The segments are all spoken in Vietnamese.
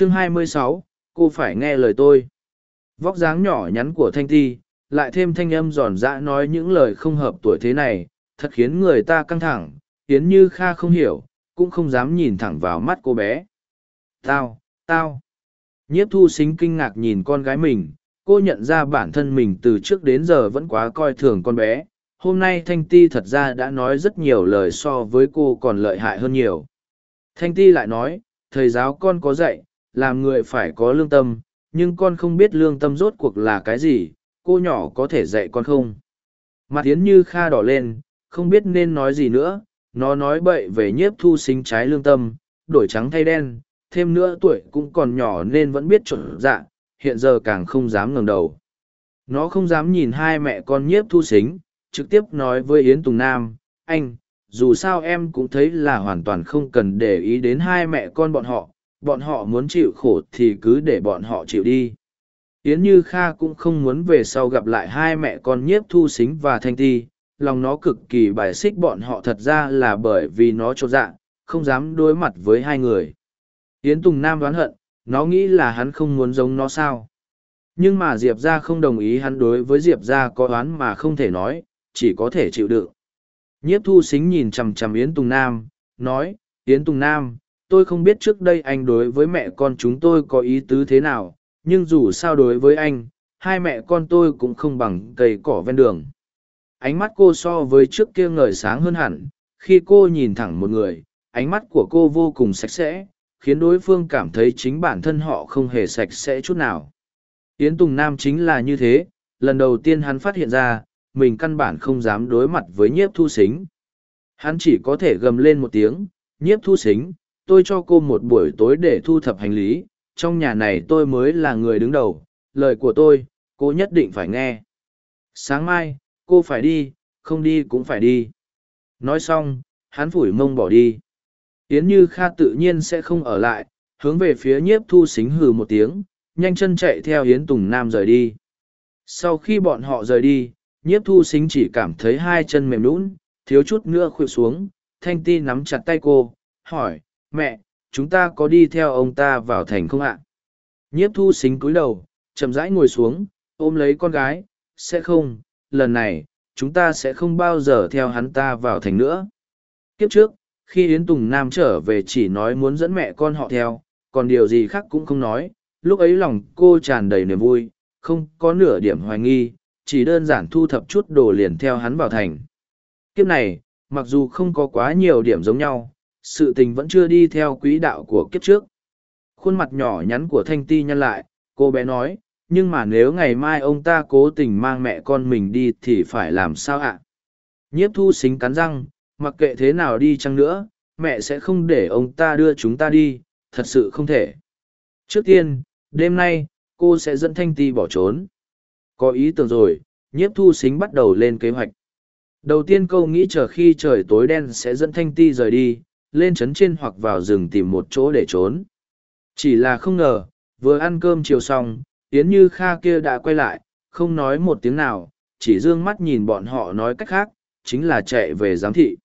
chương 26, cô phải nghe lời tôi. Vóc dáng nhỏ nhắn của thanh ti lại thêm thanh âm giòn giã nói những lời không hợp tuổi thế này thật khiến người ta căng thẳng yến như kha không hiểu cũng không dám nhìn thẳng vào mắt cô bé. Tao tao. Nhiếp thu xính kinh ngạc nhìn con gái mình cô nhận ra bản thân mình từ trước đến giờ vẫn quá coi thường con bé. Hôm nay thanh ti thật ra đã nói rất nhiều lời so với cô còn lợi hại hơn nhiều. Thanh ti lại nói thầy giáo con có dạy làm người phải có lương tâm, nhưng con không biết lương tâm rốt cuộc là cái gì, cô nhỏ có thể dạy con không? Mặt Yến như kha đỏ lên, không biết nên nói gì nữa, nó nói bậy về nhiếp thu sinh trái lương tâm, đổi trắng thay đen, thêm nữa tuổi cũng còn nhỏ nên vẫn biết trộn dạ hiện giờ càng không dám ngẩng đầu. Nó không dám nhìn hai mẹ con nhiếp thu xính trực tiếp nói với yến tùng nam, anh, dù sao em cũng thấy là hoàn toàn không cần để ý đến hai mẹ con bọn họ bọn họ muốn chịu khổ thì cứ để bọn họ chịu đi. Yến như kha cũng không muốn về sau gặp lại hai mẹ con nhiếp thu xính và thanh ti, lòng nó cực kỳ bài xích bọn họ thật ra là bởi vì nó chột dạ không dám đối mặt với hai người. Yến tùng nam đoán hận, nó nghĩ là hắn không muốn giống nó sao. Nhưng mà diệp ra không đồng ý hắn đối với diệp ra có oán mà không thể nói, chỉ có thể chịu đựng. Nhiếp thu xính nhìn chằm chằm yến tùng nam, nói, yến tùng nam tôi không biết trước đây anh đối với mẹ con chúng tôi có ý tứ thế nào, nhưng dù sao đối với anh, hai mẹ con tôi cũng không bằng cây cỏ ven đường. Ánh mắt cô so với trước kia ngời sáng hơn hẳn, khi cô nhìn thẳng một người, ánh mắt của cô vô cùng sạch sẽ, khiến đối phương cảm thấy chính bản thân họ không hề sạch sẽ chút nào. Yến tùng nam chính là như thế, lần đầu tiên hắn phát hiện ra, mình căn bản không dám đối mặt với nhiếp thu xính hắn chỉ có thể gầm lên một tiếng, nhiếp thu xính tôi cho cô một buổi tối để thu thập hành lý, trong nhà này tôi mới là người đứng đầu, lời của tôi, cô nhất định phải nghe. Sáng mai, cô phải đi, không đi cũng phải đi. Nói xong, hắn phủi mông bỏ đi. Yến như kha tự nhiên sẽ không ở lại, hướng về phía nhiếp thu xính hừ một tiếng, nhanh chân chạy theo yến tùng nam rời đi. Sau khi bọn họ rời đi, nhiếp thu xính chỉ cảm thấy hai chân mềm lún thiếu chút nữa khuỵu xuống, thanh ti nắm chặt tay cô, hỏi mẹ, chúng ta có đi theo ông ta vào thành không ạ? Nhiếp thu xính cúi đầu, chậm rãi ngồi xuống, ôm lấy con gái, sẽ không, lần này, chúng ta sẽ không bao giờ theo hắn ta vào thành nữa. Kiếp trước, khi yến tùng nam trở về chỉ nói muốn dẫn mẹ con họ theo, còn điều gì khác cũng không nói, lúc ấy lòng cô tràn đầy niềm vui, không có nửa điểm hoài nghi, chỉ đơn giản thu thập chút đồ liền theo hắn vào thành. Kiếp này, mặc dù không có quá nhiều điểm giống nhau sự tình vẫn chưa đi theo quỹ đạo của kiếp trước. Khuôn mặt nhỏ nhắn của thanh ti nhăn lại, cô bé nói, nhưng mà nếu ngày mai ông ta cố tình mang mẹ con mình đi thì phải làm sao ạ? Nhiếp thu xính cắn răng, mặc kệ thế nào đi chăng nữa, mẹ sẽ không để ông ta đưa chúng ta đi, thật sự không thể. Trước tiên, đêm nay, cô sẽ dẫn thanh ti bỏ trốn. Có ý tưởng rồi, nhiếp thu xính bắt đầu lên kế hoạch. Đầu tiên câu nghĩ chờ khi trời tối đen sẽ dẫn thanh ti rời đi lên trấn trên hoặc vào rừng tìm một chỗ để trốn. Chỉ là không ngờ vừa ăn cơm chiều xong yến như kha kia đã quay lại không nói một tiếng nào chỉ dương mắt nhìn bọn họ nói cách khác chính là chạy về giám thị.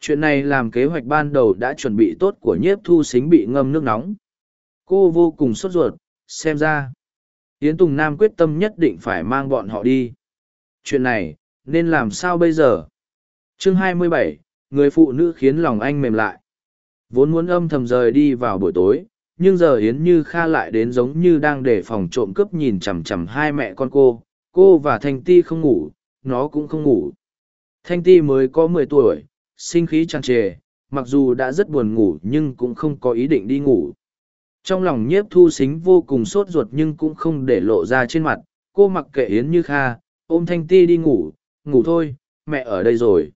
Chuyện này làm kế hoạch ban đầu đã chuẩn bị tốt của nhiếp thu xính bị ngâm nước nóng. Cô vô cùng sốt ruột xem ra yến tùng nam quyết tâm nhất định phải mang bọn họ đi. Chuyện này nên làm sao bây giờ? Chương 27, người phụ nữ khiến lòng anh mềm lại vốn muốn âm thầm rời đi vào buổi tối nhưng giờ Yến Như Kha lại đến giống như đang để phòng trộm cướp nhìn chằm chằm hai mẹ con cô, cô và Thanh Ti không ngủ, nó cũng không ngủ. Thanh Ti mới có mười tuổi, sinh khí tràn trề, mặc dù đã rất buồn ngủ nhưng cũng không có ý định đi ngủ. Trong lòng nhiếp thu xính vô cùng sốt ruột nhưng cũng không để lộ ra trên mặt, cô mặc kệ Yến Như Kha, ôm Thanh Ti đi ngủ, ngủ thôi, mẹ ở đây rồi.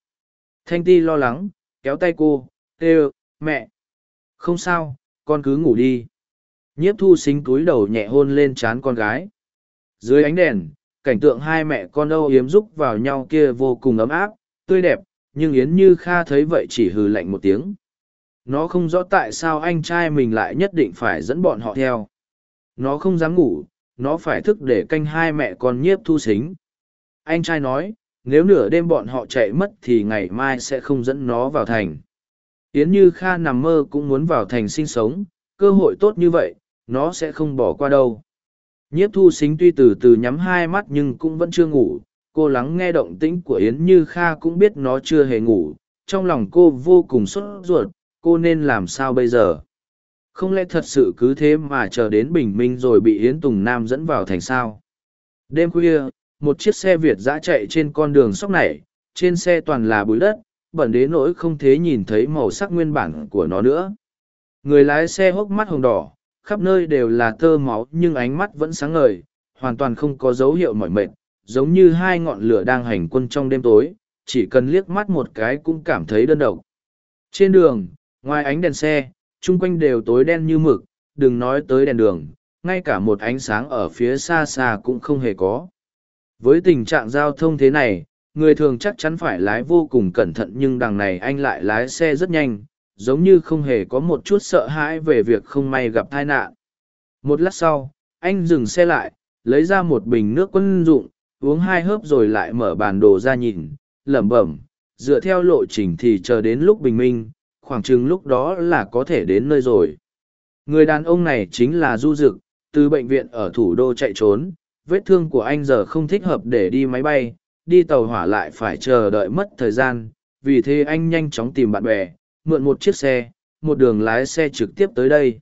Thanh Ti lo lắng, kéo tay cô, kêu, mẹ. Không sao, con cứ ngủ đi. Nhiếp thu xính túi đầu nhẹ hôn lên trán con gái. Dưới ánh đèn cảnh tượng hai mẹ con âu yếm rúc vào nhau kia vô cùng ấm áp tươi đẹp nhưng yến như kha thấy vậy chỉ hừ lạnh một tiếng. Nó không rõ tại sao anh trai mình lại nhất định phải dẫn bọn họ theo. Nó không dám ngủ nó phải thức để canh hai mẹ con nhiếp thu xính anh trai nói nếu nửa đêm bọn họ chạy mất thì ngày mai sẽ không dẫn nó vào thành. Yến Như Kha nằm mơ cũng muốn vào thành sinh sống, cơ hội tốt như vậy, nó sẽ không bỏ qua đâu. Nhiếp thu xính tuy từ từ nhắm hai mắt nhưng cũng vẫn chưa ngủ cô lắng nghe động tĩnh của yến như kha cũng biết nó chưa hề ngủ trong lòng cô vô cùng sốt ruột cô nên làm sao bây giờ? Không lẽ thật sự cứ thế mà chờ đến bình minh rồi bị yến tùng nam dẫn vào thành sao? Đêm khuya một chiếc xe việt giã chạy trên con đường sóc này, trên xe toàn là bụi đất, bẩn đến nỗi không thể nhìn thấy màu sắc nguyên bản của nó nữa. Người lái xe hốc mắt hồng đỏ, khắp nơi đều là tơ máu nhưng ánh mắt vẫn sáng ngời, hoàn toàn không có dấu hiệu mỏi mệt, giống như hai ngọn lửa đang hành quân trong đêm tối, chỉ cần liếc mắt một cái cũng cảm thấy đơn độc. Trên đường, ngoài ánh đèn xe, chung quanh đều tối đen như mực, đừng nói tới đèn đường, ngay cả một ánh sáng ở phía xa xa cũng không hề có với tình trạng giao thông thế này, người thường chắc chắn phải lái vô cùng cẩn thận nhưng đằng này anh lại lái xe rất nhanh, giống như không hề có một chút sợ hãi về việc không may gặp tai nạn. Một lát sau, anh dừng xe lại, lấy ra một bình nước quân dụng, uống hai hớp rồi lại mở bản đồ ra nhìn, lẩm bẩm, dựa theo lộ trình thì chờ đến lúc bình minh, khoảng chừng lúc đó là có thể đến nơi rồi. Người đàn ông này chính là du dực, từ bệnh viện ở thủ đô chạy trốn vết thương của anh giờ không thích hợp để đi máy bay, đi tàu hỏa lại phải chờ đợi mất thời gian, vì thế anh nhanh chóng tìm bạn bè, mượn một chiếc xe, một đường lái xe trực tiếp tới đây.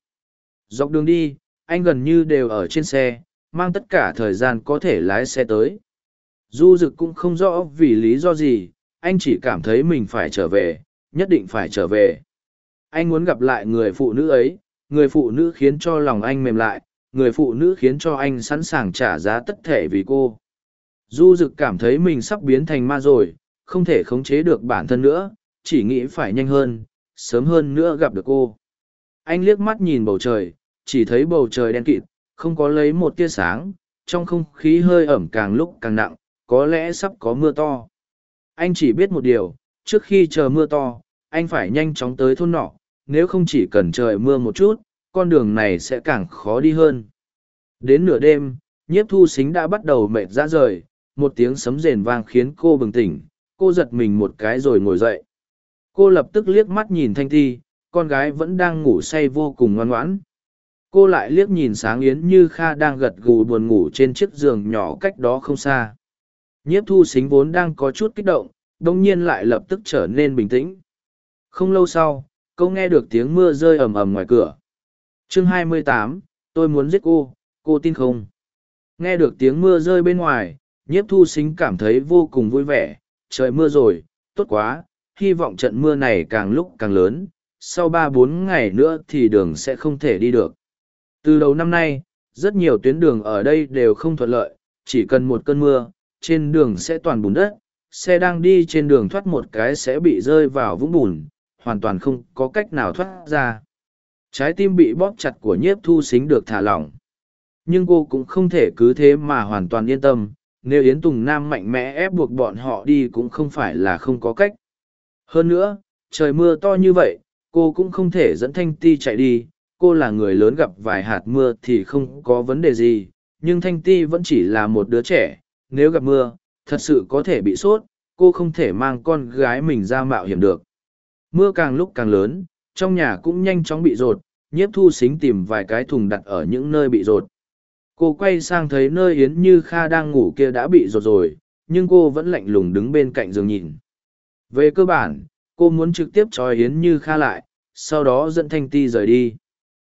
Dọc đường đi, anh gần như đều ở trên xe, mang tất cả thời gian có thể lái xe tới. Du dực cũng không rõ vì lý do gì, anh chỉ cảm thấy mình phải trở về, nhất định phải trở về. Anh muốn gặp lại người phụ nữ ấy, người phụ nữ khiến cho lòng anh mềm lại người phụ nữ khiến cho anh sẵn sàng trả giá tất thể vì cô. Du dực cảm thấy mình sắp biến thành ma rồi, không thể khống chế được bản thân nữa, chỉ nghĩ phải nhanh hơn, sớm hơn nữa gặp được cô. Anh liếc mắt nhìn bầu trời, chỉ thấy bầu trời đen kịt, không có lấy một tia sáng, trong không khí hơi ẩm càng lúc càng nặng, có lẽ sắp có mưa to. Anh chỉ biết một điều, trước khi chờ mưa to, anh phải nhanh chóng tới thôn nọ, nếu không chỉ cần trời mưa một chút con đường này sẽ càng khó đi hơn. Đến nửa đêm, nhiếp thu xính đã bắt đầu mệt ra rời, một tiếng sấm rền vang khiến cô bừng tỉnh, cô giật mình một cái rồi ngồi dậy. Cô lập tức liếc mắt nhìn thanh thi, con gái vẫn đang ngủ say vô cùng ngoan ngoãn. Cô lại liếc nhìn sáng yến như kha đang gật gù buồn ngủ trên chiếc giường nhỏ cách đó không xa. Nhiếp thu xính vốn đang có chút kích động, đồng nhiên lại lập tức trở nên bình tĩnh. Không lâu sau, cô nghe được tiếng mưa rơi ầm ầm ngoài cửa chương 28, tôi muốn giết cô cô tin không? Nghe được tiếng mưa rơi bên ngoài nhiếp thu xính cảm thấy vô cùng vui vẻ. Trời mưa rồi tốt quá hy vọng trận mưa này càng lúc càng lớn. Sau ba bốn ngày nữa thì đường sẽ không thể đi được. Từ đầu năm nay, rất nhiều tuyến đường ở đây đều không thuận lợi, chỉ cần một cơn mưa, trên đường sẽ toàn bùn đất, xe đang đi trên đường thoát một cái sẽ bị rơi vào vũng bùn, hoàn toàn không có cách nào thoát ra. Trái tim bị bóp chặt của nhiếp thu xính được thả lỏng. Nhưng cô cũng không thể cứ thế mà hoàn toàn yên tâm, nếu Yến Tùng Nam mạnh mẽ ép buộc bọn họ đi cũng không phải là không có cách. Hơn nữa, trời mưa to như vậy, cô cũng không thể dẫn Thanh Ti chạy đi, cô là người lớn gặp vài hạt mưa thì không có vấn đề gì nhưng thanh ti vẫn chỉ là một đứa trẻ nếu gặp mưa thật sự có thể bị sốt cô không thể mang con gái mình ra mạo hiểm được mưa càng lúc càng lớn trong nhà cũng nhanh chóng bị rột nhiếp thu xính tìm vài cái thùng đặt ở những nơi bị rột cô quay sang thấy nơi yến như kha đang ngủ kia đã bị rột rồi nhưng cô vẫn lạnh lùng đứng bên cạnh giường nhìn về cơ bản cô muốn trực tiếp cho yến như kha lại sau đó dẫn thanh ti rời đi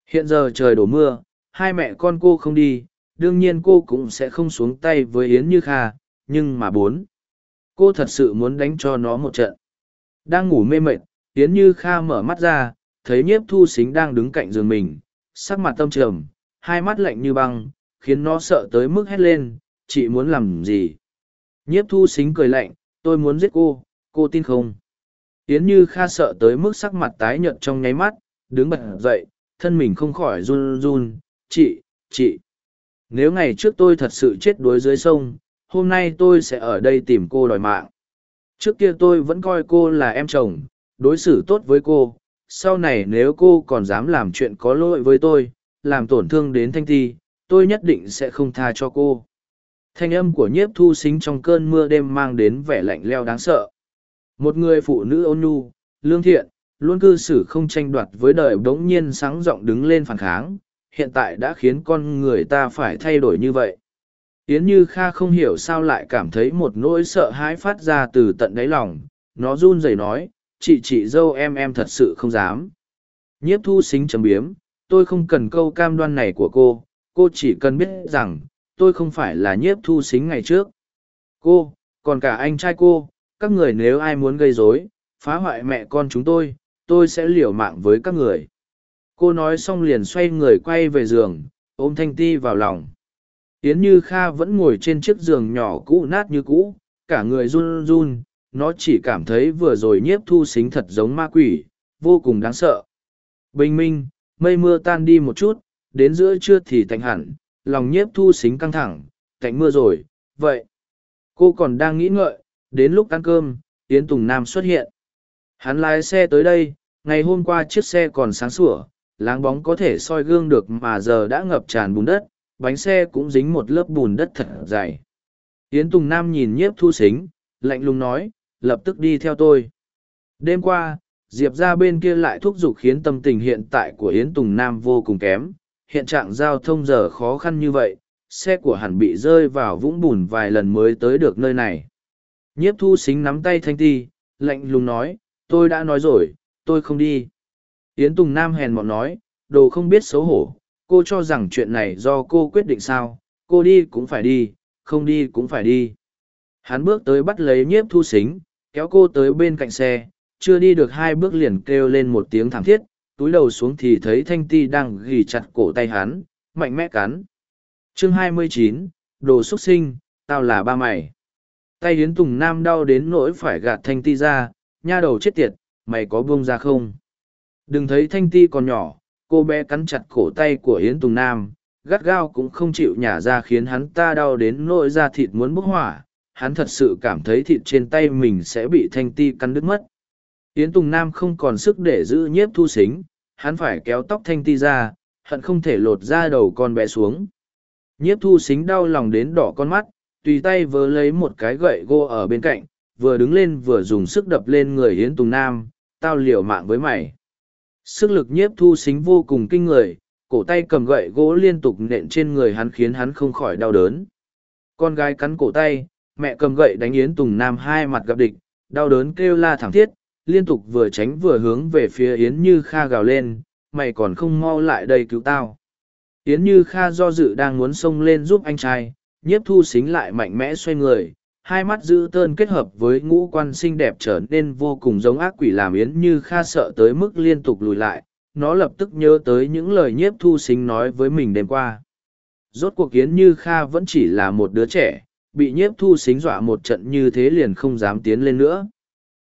Hiện giờ trời đổ mưa, hai mẹ con cô không đi, đương nhiên cô cũng sẽ không xuống tay với Yến Như Kha, nhưng mà bốn. Cô thật sự muốn đánh cho nó một trận. Đang ngủ mê mệt, Yến Như Kha mở mắt ra, thấy nhiếp thu xính đang đứng cạnh giường mình, sắc mặt tâm trầm, hai mắt lạnh như băng, khiến nó sợ tới mức hét lên, chị muốn làm gì? Nhiếp thu xính cười lạnh, tôi muốn giết cô, cô tin không? Yến Như Kha sợ tới mức sắc mặt tái nhợt trong nháy mắt, đứng bật dậy, thân mình không khỏi run run, chị, chị. Nếu ngày trước tôi thật sự chết đuối dưới sông, hôm nay tôi sẽ ở đây tìm cô đòi mạng. Trước kia tôi vẫn coi cô là em chồng, đối xử tốt với cô. Sau này nếu cô còn dám làm chuyện có lỗi với tôi, làm tổn thương đến thanh thi, tôi nhất định sẽ không tha cho cô. Thanh âm của nhiếp thu xính trong cơn mưa đêm mang đến vẻ lạnh leo đáng sợ. Một người phụ nữ ôn nhu, lương thiện, luôn cư xử không tranh đoạt với đời bỗng nhiên sáng giọng đứng lên phản kháng hiện tại đã khiến con người ta phải thay đổi như vậy. Yến Như Kha không hiểu sao lại cảm thấy một nỗi sợ hãi phát ra từ tận đáy lòng, nó run rẩy nói, chị chị dâu em em thật sự không dám. Nhiếp thu xính chấm biếm, tôi không cần câu cam đoan này của cô, cô chỉ cần biết rằng, tôi không phải là nhiếp thu xính ngày trước. Cô, còn cả anh trai cô, các người nếu ai muốn gây rối, phá hoại mẹ con chúng tôi, tôi sẽ liều mạng với các người. Cô nói xong liền xoay người quay về giường, ôm Thanh Ti vào lòng. Yến Như Kha vẫn ngồi trên chiếc giường nhỏ cũ nát như cũ, cả người run run, nó chỉ cảm thấy vừa rồi nhiếp thu xính thật giống ma quỷ, vô cùng đáng sợ. Bình minh, mây mưa tan đi một chút, đến giữa trưa thì tạnh hẳn, lòng nhiếp thu xính căng thẳng, tạnh mưa rồi, vậy. Cô còn đang nghĩ ngợi, đến lúc ăn cơm, Yến Tùng Nam xuất hiện. Hắn lái xe tới đây, ngày hôm qua chiếc xe còn sáng sủa, láng bóng có thể soi gương được mà giờ đã ngập tràn bùn đất, bánh xe cũng dính một lớp bùn đất thật dày. Yến Tùng Nam nhìn nhiếp thu xính, lạnh lùng nói, lập tức đi theo tôi. Đêm qua, Diệp ra bên kia lại thúc giục khiến tâm tình hiện tại của Yến Tùng Nam vô cùng kém. Hiện trạng giao thông giờ khó khăn như vậy, xe của hẳn bị rơi vào vũng bùn vài lần mới tới được nơi này. Nhiếp thu xính nắm tay Thanh Ti, lạnh lùng nói, tôi đã nói rồi, tôi không đi. Yến Tùng Nam hèn mọn nói, đồ không biết xấu hổ, cô cho rằng chuyện này do cô quyết định sao, cô đi cũng phải đi, không đi cũng phải đi. Hắn bước tới bắt lấy nhiếp thu xính, kéo cô tới bên cạnh xe, chưa đi được hai bước liền kêu lên một tiếng thảm thiết, túi đầu xuống thì thấy Thanh Ti đang ghi chặt cổ tay hắn, mạnh mẽ cắn. chương 29, đồ xuất sinh, tao là ba mày. Tay Yến Tùng Nam đau đến nỗi phải gạt Thanh Ti ra, nha đầu chết tiệt, mày có buông ra không? Đừng thấy Thanh Ti còn nhỏ, cô bé cắn chặt cổ tay của Yến Tùng Nam, gắt gao cũng không chịu nhả ra khiến hắn ta đau đến nỗi da thịt muốn bốc hỏa. Hắn thật sự cảm thấy thịt trên tay mình sẽ bị Thanh Ti cắn đứt mất. Yến Tùng Nam không còn sức để giữ nhiếp thu xính, hắn phải kéo tóc Thanh Ti ra, hận không thể lột ra đầu con bé xuống. Nhiếp thu xính đau lòng đến đỏ con mắt, tùy tay vớ lấy một cái gậy gô ở bên cạnh, vừa đứng lên vừa dùng sức đập lên người Yến Tùng Nam, tao liều mạng với mày. Sức lực nhiếp thu xính vô cùng kinh người, cổ tay cầm gậy gỗ liên tục nện trên người hắn khiến hắn không khỏi đau đớn. Con gái cắn cổ tay, mẹ cầm gậy đánh Yến Tùng Nam hai mặt gặp địch, đau đớn kêu la thẳng thiết, liên tục vừa tránh vừa hướng về phía Yến Như Kha gào lên, mày còn không mau lại đây cứu tao. Yến Như Kha do dự đang muốn xông lên giúp anh trai, nhiếp thu xính lại mạnh mẽ xoay người, hai mắt dữ tơn kết hợp với ngũ quan xinh đẹp trở nên vô cùng giống ác quỷ làm Yến Như Kha sợ tới mức liên tục lùi lại, nó lập tức nhớ tới những lời nhiếp thu xính nói với mình đêm qua. Rốt cuộc Yến Như Kha vẫn chỉ là một đứa trẻ, bị nhiếp thu xính dọa một trận như thế liền không dám tiến lên nữa.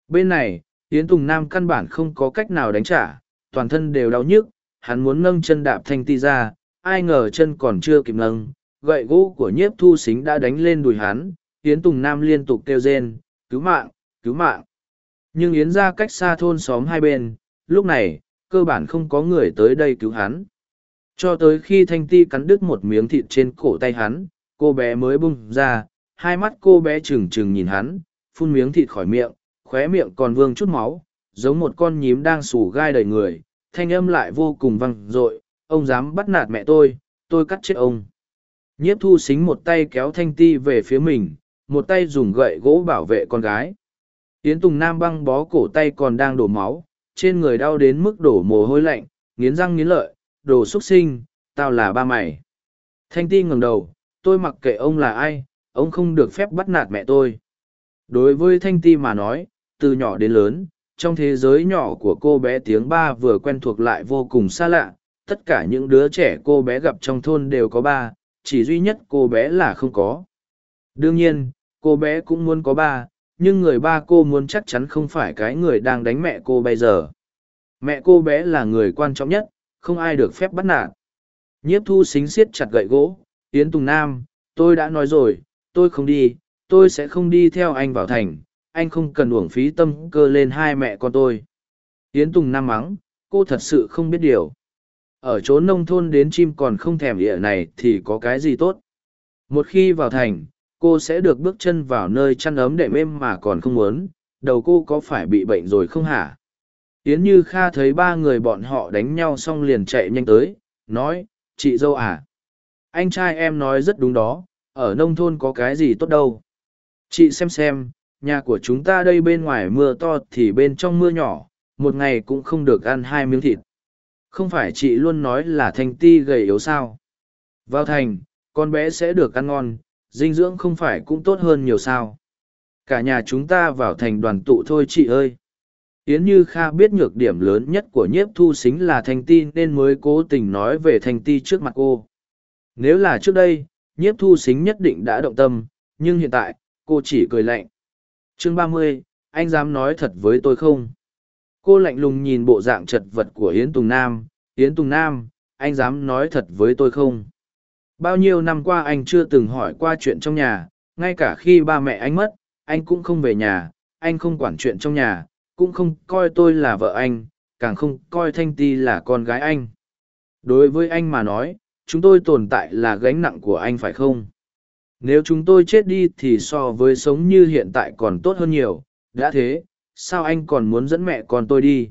Bên này, Yến Tùng Nam căn bản không có cách nào đánh trả, toàn thân đều đau nhức, hắn muốn nâng chân đạp thanh ti ra, ai ngờ chân còn chưa kịp nâng, gậy gỗ của nhiếp thu xính đã đánh lên đùi hắn, Yến Tùng Nam liên tục kêu rên, cứu mạng, cứu mạng. Nhưng Yến ra cách xa thôn xóm hai bên, lúc này, cơ bản không có người tới đây cứu hắn. Cho tới khi Thanh Ti cắn đứt một miếng thịt trên cổ tay hắn, cô bé mới bung ra, hai mắt cô bé trừng trừng nhìn hắn, phun miếng thịt khỏi miệng, khóe miệng còn vương chút máu, giống một con nhím đang sủ gai đầy người, thanh âm lại vô cùng vang dội, ông dám bắt nạt mẹ tôi, tôi cắt chết ông. Nhiếp thu xính một tay kéo Thanh Ti về phía mình, một tay dùng gậy gỗ bảo vệ con gái. Yến Tùng Nam băng bó cổ tay còn đang đổ máu, trên người đau đến mức đổ mồ hôi lạnh, nghiến răng nghiến lợi, đồ xuất sinh, tao là ba mày. Thanh ti ngẩng đầu, tôi mặc kệ ông là ai, ông không được phép bắt nạt mẹ tôi. Đối với Thanh ti mà nói, từ nhỏ đến lớn, trong thế giới nhỏ của cô bé tiếng ba vừa quen thuộc lại vô cùng xa lạ, tất cả những đứa trẻ cô bé gặp trong thôn đều có ba, chỉ duy nhất cô bé là không có. Đương nhiên, cô bé cũng muốn có ba, nhưng người ba cô muốn chắc chắn không phải cái người đang đánh mẹ cô bây giờ. Mẹ cô bé là người quan trọng nhất, không ai được phép bắt nạt. Nhiếp thu xính siết chặt gậy gỗ, Yến Tùng Nam, tôi đã nói rồi, tôi không đi, tôi sẽ không đi theo anh vào thành, anh không cần uổng phí tâm cơ lên hai mẹ con tôi. Yến Tùng Nam mắng, cô thật sự không biết điều. Ở chỗ nông thôn đến chim còn không thèm địa này thì có cái gì tốt. Một khi vào thành, cô sẽ được bước chân vào nơi chăn ấm đệm êm mà còn không muốn đầu cô có phải bị bệnh rồi không hả yến như kha thấy ba người bọn họ đánh nhau xong liền chạy nhanh tới nói chị dâu à? Anh trai em nói rất đúng đó, ở nông thôn có cái gì tốt đâu. Chị xem xem, nhà của chúng ta đây bên ngoài mưa to thì bên trong mưa nhỏ, một ngày cũng không được ăn hai miếng thịt. Không phải chị luôn nói là thanh ti gầy yếu sao? Vào thành, con bé sẽ được ăn ngon, dinh dưỡng không phải cũng tốt hơn nhiều sao. Cả nhà chúng ta vào thành đoàn tụ thôi chị ơi. Yến Như Kha biết nhược điểm lớn nhất của nhiếp thu xính là thanh ti nên mới cố tình nói về thanh ti trước mặt cô. Nếu là trước đây, nhiếp thu xính nhất định đã động tâm, nhưng hiện tại, cô chỉ cười lạnh. Chương ba mươi, anh dám nói thật với tôi không? Cô lạnh lùng nhìn bộ dạng chật vật của Yến Tùng Nam. Yến Tùng Nam, anh dám nói thật với tôi không? Bao nhiêu năm qua anh chưa từng hỏi qua chuyện trong nhà, ngay cả khi ba mẹ anh mất, anh cũng không về nhà, anh không quản chuyện trong nhà, cũng không coi tôi là vợ anh, càng không coi Thanh Ti là con gái anh. Đối với anh mà nói, chúng tôi tồn tại là gánh nặng của anh phải không? Nếu chúng tôi chết đi thì so với sống như hiện tại còn tốt hơn nhiều, đã thế, sao anh còn muốn dẫn mẹ con tôi đi?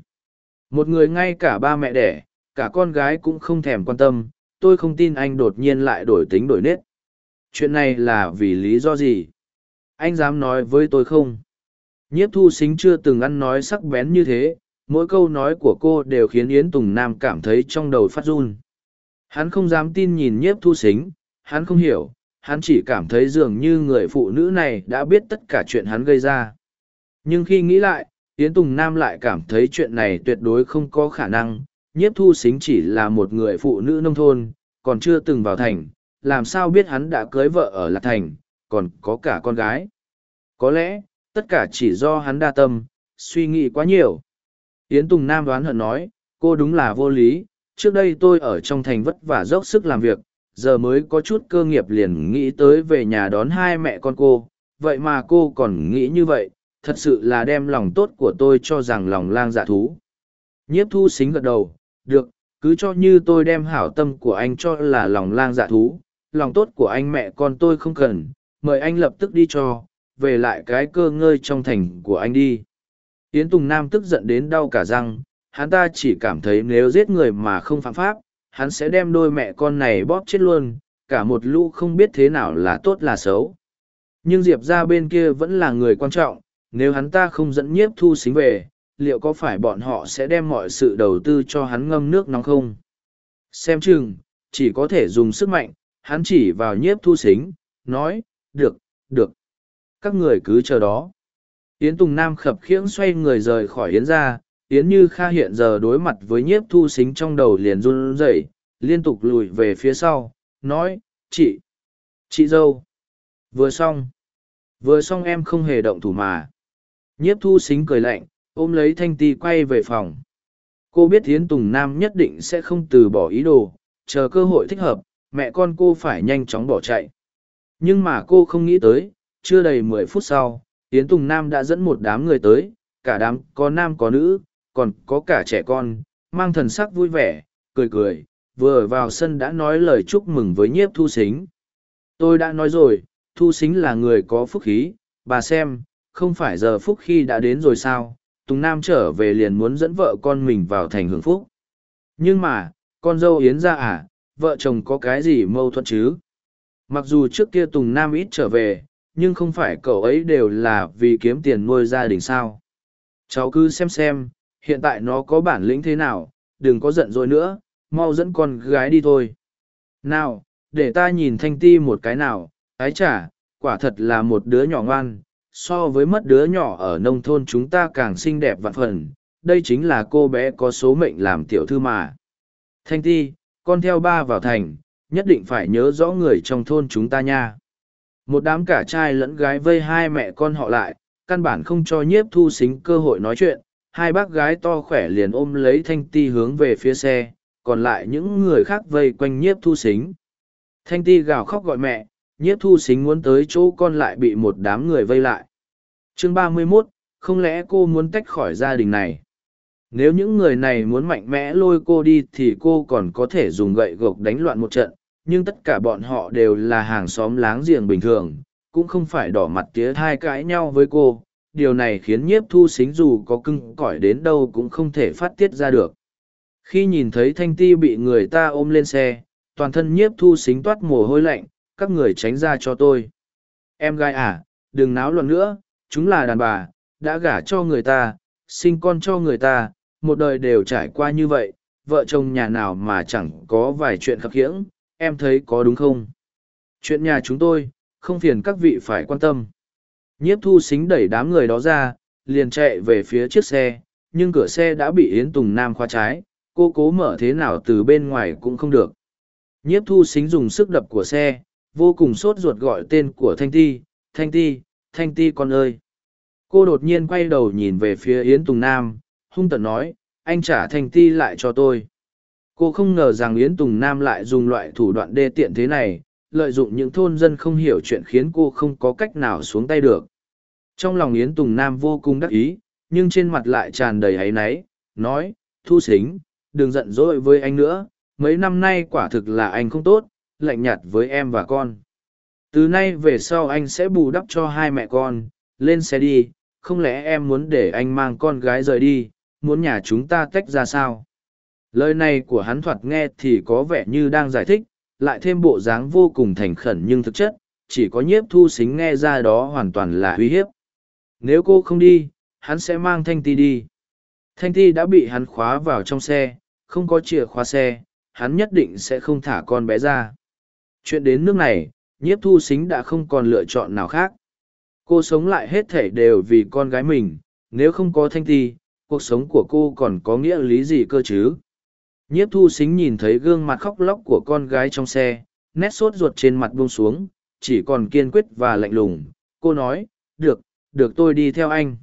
Một người ngay cả ba mẹ đẻ, cả con gái cũng không thèm quan tâm, tôi không tin anh đột nhiên lại đổi tính đổi nết. Chuyện này là vì lý do gì? Anh dám nói với tôi không? Nhiếp thu xính chưa từng ăn nói sắc bén như thế, mỗi câu nói của cô đều khiến Yến Tùng Nam cảm thấy trong đầu phát run. Hắn không dám tin nhìn nhiếp thu xính, hắn không hiểu, hắn chỉ cảm thấy dường như người phụ nữ này đã biết tất cả chuyện hắn gây ra. Nhưng khi nghĩ lại, Yến Tùng Nam lại cảm thấy chuyện này tuyệt đối không có khả năng, nhiếp thu xính chỉ là một người phụ nữ nông thôn, còn chưa từng vào thành, làm sao biết hắn đã cưới vợ ở Lạc Thành, còn có cả con gái. Có lẽ, tất cả chỉ do hắn đa tâm, suy nghĩ quá nhiều. Yến Tùng Nam đoán hận nói, cô đúng là vô lý, trước đây tôi ở trong thành vất vả dốc sức làm việc, giờ mới có chút cơ nghiệp liền nghĩ tới về nhà đón hai mẹ con cô, vậy mà cô còn nghĩ như vậy, thật sự là đem lòng tốt của tôi cho rằng lòng lang dạ thú. Nhiếp thu xính gật đầu, được, cứ cho như tôi đem hảo tâm của anh cho là lòng lang dạ thú, lòng tốt của anh mẹ con tôi không cần, mời anh lập tức đi cho, về lại cái cơ ngơi trong thành của anh đi. Yến Tùng Nam tức giận đến đau cả răng, hắn ta chỉ cảm thấy nếu giết người mà không phạm pháp, hắn sẽ đem đôi mẹ con này bóp chết luôn, cả một lũ không biết thế nào là tốt là xấu. Nhưng Diệp ra bên kia vẫn là người quan trọng, nếu hắn ta không dẫn nhiếp thu xính về, liệu có phải bọn họ sẽ đem mọi sự đầu tư cho hắn ngâm nước nóng không? Xem chừng, chỉ có thể dùng sức mạnh, hắn chỉ vào nhiếp thu xính, nói, được, được. Các người cứ chờ đó. Yến Tùng Nam khập khiễng xoay người rời khỏi Yến ra, Yến Như Kha hiện giờ đối mặt với nhiếp thu xính trong đầu liền run rẩy, liên tục lùi về phía sau, nói, chị, chị dâu. Vừa xong. Vừa xong em không hề động thủ mà. Nhiếp thu xính cười lạnh, ôm lấy thanh ti quay về phòng. Cô biết Yến Tùng Nam nhất định sẽ không từ bỏ ý đồ, chờ cơ hội thích hợp, mẹ con cô phải nhanh chóng bỏ chạy. Nhưng mà cô không nghĩ tới, chưa đầy mười phút sau, Yến Tùng Nam đã dẫn một đám người tới, cả đám có nam có nữ, còn có cả trẻ con, mang thần sắc vui vẻ, cười cười, vừa vào sân đã nói lời chúc mừng với nhiếp thu xính. Tôi đã nói rồi, thu xính là người có phúc khí, bà xem, không phải giờ phúc khi đã đến rồi sao, Tùng Nam trở về liền muốn dẫn vợ con mình vào thành hưởng phúc. Nhưng mà, con dâu Yến ra à, vợ chồng có cái gì mâu thuẫn chứ? Mặc dù trước kia Tùng Nam ít trở về, nhưng không phải cậu ấy đều là vì kiếm tiền nuôi gia đình sao. Cháu cứ xem xem, hiện tại nó có bản lĩnh thế nào, đừng có giận dỗi nữa, mau dẫn con gái đi thôi. Nào, để ta nhìn thanh ti một cái nào, ái chả, quả thật là một đứa nhỏ ngoan, so với mất đứa nhỏ ở nông thôn chúng ta càng xinh đẹp vạn phần, đây chính là cô bé có số mệnh làm tiểu thư mà. Thanh ti, con theo ba vào thành, nhất định phải nhớ rõ người trong thôn chúng ta nha. Một đám cả trai lẫn gái vây hai mẹ con họ lại, căn bản không cho nhiếp thu xính cơ hội nói chuyện, hai bác gái to khỏe liền ôm lấy thanh ti hướng về phía xe, còn lại những người khác vây quanh nhiếp thu xính. Thanh ti gào khóc gọi mẹ, nhiếp thu xính muốn tới chỗ con lại bị một đám người vây lại. Chương ba mươi mốt không lẽ cô muốn tách khỏi gia đình này? Nếu những người này muốn mạnh mẽ lôi cô đi thì cô còn có thể dùng gậy gộc đánh loạn một trận, nhưng tất cả bọn họ đều là hàng xóm láng giềng bình thường, cũng không phải đỏ mặt tía thai cãi nhau với cô. Điều này khiến nhiếp thu xính dù có cưng cỏi đến đâu cũng không thể phát tiết ra được. Khi nhìn thấy thanh ti bị người ta ôm lên xe, toàn thân nhiếp thu xính toát mồ hôi lạnh, các người tránh ra cho tôi. Em gái à, đừng náo loạn nữa, chúng là đàn bà, đã gả cho người ta, sinh con cho người ta, một đời đều trải qua như vậy, vợ chồng nhà nào mà chẳng có vài chuyện khập khiễng, em thấy có đúng không? Chuyện nhà chúng tôi, không phiền các vị phải quan tâm. Nhiếp thu xính đẩy đám người đó ra, liền chạy về phía chiếc xe, nhưng cửa xe đã bị Yến Tùng Nam khóa trái, cô cố mở thế nào từ bên ngoài cũng không được. Nhiếp thu xính dùng sức đập của xe, vô cùng sốt ruột gọi tên của Thanh Ti, Thanh Ti, Thanh Ti con ơi. Cô đột nhiên quay đầu nhìn về phía Yến Tùng Nam, hung tận nói, anh trả Thanh Ti lại cho tôi. Cô không ngờ rằng Yến Tùng Nam lại dùng loại thủ đoạn đê tiện thế này, lợi dụng những thôn dân không hiểu chuyện khiến cô không có cách nào xuống tay được. Trong lòng Yến Tùng Nam vô cùng đắc ý, nhưng trên mặt lại tràn đầy áy náy, nói, thu Sính, đừng giận dỗi với anh nữa, mấy năm nay quả thực là anh không tốt, lạnh nhạt với em và con. Từ nay về sau anh sẽ bù đắp cho hai mẹ con, lên xe đi, không lẽ em muốn để anh mang con gái rời đi, muốn nhà chúng ta tách ra sao? Lời này của hắn thoạt nghe thì có vẻ như đang giải thích, lại thêm bộ dáng vô cùng thành khẩn nhưng thực chất, chỉ có nhiếp thu xính nghe ra đó hoàn toàn là uy hiếp. Nếu cô không đi, hắn sẽ mang Thanh Ti đi. Thanh Ti đã bị hắn khóa vào trong xe, không có chìa khóa xe, hắn nhất định sẽ không thả con bé ra. Chuyện đến nước này, nhiếp thu xính đã không còn lựa chọn nào khác. Cô sống lại hết thể đều vì con gái mình, nếu không có Thanh Ti, cuộc sống của cô còn có nghĩa lý gì cơ chứ? Nhiếp thu xính nhìn thấy gương mặt khóc lóc của con gái trong xe, nét sốt ruột trên mặt buông xuống, chỉ còn kiên quyết và lạnh lùng. Cô nói, được, được tôi đi theo anh.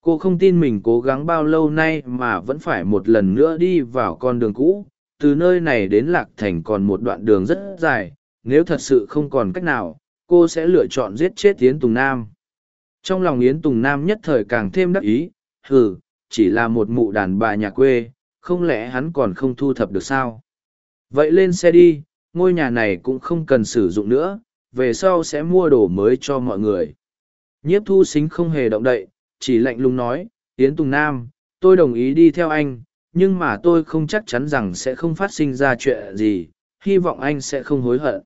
Cô không tin mình cố gắng bao lâu nay mà vẫn phải một lần nữa đi vào con đường cũ. Từ nơi này đến lạc thành còn một đoạn đường rất dài. Nếu thật sự không còn cách nào cô sẽ lựa chọn giết chết yến tùng nam. Trong lòng yến tùng nam nhất thời càng thêm đắc ý. Hừ chỉ là một mụ đàn bà nhà quê không lẽ hắn còn không thu thập được sao vậy lên xe đi ngôi nhà này cũng không cần sử dụng nữa về sau sẽ mua đồ mới cho mọi người nhiếp thu xính không hề động đậy chỉ lạnh lùng nói, Yến Tùng Nam, tôi đồng ý đi theo anh, nhưng mà tôi không chắc chắn rằng sẽ không phát sinh ra chuyện gì, hy vọng anh sẽ không hối hận.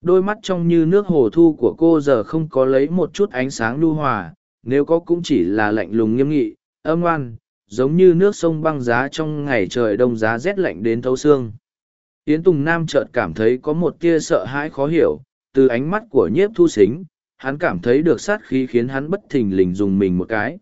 Đôi mắt trong như nước hồ thu của cô giờ không có lấy một chút ánh sáng lưu hòa, nếu có cũng chỉ là lạnh lùng nghiêm nghị, âm oan, giống như nước sông băng giá trong ngày trời đông giá rét lạnh đến thấu xương. Yến Tùng Nam chợt cảm thấy có một tia sợ hãi khó hiểu, từ ánh mắt của nhiếp thu xính, hắn cảm thấy được sát khí khiến hắn bất thình lình dùng mình một cái.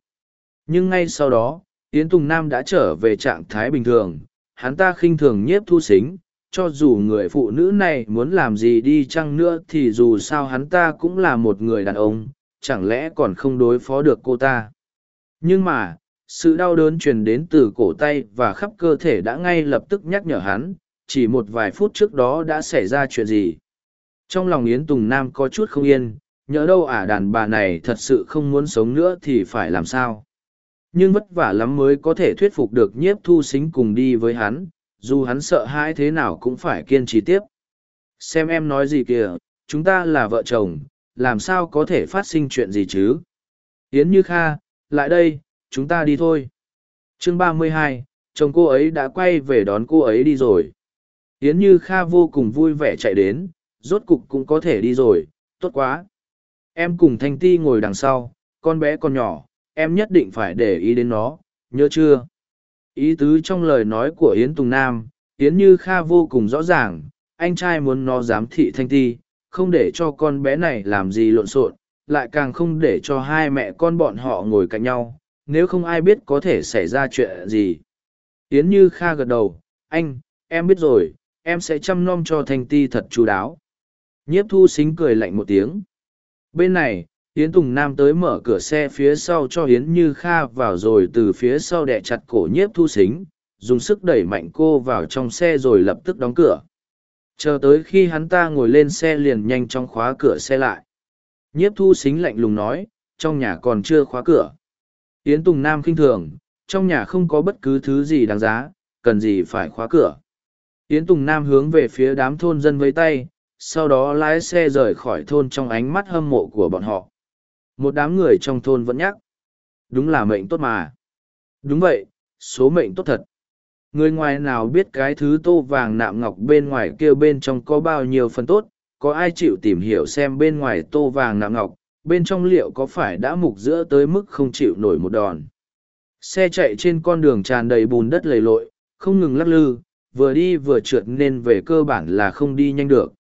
Nhưng ngay sau đó, Yến Tùng Nam đã trở về trạng thái bình thường, hắn ta khinh thường nhiếp thu xính, cho dù người phụ nữ này muốn làm gì đi chăng nữa thì dù sao hắn ta cũng là một người đàn ông, chẳng lẽ còn không đối phó được cô ta. Nhưng mà, sự đau đớn truyền đến từ cổ tay và khắp cơ thể đã ngay lập tức nhắc nhở hắn, chỉ một vài phút trước đó đã xảy ra chuyện gì. Trong lòng Yến Tùng Nam có chút không yên, nhỡ đâu ả đàn bà này thật sự không muốn sống nữa thì phải làm sao. Nhưng vất vả lắm mới có thể thuyết phục được nhiếp thu xính cùng đi với hắn dù hắn sợ hãi thế nào cũng phải kiên trì tiếp. Xem em nói gì kìa chúng ta là vợ chồng làm sao có thể phát sinh chuyện gì chứ? Yến như kha lại đây chúng ta đi thôi. Chương ba mươi hai chồng cô ấy đã quay về đón cô ấy đi rồi. Yến như kha vô cùng vui vẻ chạy đến rốt cục cũng có thể đi rồi tốt quá. Em cùng Thanh Ti ngồi đằng sau, con bé còn nhỏ, em nhất định phải để ý đến nó, nhớ chưa? Ý tứ trong lời nói của Yến Tùng Nam, Yến Như Kha vô cùng rõ ràng, anh trai muốn nó giám thị Thanh Ti, không để cho con bé này làm gì lộn xộn, lại càng không để cho hai mẹ con bọn họ ngồi cạnh nhau, nếu không ai biết có thể xảy ra chuyện gì. Yến Như Kha gật đầu, anh, em biết rồi, em sẽ chăm nom cho Thanh Ti thật chú đáo. Nhiếp thu xính cười lạnh một tiếng. Bên này, Yến Tùng Nam tới mở cửa xe phía sau cho Yến Như Kha vào rồi từ phía sau đè chặt cổ nhiếp thu xính, dùng sức đẩy mạnh cô vào trong xe rồi lập tức đóng cửa. Chờ tới khi hắn ta ngồi lên xe liền nhanh chóng khóa cửa xe lại. Nhiếp thu xính lạnh lùng nói, trong nhà còn chưa khóa cửa. Yến Tùng Nam khinh thường, trong nhà không có bất cứ thứ gì đáng giá, cần gì phải khóa cửa. Yến Tùng Nam hướng về phía đám thôn dân với tay, sau đó lái xe rời khỏi thôn trong ánh mắt hâm mộ của bọn họ. Một đám người trong thôn vẫn nhắc đúng là mệnh tốt mà. Đúng vậy số mệnh tốt thật. Người ngoài nào biết cái thứ tô vàng nạm ngọc bên ngoài kia bên trong có bao nhiêu phần tốt có ai chịu tìm hiểu xem bên ngoài tô vàng nạm ngọc bên trong liệu có phải đã mục giữa tới mức không chịu nổi một đòn. Xe chạy trên con đường tràn đầy bùn đất lầy lội, không ngừng lắc lư, vừa đi vừa trượt nên về cơ bản là không đi nhanh được.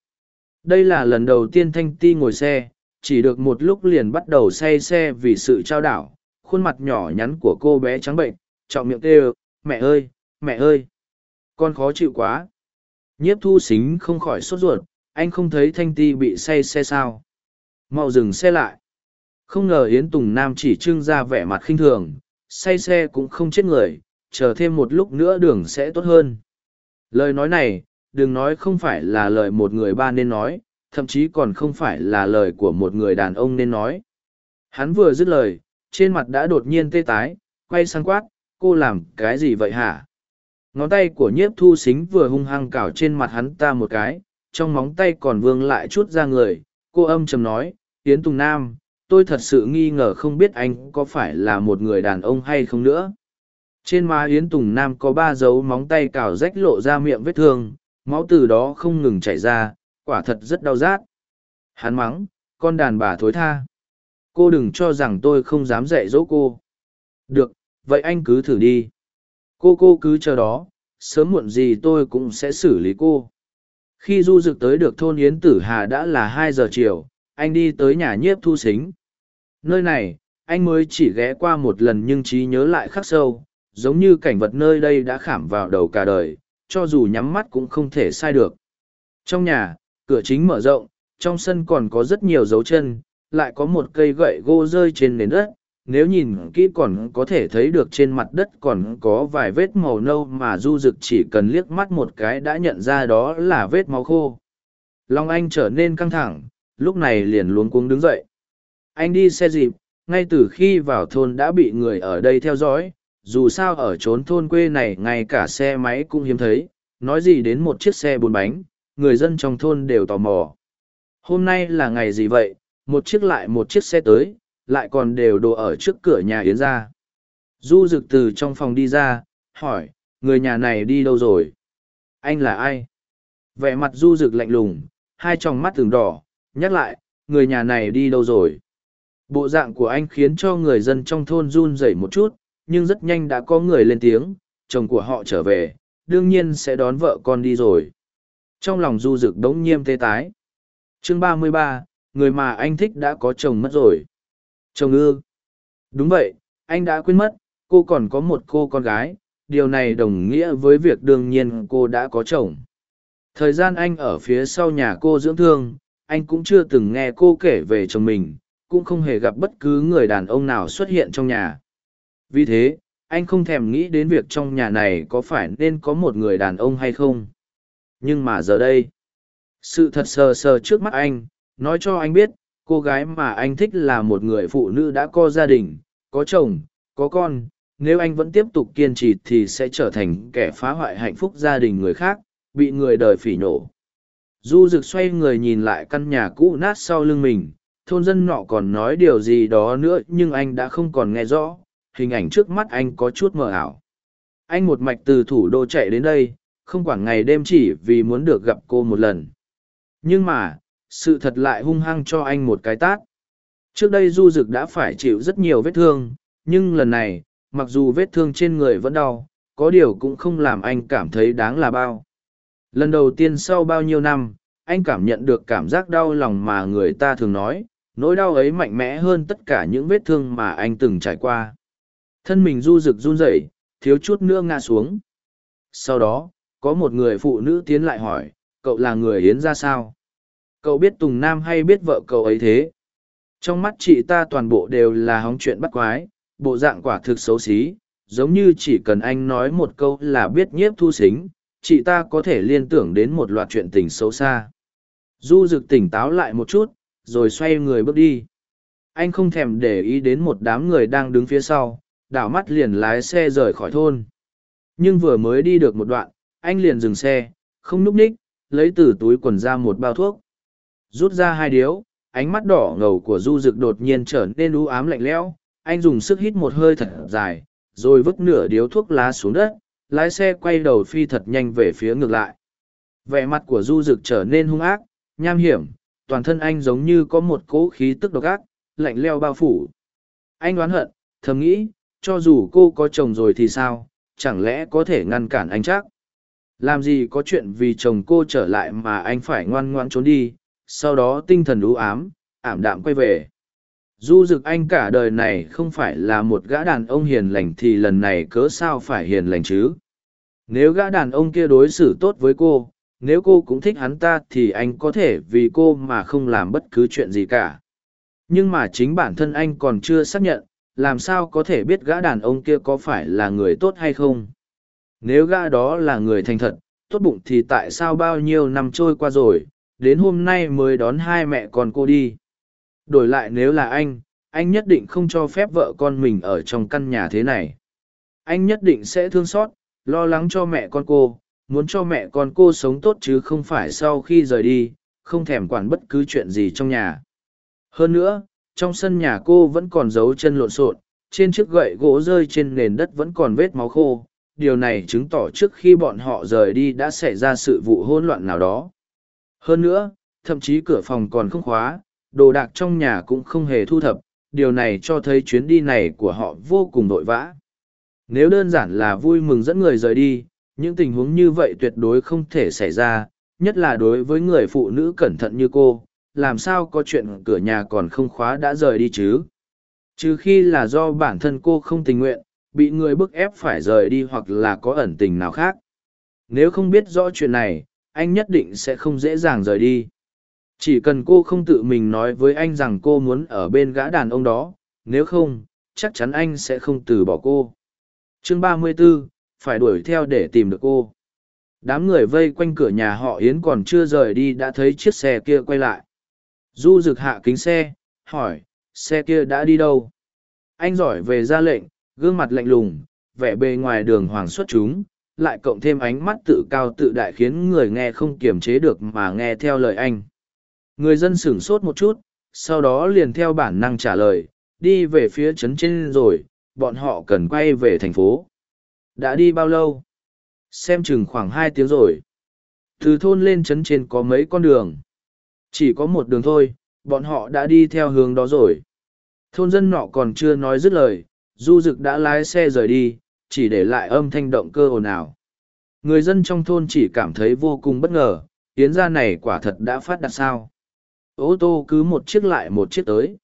Đây là lần đầu tiên thanh ti ngồi xe, chỉ được một lúc liền bắt đầu say xe vì sự trao đảo, khuôn mặt nhỏ nhắn của cô bé trắng bệnh, trọng miệng kêu, mẹ ơi mẹ ơi. Con khó chịu quá. Nhiếp thu xính không khỏi sốt ruột, anh không thấy thanh ti bị say xe sao? Mau dừng xe lại. Không ngờ yến tùng nam chỉ trưng ra vẻ mặt khinh thường, say xe cũng không chết người, chờ thêm một lúc nữa đường sẽ tốt hơn. Lời nói này, đừng nói không phải là lời một người ba nên nói, thậm chí còn không phải là lời của một người đàn ông nên nói. Hắn vừa dứt lời, trên mặt đã đột nhiên tê tái, quay sang quát, cô làm cái gì vậy hả? Ngón tay của nhiếp thu xính vừa hung hăng cào trên mặt hắn ta một cái, trong móng tay còn vương lại chút ra người, cô âm trầm nói Yến tùng nam, tôi thật sự nghi ngờ không biết anh có phải là một người đàn ông hay không nữa. Trên má yến tùng nam có ba dấu móng tay cào rách lộ ra miệng vết thương, máu từ đó không ngừng chảy ra, quả thật rất đau rát. Hắn mắng, con đàn bà thối tha. Cô đừng cho rằng tôi không dám dạy dỗ cô. Được, vậy anh cứ thử đi. Cô cô cứ chờ đó, sớm muộn gì tôi cũng sẽ xử lý cô. Khi du rực tới được thôn yến tử hà đã là hai giờ chiều anh đi tới nhà nhiếp thu xính. Nơi này, anh mới chỉ ghé qua một lần nhưng trí nhớ lại khắc sâu, giống như cảnh vật nơi đây đã khảm vào đầu cả đời, cho dù nhắm mắt cũng không thể sai được. Trong nhà, cửa chính mở rộng, trong sân còn có rất nhiều dấu chân, lại có một cây gậy gỗ rơi trên nền đất. Nếu nhìn kỹ còn có thể thấy được trên mặt đất còn có vài vết màu nâu mà du Dực chỉ cần liếc mắt một cái đã nhận ra đó là vết máu khô. Long anh trở nên căng thẳng lúc này liền luống cuống đứng dậy. Anh đi xe dịp, ngay từ khi vào thôn đã bị người ở đây theo dõi, dù sao ở trốn thôn quê này ngay cả xe máy cũng hiếm thấy, nói gì đến một chiếc xe bốn bánh, người dân trong thôn đều tò mò. Hôm nay là ngày gì vậy, một chiếc lại một chiếc xe tới, lại còn đều đồ ở trước cửa nhà yến ra. Du rực từ trong phòng đi ra, hỏi, người nhà này đi đâu rồi? Anh là ai? Vẻ mặt du rực lạnh lùng, hai tròng mắt thường đỏ nhắc lại người nhà này đi đâu rồi bộ dạng của anh khiến cho người dân trong thôn run rẩy một chút nhưng rất nhanh đã có người lên tiếng chồng của họ trở về đương nhiên sẽ đón vợ con đi rồi trong lòng du rực đống nhiêm tê tái chương ba mươi ba người mà anh thích đã có chồng mất rồi Chồng ư? Đúng vậy, anh đã quên mất, cô còn có một cô con gái, điều này đồng nghĩa với việc đương nhiên cô đã có chồng. Thời gian anh ở phía sau nhà cô dưỡng thương, anh cũng chưa từng nghe cô kể về chồng mình, cũng không hề gặp bất cứ người đàn ông nào xuất hiện trong nhà. Vì thế, anh không thèm nghĩ đến việc trong nhà này có phải nên có một người đàn ông hay không. Nhưng mà giờ đây, sự thật sờ sờ trước mắt anh, nói cho anh biết, cô gái mà anh thích là một người phụ nữ đã có gia đình có chồng có con nếu anh vẫn tiếp tục kiên trì thì sẽ trở thành kẻ phá hoại hạnh phúc gia đình người khác bị người đời phỉ nhổ du rực xoay người nhìn lại căn nhà cũ nát sau lưng mình thôn dân nọ còn nói điều gì đó nữa nhưng anh đã không còn nghe rõ hình ảnh trước mắt anh có chút mờ ảo anh một mạch từ thủ đô chạy đến đây không quản ngày đêm chỉ vì muốn được gặp cô một lần nhưng mà sự thật lại hung hăng cho anh một cái tát. Trước đây Du Dực đã phải chịu rất nhiều vết thương, nhưng lần này, mặc dù vết thương trên người vẫn đau, có điều cũng không làm anh cảm thấy đáng là bao. Lần đầu tiên sau bao nhiêu năm, anh cảm nhận được cảm giác đau lòng mà người ta thường nói, nỗi đau ấy mạnh mẽ hơn tất cả những vết thương mà anh từng trải qua. Thân mình du rực run rẩy, thiếu chút nữa ngã xuống. Sau đó, có một người phụ nữ tiến lại hỏi, cậu là người Yến ra sao? Cậu biết Tùng Nam hay biết vợ cậu ấy thế? Trong mắt chị ta toàn bộ đều là hóng chuyện bắt quái, bộ dạng quả thực xấu xí, giống như chỉ cần anh nói một câu là biết nhiếp thu xính, chị ta có thể liên tưởng đến một loạt chuyện tình xấu xa. Du rực tỉnh táo lại một chút, rồi xoay người bước đi. Anh không thèm để ý đến một đám người đang đứng phía sau, đảo mắt liền lái xe rời khỏi thôn. Nhưng vừa mới đi được một đoạn, anh liền dừng xe, không núp ních, lấy từ túi quần ra một bao thuốc rút ra hai điếu ánh mắt đỏ ngầu của du rực đột nhiên trở nên u ám lạnh lẽo anh dùng sức hít một hơi thật dài rồi vứt nửa điếu thuốc lá xuống đất lái xe quay đầu phi thật nhanh về phía ngược lại. Vẻ mặt của du rực trở nên hung ác, nham hiểm, toàn thân anh giống như có một cỗ khí tức độc ác, lạnh leo bao phủ. Anh đoán hận, thầm nghĩ, cho dù cô có chồng rồi thì sao, chẳng lẽ có thể ngăn cản anh chắc? Làm gì có chuyện vì chồng cô trở lại mà anh phải ngoan ngoãn trốn đi, sau đó tinh thần u ám, ảm đạm quay về. Du dực anh cả đời này không phải là một gã đàn ông hiền lành thì lần này cớ sao phải hiền lành chứ? Nếu gã đàn ông kia đối xử tốt với cô, nếu cô cũng thích hắn ta thì anh có thể vì cô mà không làm bất cứ chuyện gì cả. Nhưng mà chính bản thân anh còn chưa xác nhận, làm sao có thể biết gã đàn ông kia có phải là người tốt hay không? Nếu gã đó là người thành thật, tốt bụng thì tại sao bao nhiêu năm trôi qua rồi, đến hôm nay mới đón hai mẹ con cô đi? Đổi lại nếu là anh, anh nhất định không cho phép vợ con mình ở trong căn nhà thế này. Anh nhất định sẽ thương xót, lo lắng cho mẹ con cô, muốn cho mẹ con cô sống tốt chứ không phải sau khi rời đi, không thèm quản bất cứ chuyện gì trong nhà. Hơn nữa, trong sân nhà cô vẫn còn dấu chân lộn xộn, trên chiếc gậy gỗ rơi trên nền đất vẫn còn vết máu khô. Điều này chứng tỏ trước khi bọn họ rời đi đã xảy ra sự vụ hỗn loạn nào đó. Hơn nữa, thậm chí cửa phòng còn không khóa, đồ đạc trong nhà cũng không hề thu thập, điều này cho thấy chuyến đi này của họ vô cùng vội vã. Nếu đơn giản là vui mừng dẫn người rời đi, những tình huống như vậy tuyệt đối không thể xảy ra, nhất là đối với người phụ nữ cẩn thận như cô, làm sao có chuyện cửa nhà còn không khóa đã rời đi chứ? Trừ khi là do bản thân cô không tình nguyện, bị người bức ép phải rời đi hoặc là có ẩn tình nào khác. Nếu không biết rõ chuyện này, anh nhất định sẽ không dễ dàng rời đi. Chỉ cần cô không tự mình nói với anh rằng cô muốn ở bên gã đàn ông đó, nếu không, chắc chắn anh sẽ không từ bỏ cô. Chương 34, phải đuổi theo để tìm được cô. Đám người vây quanh cửa nhà họ Yến còn chưa rời đi đã thấy chiếc xe kia quay lại. Du rực hạ kính xe, hỏi, xe kia đã đi đâu? Anh giỏi về ra lệnh, gương mặt lạnh lùng, vẻ bề ngoài đường hoàng xuất chúng, lại cộng thêm ánh mắt tự cao tự đại khiến người nghe không kiềm chế được mà nghe theo lời anh. Người dân sửng sốt một chút, sau đó liền theo bản năng trả lời, đi về phía trấn trên rồi, bọn họ cần quay về thành phố. Đã đi bao lâu? Xem chừng khoảng hai tiếng rồi. Từ thôn lên trấn trên có mấy con đường. Chỉ có một đường thôi, bọn họ đã đi theo hướng đó rồi. Thôn dân nọ còn chưa nói dứt lời, du dực đã lái xe rời đi, chỉ để lại âm thanh động cơ ồn ào. Người dân trong thôn chỉ cảm thấy vô cùng bất ngờ, tiến ra này quả thật đã phát đặt sao. Ô tô cứ một chiếc lại một chiếc tới.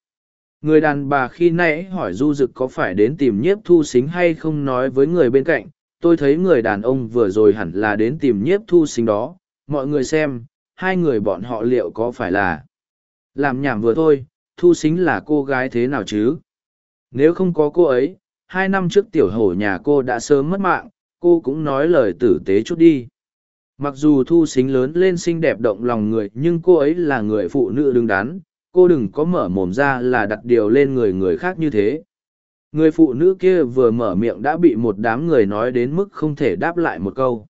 Người đàn bà khi nãy hỏi du dực có phải đến tìm nhiếp thu xính hay không nói với người bên cạnh, tôi thấy người đàn ông vừa rồi hẳn là đến tìm nhiếp thu xính đó. Mọi người xem, hai người bọn họ liệu có phải là làm nhảm vừa thôi thu xính là cô gái thế nào chứ nếu không có cô ấy hai năm trước tiểu hổ nhà cô đã sớm mất mạng cô cũng nói lời tử tế chút đi mặc dù thu xính lớn lên xinh đẹp động lòng người nhưng cô ấy là người phụ nữ đứng đắn. Cô đừng có mở mồm ra là đặt điều lên người người khác như thế. Người phụ nữ kia vừa mở miệng đã bị một đám người nói đến mức không thể đáp lại một câu.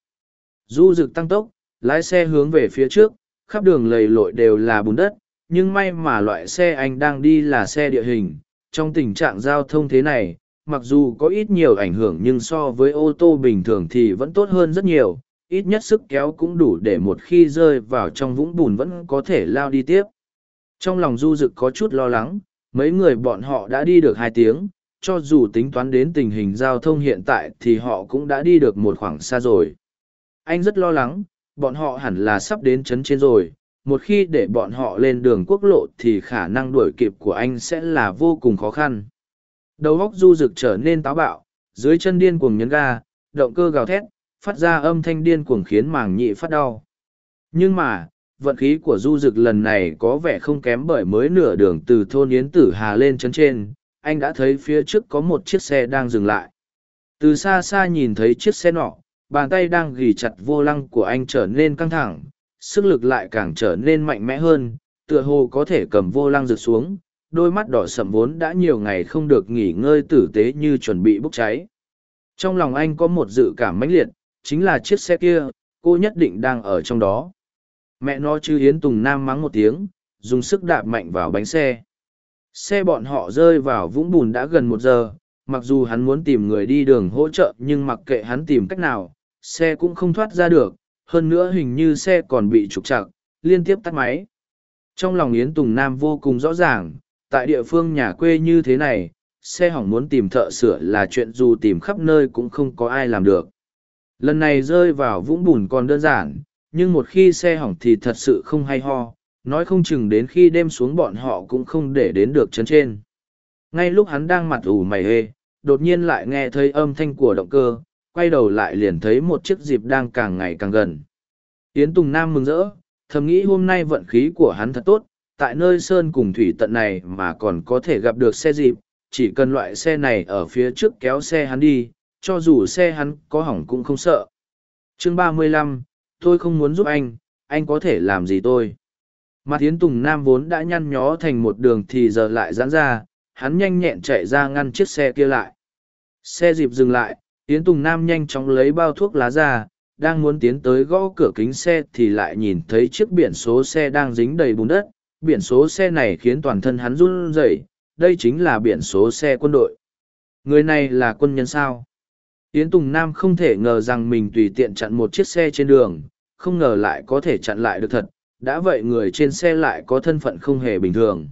Du rực tăng tốc lái xe hướng về phía trước, khắp đường lầy lội đều là bùn đất, nhưng may mà loại xe anh đang đi là xe địa hình. Trong tình trạng giao thông thế này, mặc dù có ít nhiều ảnh hưởng nhưng so với ô tô bình thường thì vẫn tốt hơn rất nhiều, ít nhất sức kéo cũng đủ để một khi rơi vào trong vũng bùn vẫn có thể lao đi tiếp. Trong lòng du dực có chút lo lắng, mấy người bọn họ đã đi được hai tiếng, cho dù tính toán đến tình hình giao thông hiện tại thì họ cũng đã đi được một khoảng xa rồi. Anh rất lo lắng, bọn họ hẳn là sắp đến chấn trên rồi một khi để bọn họ lên đường quốc lộ thì khả năng đuổi kịp của anh sẽ là vô cùng khó khăn đầu óc du rực trở nên táo bạo dưới chân điên cuồng nhấn ga động cơ gào thét phát ra âm thanh điên cuồng khiến màng nhị phát đau. Nhưng mà, vận khí của du Dực lần này có vẻ không kém bởi mới nửa đường từ thôn yến tử hà lên chân trên, anh đã thấy phía trước có một chiếc xe đang dừng lại. Từ xa xa nhìn thấy chiếc xe nọ, bàn tay đang ghi chặt vô lăng của anh trở nên căng thẳng, sức lực lại càng trở nên mạnh mẽ hơn, tựa hồ có thể cầm vô lăng rực xuống, đôi mắt đỏ sầm vốn đã nhiều ngày không được nghỉ ngơi tử tế như chuẩn bị bốc cháy. Trong lòng anh có một dự cảm mãnh liệt chính là chiếc xe kia cô nhất định đang ở trong đó mẹ nó chứ hiến tùng nam mắng một tiếng dùng sức đạp mạnh vào bánh xe xe bọn họ rơi vào vũng bùn đã gần một giờ mặc dù hắn muốn tìm người đi đường hỗ trợ nhưng mặc kệ hắn tìm cách nào, xe cũng không thoát ra được, hơn nữa hình như xe còn bị trục chặt, liên tiếp tắt máy. Trong lòng Yến Tùng Nam vô cùng rõ ràng, tại địa phương nhà quê như thế này, xe hỏng muốn tìm thợ sửa là chuyện dù tìm khắp nơi cũng không có ai làm được. Lần này rơi vào vũng bùn còn đơn giản, nhưng một khi xe hỏng thì thật sự không hay ho, nói không chừng đến khi đêm xuống bọn họ cũng không để đến được chân trên. Ngay lúc hắn đang mặt ủ mày hê, đột nhiên lại nghe thấy âm thanh của động cơ, quay đầu lại liền thấy một chiếc dịp đang càng ngày càng gần. Yến Tùng Nam mừng rỡ, thầm nghĩ hôm nay vận khí của hắn thật tốt, tại nơi sơn cùng thủy tận này mà còn có thể gặp được xe dịp, chỉ cần loại xe này ở phía trước kéo xe hắn đi, cho dù xe hắn có hỏng cũng không sợ. Chương ba mươi lăm, tôi không muốn giúp anh, anh có thể làm gì tôi? Mặt Yến Tùng Nam vốn đã nhăn nhó thành một đường thì giờ lại giãn ra, hắn nhanh nhẹn chạy ra ngăn chiếc xe kia lại. Xe dịp dừng lại, Yến Tùng Nam nhanh chóng lấy bao thuốc lá ra, đang muốn tiến tới gõ cửa kính xe thì lại nhìn thấy chiếc biển số xe đang dính đầy bùn đất. Biển số xe này khiến toàn thân hắn run rẩy. đây chính là biển số xe quân đội. Người này là quân nhân sao? Yến Tùng Nam không thể ngờ rằng mình tùy tiện chặn một chiếc xe trên đường, không ngờ lại có thể chặn lại được thật, đã vậy người trên xe lại có thân phận không hề bình thường.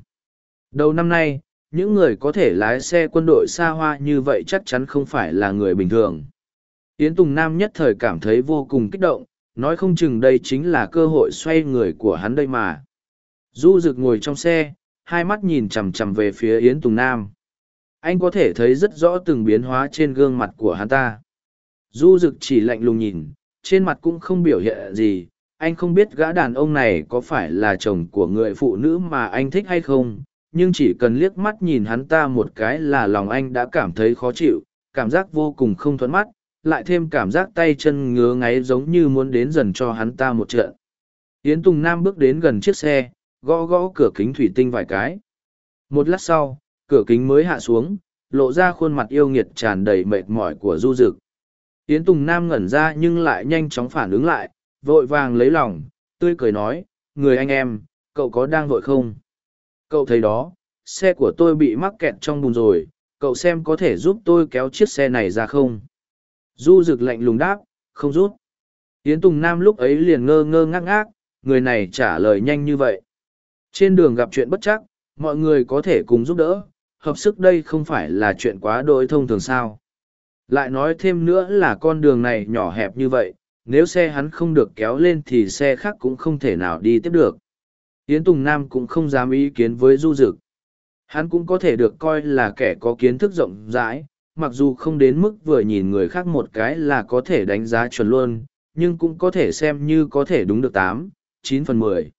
Đầu năm nay, những người có thể lái xe quân đội xa hoa như vậy chắc chắn không phải là người bình thường. Yến Tùng Nam nhất thời cảm thấy vô cùng kích động, nói không chừng đây chính là cơ hội xoay người của hắn đây mà. Du rực ngồi trong xe, hai mắt nhìn chằm chằm về phía Yến Tùng Nam. Anh có thể thấy rất rõ từng biến hóa trên gương mặt của hắn ta. Du rực chỉ lạnh lùng nhìn, trên mặt cũng không biểu hiện gì. Anh không biết gã đàn ông này có phải là chồng của người phụ nữ mà anh thích hay không, nhưng chỉ cần liếc mắt nhìn hắn ta một cái là lòng anh đã cảm thấy khó chịu, cảm giác vô cùng không thuận mắt, lại thêm cảm giác tay chân ngứa ngáy giống như muốn đến dần cho hắn ta một trận. Yến Tùng Nam bước đến gần chiếc xe, gõ gõ cửa kính thủy tinh vài cái. Một lát sau, cửa kính mới hạ xuống, lộ ra khuôn mặt yêu nghiệt tràn đầy mệt mỏi của du dực. Yến Tùng Nam ngẩn ra nhưng lại nhanh chóng phản ứng lại, vội vàng lấy lòng, tươi cười nói, người anh em, cậu có đang vội không? Cậu thấy đó, xe của tôi bị mắc kẹt trong bùn rồi, cậu xem có thể giúp tôi kéo chiếc xe này ra không? Du rực lạnh lùng đáp, không rút. Yến Tùng Nam lúc ấy liền ngơ ngơ ngác ngác, người này trả lời nhanh như vậy. Trên đường gặp chuyện bất chắc, mọi người có thể cùng giúp đỡ, hợp sức đây không phải là chuyện quá đôi thông thường sao. Lại nói thêm nữa là con đường này nhỏ hẹp như vậy, nếu xe hắn không được kéo lên thì xe khác cũng không thể nào đi tiếp được. Yến Tùng Nam cũng không dám ý kiến với Du Dực. Hắn cũng có thể được coi là kẻ có kiến thức rộng rãi, mặc dù không đến mức vừa nhìn người khác một cái là có thể đánh giá chuẩn luôn, nhưng cũng có thể xem như có thể đúng được tám, chín phần mười.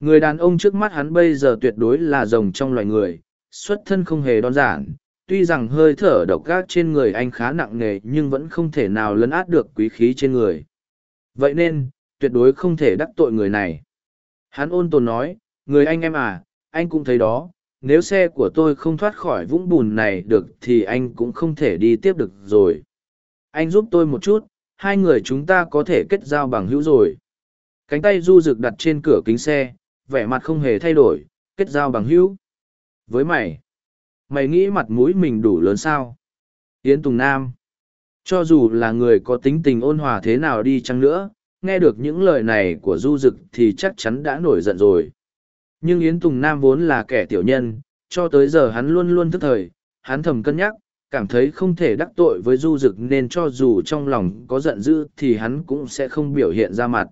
Người đàn ông trước mắt hắn bây giờ tuyệt đối là rồng trong loài người, xuất thân không hề đơn giản, tuy rằng hơi thở độc gác trên người anh khá nặng nề nhưng vẫn không thể nào lấn át được quý khí trên người. Vậy nên, tuyệt đối không thể đắc tội người này. Hắn ôn tồn nói, người anh em à, anh cũng thấy đó, nếu xe của tôi không thoát khỏi vũng bùn này được thì anh cũng không thể đi tiếp được rồi. Anh giúp tôi một chút, hai người chúng ta có thể kết giao bằng hữu rồi. Cánh tay du rực đặt trên cửa kính xe, vẻ mặt không hề thay đổi, kết giao bằng hữu. Với mày, mày nghĩ mặt mũi mình đủ lớn sao? Yến Tùng Nam, cho dù là người có tính tình ôn hòa thế nào đi chăng nữa, nghe được những lời này của du dực thì chắc chắn đã nổi giận rồi nhưng yến tùng nam vốn là kẻ tiểu nhân cho tới giờ hắn luôn luôn thức thời hắn thầm cân nhắc cảm thấy không thể đắc tội với du dực nên cho dù trong lòng có giận dữ thì hắn cũng sẽ không biểu hiện ra mặt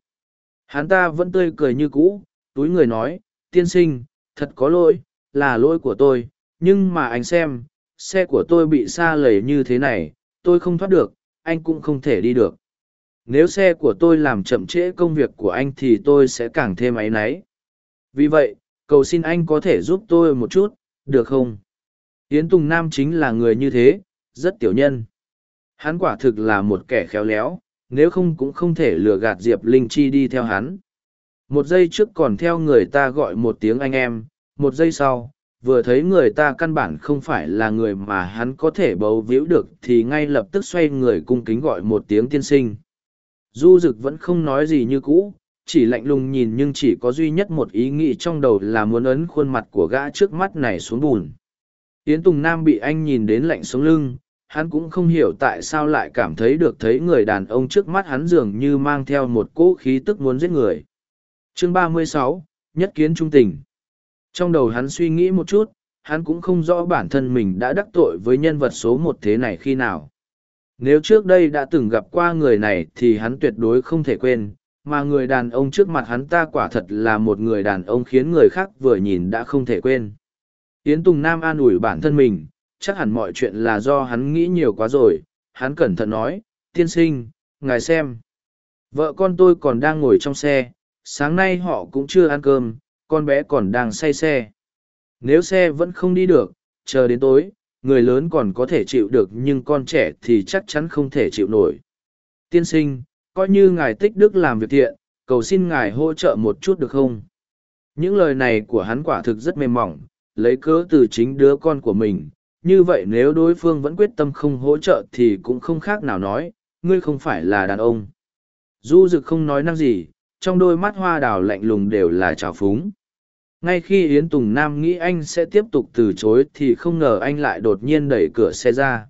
hắn ta vẫn tươi cười như cũ túi người nói tiên sinh thật có lỗi là lỗi của tôi, nhưng mà anh xem, xe của tôi bị xa lầy như thế này, tôi không thoát được, anh cũng không thể đi được. Nếu xe của tôi làm chậm trễ công việc của anh thì tôi sẽ càng thêm áy náy. Vì vậy, cầu xin anh có thể giúp tôi một chút, được không? Yến tùng nam chính là người như thế, rất tiểu nhân. Hắn quả thực là một kẻ khéo léo, nếu không cũng không thể lừa gạt diệp linh chi đi theo hắn. Một giây trước còn theo người ta gọi một tiếng anh em một giây sau vừa thấy người ta căn bản không phải là người mà hắn có thể bấu víu được thì ngay lập tức xoay người cung kính gọi một tiếng tiên sinh Du Dực vẫn không nói gì như cũ, chỉ lạnh lùng nhìn nhưng chỉ có duy nhất một ý nghĩ trong đầu là muốn ấn khuôn mặt của gã trước mắt này xuống bùn. Yến Tùng Nam bị anh nhìn đến lạnh sống lưng, hắn cũng không hiểu tại sao lại cảm thấy được thấy người đàn ông trước mắt hắn dường như mang theo một cỗ khí tức muốn giết người. Chương ba mươi sáu Nhất kiến trung tình. Trong đầu hắn suy nghĩ một chút, hắn cũng không rõ bản thân mình đã đắc tội với nhân vật số một thế này khi nào. Nếu trước đây đã từng gặp qua người này thì hắn tuyệt đối không thể quên, mà người đàn ông trước mặt hắn ta quả thật là một người đàn ông khiến người khác vừa nhìn đã không thể quên. Yến Tùng Nam an ủi bản thân mình, chắc hẳn mọi chuyện là do hắn nghĩ nhiều quá rồi, hắn cẩn thận nói, tiên sinh, ngài xem. Vợ con tôi còn đang ngồi trong xe, sáng nay họ cũng chưa ăn cơm, con bé còn đang say xe. Nếu xe vẫn không đi được, chờ đến tối, người lớn còn có thể chịu được nhưng con trẻ thì chắc chắn không thể chịu nổi. Tiên sinh, coi như ngài tích đức làm việc thiện, cầu xin ngài hỗ trợ một chút được không? Những lời này của hắn quả thực rất mềm mỏng, lấy cớ từ chính đứa con của mình. Như vậy nếu đối phương vẫn quyết tâm không hỗ trợ thì cũng không khác nào nói, ngươi không phải là đàn ông. Du dực không nói năng gì, trong đôi mắt hoa đào lạnh lùng đều là trào phúng. Ngay khi Yến Tùng Nam nghĩ anh sẽ tiếp tục từ chối thì không ngờ anh lại đột nhiên đẩy cửa xe ra.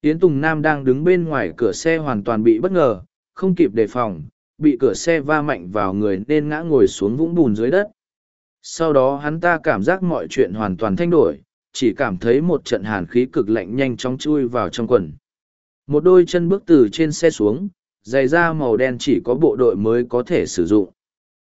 Yến Tùng Nam đang đứng bên ngoài cửa xe hoàn toàn bị bất ngờ, không kịp đề phòng, bị cửa xe va mạnh vào người nên ngã ngồi xuống vũng bùn dưới đất. Sau đó hắn ta cảm giác mọi chuyện hoàn toàn thay đổi, chỉ cảm thấy một trận hàn khí cực lạnh nhanh chóng chui vào trong quần. Một đôi chân bước từ trên xe xuống, giày da màu đen chỉ có bộ đội mới có thể sử dụng.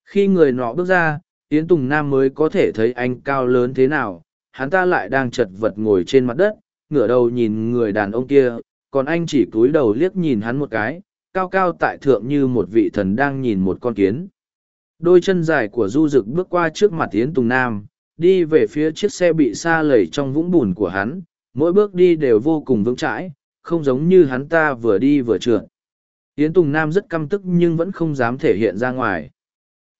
Khi người nọ bước ra, Yến Tùng Nam mới có thể thấy anh cao lớn thế nào, hắn ta lại đang chật vật ngồi trên mặt đất, ngửa đầu nhìn người đàn ông kia, còn anh chỉ cúi đầu liếc nhìn hắn một cái, cao cao tại thượng như một vị thần đang nhìn một con kiến. Đôi chân dài của Du Dực bước qua trước mặt Yến Tùng Nam, đi về phía chiếc xe bị xa lầy trong vũng bùn của hắn, mỗi bước đi đều vô cùng vững chãi, không giống như hắn ta vừa đi vừa trượt. Yến Tùng Nam rất căm tức nhưng vẫn không dám thể hiện ra ngoài.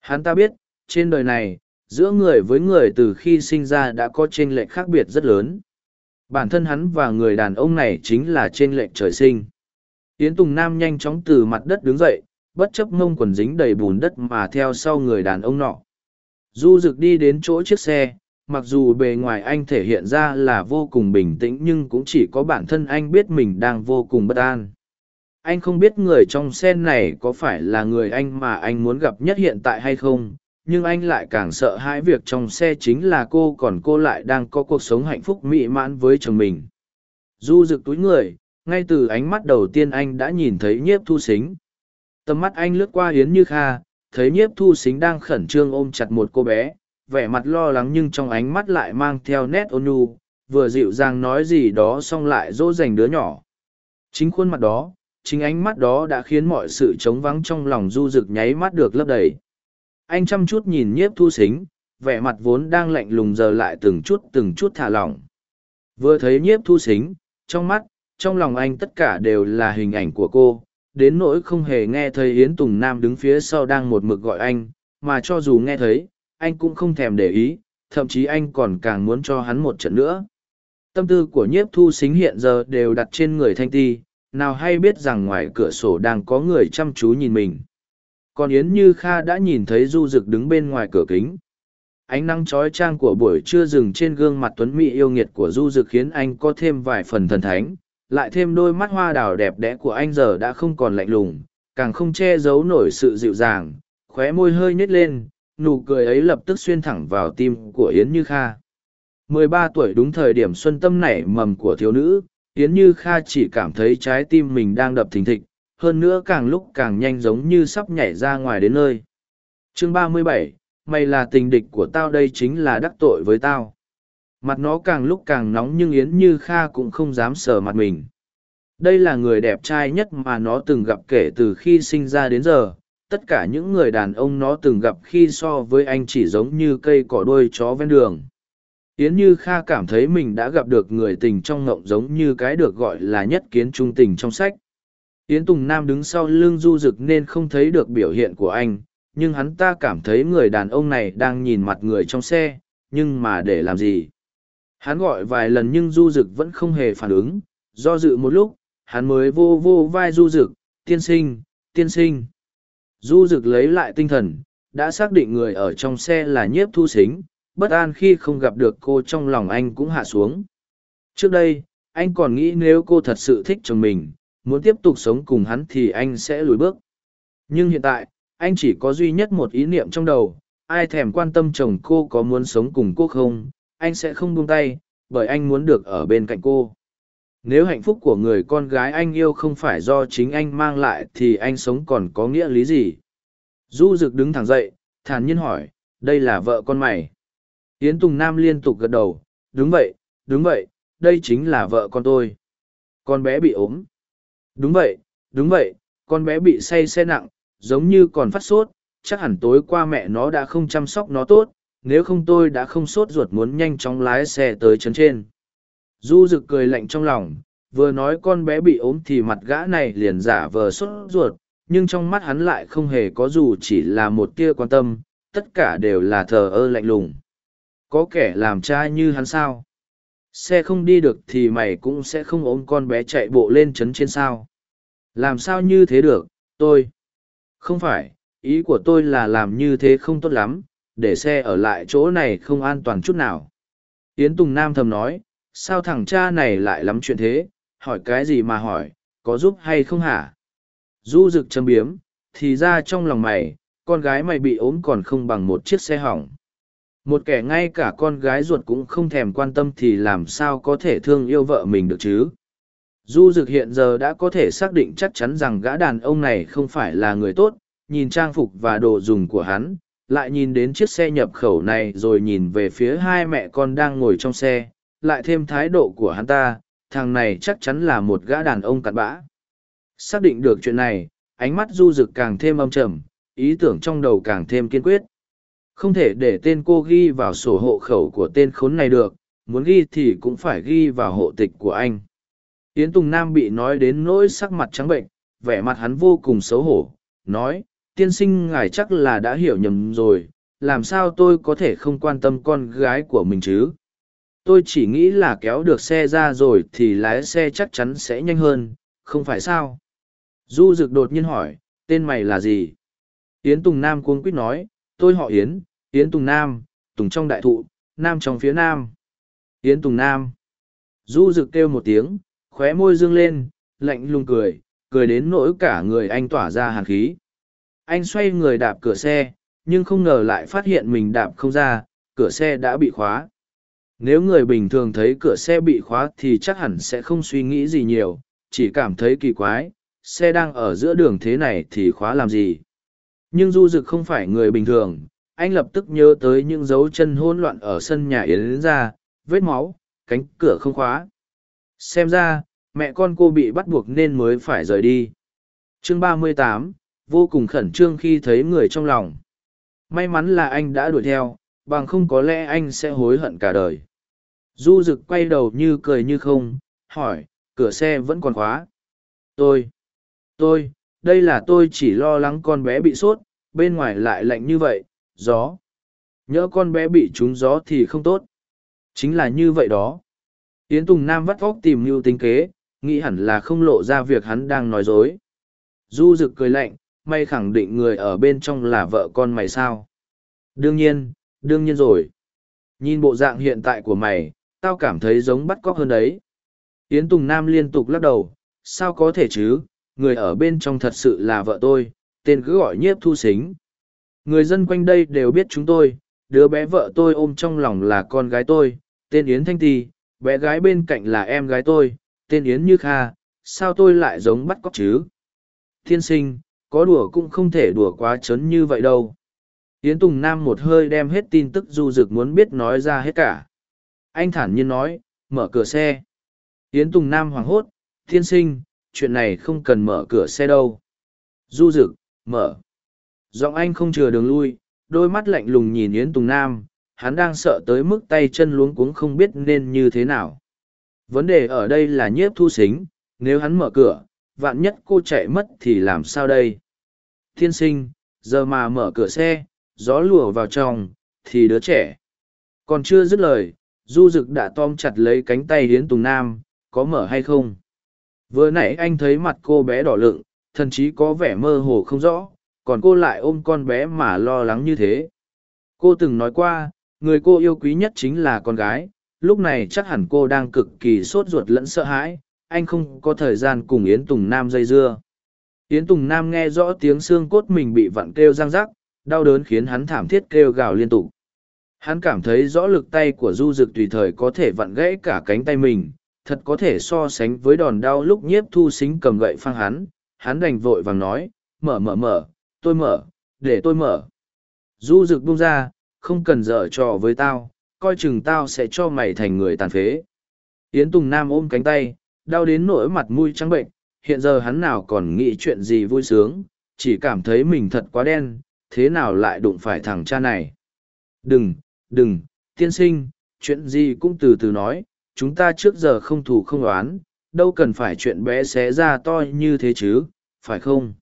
Hắn ta biết, trên đời này, giữa người với người từ khi sinh ra đã có chênh lệch khác biệt rất lớn. Bản thân hắn và người đàn ông này chính là chênh lệch trời sinh. Yến Tùng Nam nhanh chóng từ mặt đất đứng dậy, bất chấp ngông quần dính đầy bùn đất mà theo sau người đàn ông nọ. Du rực đi đến chỗ chiếc xe, mặc dù bề ngoài anh thể hiện ra là vô cùng bình tĩnh nhưng cũng chỉ có bản thân anh biết mình đang vô cùng bất an. Anh không biết người trong xe này có phải là người anh mà anh muốn gặp nhất hiện tại hay không, nhưng anh lại càng sợ hãi việc trong xe chính là cô còn cô lại đang có cuộc sống hạnh phúc mỹ mãn với chồng mình. Du rực túi người, ngay từ ánh mắt đầu tiên anh đã nhìn thấy nhiếp thu xính tầm mắt anh lướt qua yến như kha thấy nhiếp thu xính đang khẩn trương ôm chặt một cô bé vẻ mặt lo lắng nhưng trong ánh mắt lại mang theo nét ôn nhu vừa dịu dàng nói gì đó xong lại dỗ dành đứa nhỏ. Chính khuôn mặt đó chính ánh mắt đó đã khiến mọi sự trống vắng trong lòng du rực nháy mắt được lấp đầy anh chăm chút nhìn nhiếp thu xính, vẻ mặt vốn đang lạnh lùng giờ lại từng chút từng chút thả lỏng. Vừa thấy nhiếp thu xính, trong mắt, trong lòng anh tất cả đều là hình ảnh của cô, đến nỗi không hề nghe thấy yến tùng nam đứng phía sau đang một mực gọi anh, mà cho dù nghe thấy, anh cũng không thèm để ý, thậm chí anh còn càng muốn cho hắn một trận nữa. Tâm tư của nhiếp thu xính hiện giờ đều đặt trên người thanh ti, nào hay biết rằng ngoài cửa sổ đang có người chăm chú nhìn mình còn yến như kha đã nhìn thấy du rực đứng bên ngoài cửa kính. Ánh nắng trói trang của buổi trưa rừng trên gương mặt tuấn mỹ yêu nghiệt của du rực khiến anh có thêm vài phần thần thánh, lại thêm đôi mắt hoa đào đẹp đẽ của anh giờ đã không còn lạnh lùng, càng không che giấu nổi sự dịu dàng, khóe môi hơi nhếch lên, nụ cười ấy lập tức xuyên thẳng vào tim của yến như kha. Mười ba tuổi đúng thời điểm xuân tâm nảy mầm của thiếu nữ, yến như kha chỉ cảm thấy trái tim mình đang đập thình thịch hơn nữa càng lúc càng nhanh giống như sắp nhảy ra ngoài đến nơi chương ba mươi bảy, mày là tình địch của tao đây chính là đắc tội với tao Mặt nó càng lúc càng nóng nhưng Yến Như Kha cũng không dám sờ mặt mình. Đây là người đẹp trai nhất mà nó từng gặp kể từ khi sinh ra đến giờ. Tất cả những người đàn ông nó từng gặp khi so với anh chỉ giống như cây cỏ đuôi chó ven đường. Yến Như Kha cảm thấy mình đã gặp được người tình trong ngộng giống như cái được gọi là nhất kiến trung tình trong sách. Yến Tùng Nam đứng sau lưng du rực nên không thấy được biểu hiện của anh, nhưng hắn ta cảm thấy người đàn ông này đang nhìn mặt người trong xe, nhưng mà để làm gì? Hắn gọi vài lần nhưng du dực vẫn không hề phản ứng, do dự một lúc, hắn mới vô vô vai du dực, tiên sinh, tiên sinh. Du dực lấy lại tinh thần, đã xác định người ở trong xe là nhiếp thu xính, bất an khi không gặp được cô trong lòng anh cũng hạ xuống. Trước đây, anh còn nghĩ nếu cô thật sự thích chồng mình, muốn tiếp tục sống cùng hắn thì anh sẽ lùi bước. Nhưng hiện tại, anh chỉ có duy nhất một ý niệm trong đầu, ai thèm quan tâm chồng cô có muốn sống cùng cô không, anh sẽ không buông tay, bởi anh muốn được ở bên cạnh cô. Nếu hạnh phúc của người con gái anh yêu không phải do chính anh mang lại thì anh sống còn có nghĩa lý gì? Du Dực đứng thẳng dậy, thản nhiên hỏi, đây là vợ con mày. Yến Tùng Nam liên tục gật đầu, đúng vậy, đúng vậy, đây chính là vợ con tôi. Con bé bị ốm. Đúng vậy, đúng vậy, con bé bị say xe nặng, giống như còn phát sốt, chắc hẳn tối qua mẹ nó đã không chăm sóc nó tốt, nếu không tôi đã không sốt ruột muốn nhanh chóng lái xe tới trấn trên. Du rực cười lạnh trong lòng, vừa nói con bé bị ốm thì mặt gã này liền giả vờ sốt ruột, nhưng trong mắt hắn lại không hề có dù chỉ là một tia quan tâm, tất cả đều là thờ ơ lạnh lùng. Có kẻ làm cha như hắn sao? Xe không đi được thì mày cũng sẽ không ôm con bé chạy bộ lên trấn trên sao. Làm sao như thế được, tôi? Không phải, ý của tôi là làm như thế không tốt lắm, để xe ở lại chỗ này không an toàn chút nào. Yến Tùng Nam thầm nói, sao thằng cha này lại lắm chuyện thế, hỏi cái gì mà hỏi, có giúp hay không hả? Du rực châm biếm, thì ra trong lòng mày, con gái mày bị ốm còn không bằng một chiếc xe hỏng. Một kẻ ngay cả con gái ruột cũng không thèm quan tâm thì làm sao có thể thương yêu vợ mình được chứ? Du Dực hiện giờ đã có thể xác định chắc chắn rằng gã đàn ông này không phải là người tốt, nhìn trang phục và đồ dùng của hắn, lại nhìn đến chiếc xe nhập khẩu này rồi nhìn về phía hai mẹ con đang ngồi trong xe, lại thêm thái độ của hắn ta, thằng này chắc chắn là một gã đàn ông cặn bã. Xác định được chuyện này, ánh mắt Du Dực càng thêm âm trầm, ý tưởng trong đầu càng thêm kiên quyết. Không thể để tên cô ghi vào sổ hộ khẩu của tên khốn này được, muốn ghi thì cũng phải ghi vào hộ tịch của anh. Yến Tùng Nam bị nói đến nỗi sắc mặt trắng bệnh, vẻ mặt hắn vô cùng xấu hổ, nói, tiên sinh ngài chắc là đã hiểu nhầm rồi, làm sao tôi có thể không quan tâm con gái của mình chứ? Tôi chỉ nghĩ là kéo được xe ra rồi thì lái xe chắc chắn sẽ nhanh hơn, không phải sao? Du Dực đột nhiên hỏi, tên mày là gì? Yến Tùng Nam cuống quýt nói, tôi họ Yến, Yến Tùng Nam, Tùng trong đại thụ, Nam trong phía Nam. Yến Tùng Nam. Du rực kêu một tiếng, khóe môi dương lên, lạnh lùng cười, cười đến nỗi cả người anh tỏa ra hàn khí. Anh xoay người đạp cửa xe, nhưng không ngờ lại phát hiện mình đạp không ra, cửa xe đã bị khóa. Nếu người bình thường thấy cửa xe bị khóa thì chắc hẳn sẽ không suy nghĩ gì nhiều, chỉ cảm thấy kỳ quái, xe đang ở giữa đường thế này thì khóa làm gì. Nhưng Du Dực không phải người bình thường, anh lập tức nhớ tới những dấu chân hỗn loạn ở sân nhà Yến ra, vết máu, cánh cửa không khóa. Xem ra, mẹ con cô bị bắt buộc nên mới phải rời đi. Chương ba mươi tám vô cùng khẩn trương khi thấy người trong lòng. May mắn là anh đã đuổi theo, bằng không có lẽ anh sẽ hối hận cả đời. Du rực quay đầu như cười như không, hỏi, cửa xe vẫn còn khóa. Tôi, tôi, đây là tôi chỉ lo lắng con bé bị sốt, bên ngoài lại lạnh như vậy, gió. Nhỡ con bé bị trúng gió thì không tốt. Chính là như vậy đó. Yến Tùng Nam vắt vóc tìm mưu tính kế, nghĩ hẳn là không lộ ra việc hắn đang nói dối. Du rực cười lạnh, may khẳng định người ở bên trong là vợ con mày sao? Đương nhiên, đương nhiên rồi. Nhìn bộ dạng hiện tại của mày, tao cảm thấy giống bắt cóc hơn đấy. Yến Tùng Nam liên tục lắc đầu, sao có thể chứ, người ở bên trong thật sự là vợ tôi, tên cứ gọi nhiếp thu xính. Người dân quanh đây đều biết chúng tôi, đứa bé vợ tôi ôm trong lòng là con gái tôi, tên Yến Thanh Ti, bé gái bên cạnh là em gái tôi, tên Yến Như Kha, sao tôi lại giống bắt cóc chứ? Thiên sinh, có đùa cũng không thể đùa quá trớn như vậy đâu. Yến Tùng Nam một hơi đem hết tin tức du rực muốn biết nói ra hết cả. Anh thản nhiên nói, mở cửa xe. Yến Tùng Nam hoảng hốt, thiên sinh, chuyện này không cần mở cửa xe đâu. Du dực, mở. Giọng anh không chừa đường lui, đôi mắt lạnh lùng nhìn Yến Tùng Nam, hắn đang sợ tới mức tay chân luống cuống không biết nên như thế nào. Vấn đề ở đây là nhiếp thu xính, nếu hắn mở cửa, vạn nhất cô chạy mất thì làm sao đây? Thiên sinh, giờ mà mở cửa xe, gió lùa vào trong, thì đứa trẻ. Còn chưa dứt lời, du dực đã tom chặt lấy cánh tay Yến tùng nam, có mở hay không? Vừa nãy anh thấy mặt cô bé đỏ lựng, thậm chí có vẻ mơ hồ không rõ, còn cô lại ôm con bé mà lo lắng như thế. Cô từng nói qua, người cô yêu quý nhất chính là con gái, lúc này chắc hẳn cô đang cực kỳ sốt ruột lẫn sợ hãi anh không có thời gian cùng yến tùng nam dây dưa yến tùng nam nghe rõ tiếng xương cốt mình bị vặn kêu răng rắc đau đớn khiến hắn thảm thiết kêu gào liên tục hắn cảm thấy rõ lực tay của du rực tùy thời có thể vặn gãy cả cánh tay mình thật có thể so sánh với đòn đau lúc nhiếp thu xính cầm gậy phang hắn hắn đành vội vàng nói, mở mở mở, tôi mở, để tôi mở. Du rực bung ra, không cần dở trò với tao, coi chừng tao sẽ cho mày thành người tàn phế. Yến tùng nam ôm cánh tay, đau đến nỗi mặt mũi trắng bệnh, hiện giờ hắn nào còn nghĩ chuyện gì vui sướng, chỉ cảm thấy mình thật quá đen, thế nào lại đụng phải thằng cha này? Đừng đừng, tiên sinh, chuyện gì cũng từ từ nói chúng ta trước giờ không thù không oán, đâu cần phải chuyện bé xé ra to như thế chứ, phải không?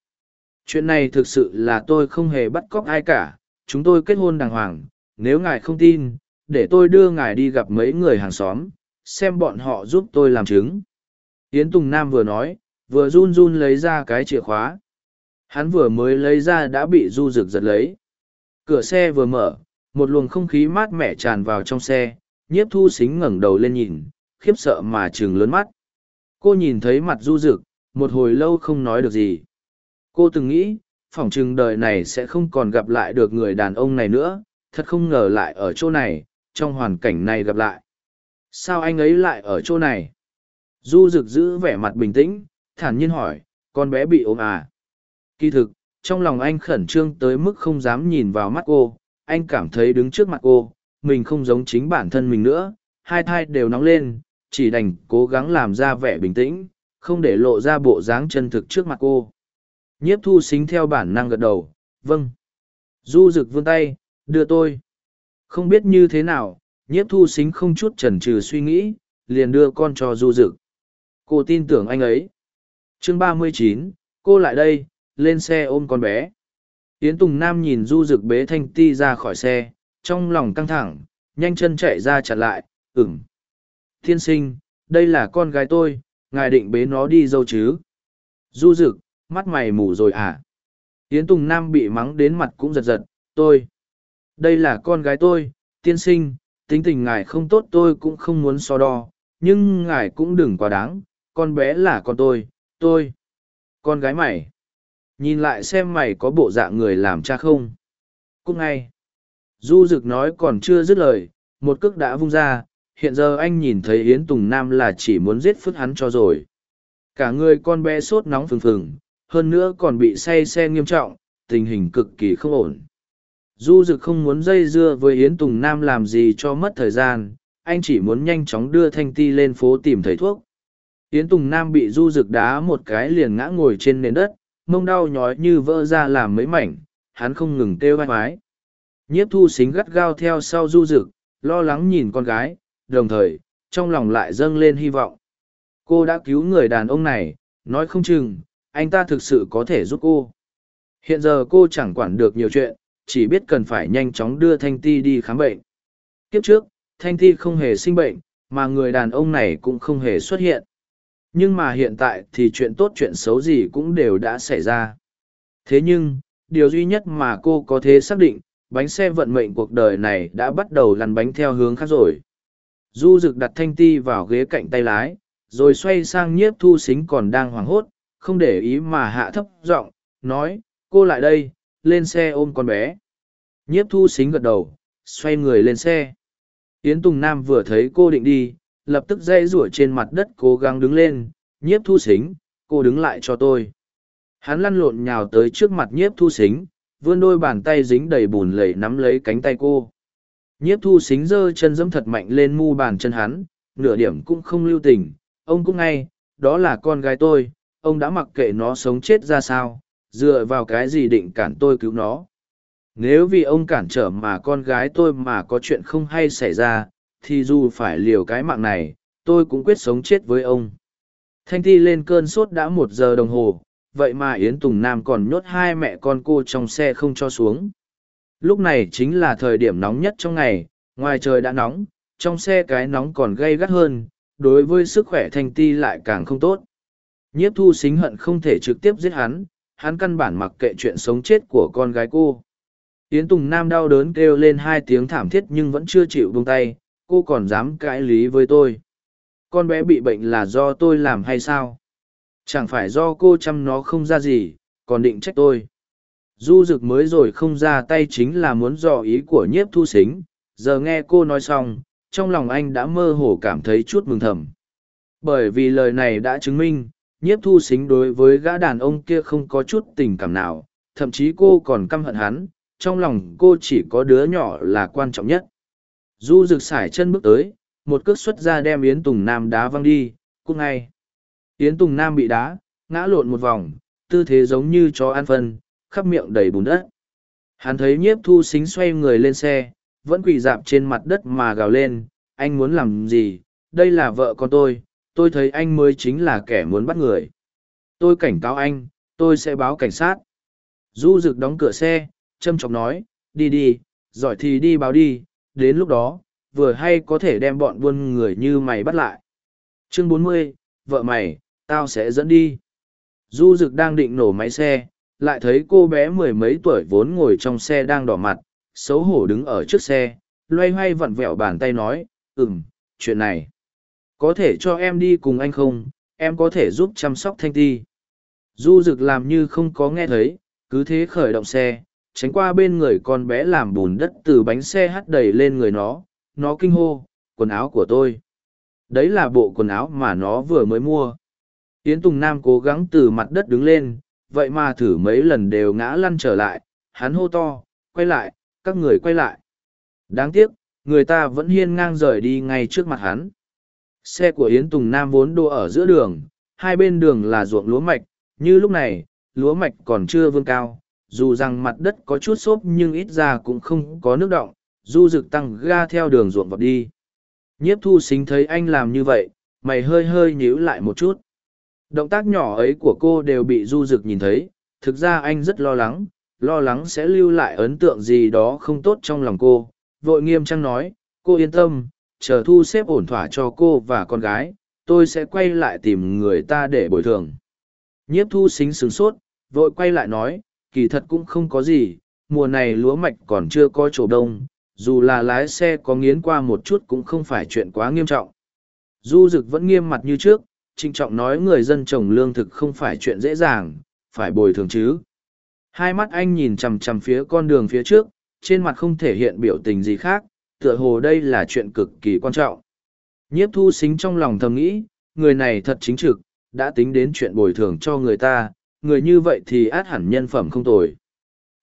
Chuyện này thực sự là tôi không hề bắt cóc ai cả, chúng tôi kết hôn đàng hoàng, nếu ngài không tin, để tôi đưa ngài đi gặp mấy người hàng xóm, xem bọn họ giúp tôi làm chứng. Yến tùng nam vừa nói, vừa run run lấy ra cái chìa khóa. Hắn vừa mới lấy ra đã bị du rực giật lấy. Cửa xe vừa mở, một luồng không khí mát mẻ tràn vào trong xe nhiếp thu xính ngẩng đầu lên nhìn, khiếp sợ mà chừng lớn mắt. Cô nhìn thấy mặt du rực một hồi lâu không nói được gì. Cô từng nghĩ, phỏng chừng đời này sẽ không còn gặp lại được người đàn ông này nữa, thật không ngờ lại ở chỗ này, trong hoàn cảnh này gặp lại. Sao anh ấy lại ở chỗ này? Du rực giữ vẻ mặt bình tĩnh, thản nhiên hỏi, con bé bị ốm à? Kỳ thực, trong lòng anh khẩn trương tới mức không dám nhìn vào mắt cô, anh cảm thấy đứng trước mặt cô mình không giống chính bản thân mình nữa, hai thai đều nóng lên, chỉ đành cố gắng làm ra vẻ bình tĩnh, không để lộ ra bộ dáng chân thực trước mặt cô. Nhiếp thu xính theo bản năng gật đầu vâng. Du rực vươn tay, đưa tôi. Không biết như thế nào, nhiếp thu xính không chút chần chừ suy nghĩ, liền đưa con cho du rực cô tin tưởng anh ấy. Chương ba mươi chín, cô lại đây, lên xe ôm con bé. Yến tùng nam nhìn du rực bế thanh ti ra khỏi xe trong lòng căng thẳng nhanh chân chạy ra chặn lại ửng, thiên sinh đây là con gái tôi ngài định bế nó đi dâu chứ? Du rực mắt mày mù rồi à? Yến tùng nam bị mắng đến mặt cũng giật giật tôi đây là con gái tôi tiên sinh tính tình ngài không tốt tôi cũng không muốn so đo nhưng ngài cũng đừng quá đáng con bé là con tôi tôi con gái mày. Nhìn lại xem mày có bộ dạng người làm cha không? Cũng ngay du Dực nói còn chưa dứt lời, một cước đã vung ra, hiện giờ anh nhìn thấy yến tùng nam là chỉ muốn giết phức hắn cho rồi. Cả người con bé sốt nóng phừng phừng, hơn nữa còn bị say xe nghiêm trọng, tình hình cực kỳ không ổn. Du Dực không muốn dây dưa với yến tùng nam làm gì cho mất thời gian, anh chỉ muốn nhanh chóng đưa thanh ti lên phố tìm thầy thuốc. Yến tùng nam bị du Dực đá một cái liền ngã ngồi trên nền đất, mông đau nhói như vỡ ra làm mấy mảnh, hắn không ngừng kêu vai vái nhiếp thu xính gắt gao theo sau du rực lo lắng nhìn con gái, đồng thời, trong lòng lại dâng lên hy vọng. Cô đã cứu người đàn ông này, nói không chừng, anh ta thực sự có thể giúp cô. Hiện giờ cô chẳng quản được nhiều chuyện, chỉ biết cần phải nhanh chóng đưa thanh ti đi khám bệnh. Kiếp trước, thanh ti không hề sinh bệnh, mà người đàn ông này cũng không hề xuất hiện. Nhưng mà hiện tại thì chuyện tốt chuyện xấu gì cũng đều đã xảy ra. Thế nhưng, điều duy nhất mà cô có thể xác định bánh xe vận mệnh cuộc đời này đã bắt đầu lăn bánh theo hướng khác rồi. Du rực đặt thanh ti vào ghế cạnh tay lái, rồi xoay sang nhiếp thu xính còn đang hoảng hốt, không để ý mà hạ thấp giọng, nói, cô lại đây, lên xe ôm con bé. Nhiếp thu xính gật đầu, xoay người lên xe. Yến tùng nam vừa thấy cô định đi, lập tức dây rủa trên mặt đất cố gắng đứng lên, nhiếp thu xính, cô đứng lại cho tôi. Hắn lăn lộn nhào tới trước mặt nhiếp thu xính vươn đôi bàn tay dính đầy bùn lầy nắm lấy cánh tay cô. Nhiếp thu xính giơ chân dẫm thật mạnh lên mu bàn chân hắn, nửa điểm cũng không lưu tình. Ông cũng ngay, đó là con gái tôi, ông đã mặc kệ nó sống chết ra sao, dựa vào cái gì định cản tôi cứu nó. Nếu vì ông cản trở mà con gái tôi mà có chuyện không hay xảy ra, thì dù phải liều cái mạng này, tôi cũng quyết sống chết với ông. Thanh thi lên cơn sốt đã một giờ đồng hồ vậy mà yến tùng nam còn nhốt hai mẹ con cô trong xe không cho xuống. Lúc này chính là thời điểm nóng nhất trong ngày, ngoài trời đã nóng, trong xe cái nóng còn gay gắt hơn, đối với sức khỏe thanh ti lại càng không tốt. Nhiếp thu xính hận không thể trực tiếp giết hắn hắn căn bản mặc kệ chuyện sống chết của con gái cô. Yến tùng nam đau đớn kêu lên hai tiếng thảm thiết nhưng vẫn chưa chịu buông tay, cô còn dám cãi lý với tôi. Con bé bị bệnh là do tôi làm hay sao? Chẳng phải do cô chăm nó không ra gì, còn định trách tôi. Du rực mới rồi không ra tay chính là muốn dò ý của nhiếp thu xính. Giờ nghe cô nói xong, trong lòng anh đã mơ hồ cảm thấy chút mừng thầm. Bởi vì lời này đã chứng minh, nhiếp thu xính đối với gã đàn ông kia không có chút tình cảm nào, thậm chí cô còn căm hận hắn. Trong lòng cô chỉ có đứa nhỏ là quan trọng nhất. Du rực sải chân bước tới, một cước xuất ra đem yến tùng nam đá văng đi. Cúc ngay yến tùng nam bị đá, ngã lộn một vòng, tư thế giống như chó ăn phân, khắp miệng đầy bùn đất. Hắn thấy nhiếp thu xính xoay người lên xe, vẫn quỳ dạp trên mặt đất mà gào lên, anh muốn làm gì? Đây là vợ con tôi tôi thấy anh mới chính là kẻ muốn bắt người. Tôi cảnh cáo anh, tôi sẽ báo cảnh sát. Du rực đóng cửa xe, châm chọc nói, đi đi, giỏi thì đi báo đi, đến lúc đó, vừa hay có thể đem bọn buôn người như mày bắt lại. Chương bốn mươi, vợ mày tao sẽ dẫn đi. Du rực đang định nổ máy xe, lại thấy cô bé mười mấy tuổi vốn ngồi trong xe đang đỏ mặt, xấu hổ đứng ở trước xe, loay hoay vặn vẹo bàn tay nói, ừm, chuyện này, có thể cho em đi cùng anh không? Em có thể giúp chăm sóc thanh ti. Du rực làm như không có nghe thấy, cứ thế khởi động xe, tránh qua bên người con bé làm bùn đất từ bánh xe hắt đầy lên người nó. Nó kinh hô, quần áo của tôi. Đấy là bộ quần áo mà nó vừa mới mua yến tùng nam cố gắng từ mặt đất đứng lên, vậy mà thử mấy lần đều ngã lăn trở lại, hắn hô to, quay lại, các người quay lại. Đáng tiếc, người ta vẫn hiên ngang rời đi ngay trước mặt hắn. Xe của yến tùng nam vốn đỗ ở giữa đường, hai bên đường là ruộng lúa mạch, như lúc này, lúa mạch còn chưa vươn cao, dù rằng mặt đất có chút xốp nhưng ít ra cũng không có nước động, du rực tăng ga theo đường ruộng vọt đi. Nhiếp thu xính thấy anh làm như vậy, mày hơi hơi nhíu lại một chút động tác nhỏ ấy của cô đều bị du rực nhìn thấy, thực ra anh rất lo lắng lo lắng sẽ lưu lại ấn tượng gì đó không tốt trong lòng cô. Vội nghiêm trang nói, cô yên tâm, chờ thu xếp ổn thỏa cho cô và con gái, tôi sẽ quay lại tìm người ta để bồi thường. Nhiếp thu xính sướng sốt, vội quay lại nói, kỳ thật cũng không có gì, mùa này lúa mạch còn chưa có chỗ đông, dù là lái xe có nghiến qua một chút cũng không phải chuyện quá nghiêm trọng. Du Dực vẫn nghiêm mặt như trước trịnh trọng nói người dân trồng lương thực không phải chuyện dễ dàng, phải bồi thường chứ. Hai mắt anh nhìn chằm chằm phía con đường phía trước, trên mặt không thể hiện biểu tình gì khác, tựa hồ đây là chuyện cực kỳ quan trọng. Nhiếp thu xính trong lòng thầm nghĩ, người này thật chính trực, đã tính đến chuyện bồi thường cho người ta, người như vậy thì át hẳn nhân phẩm không tồi.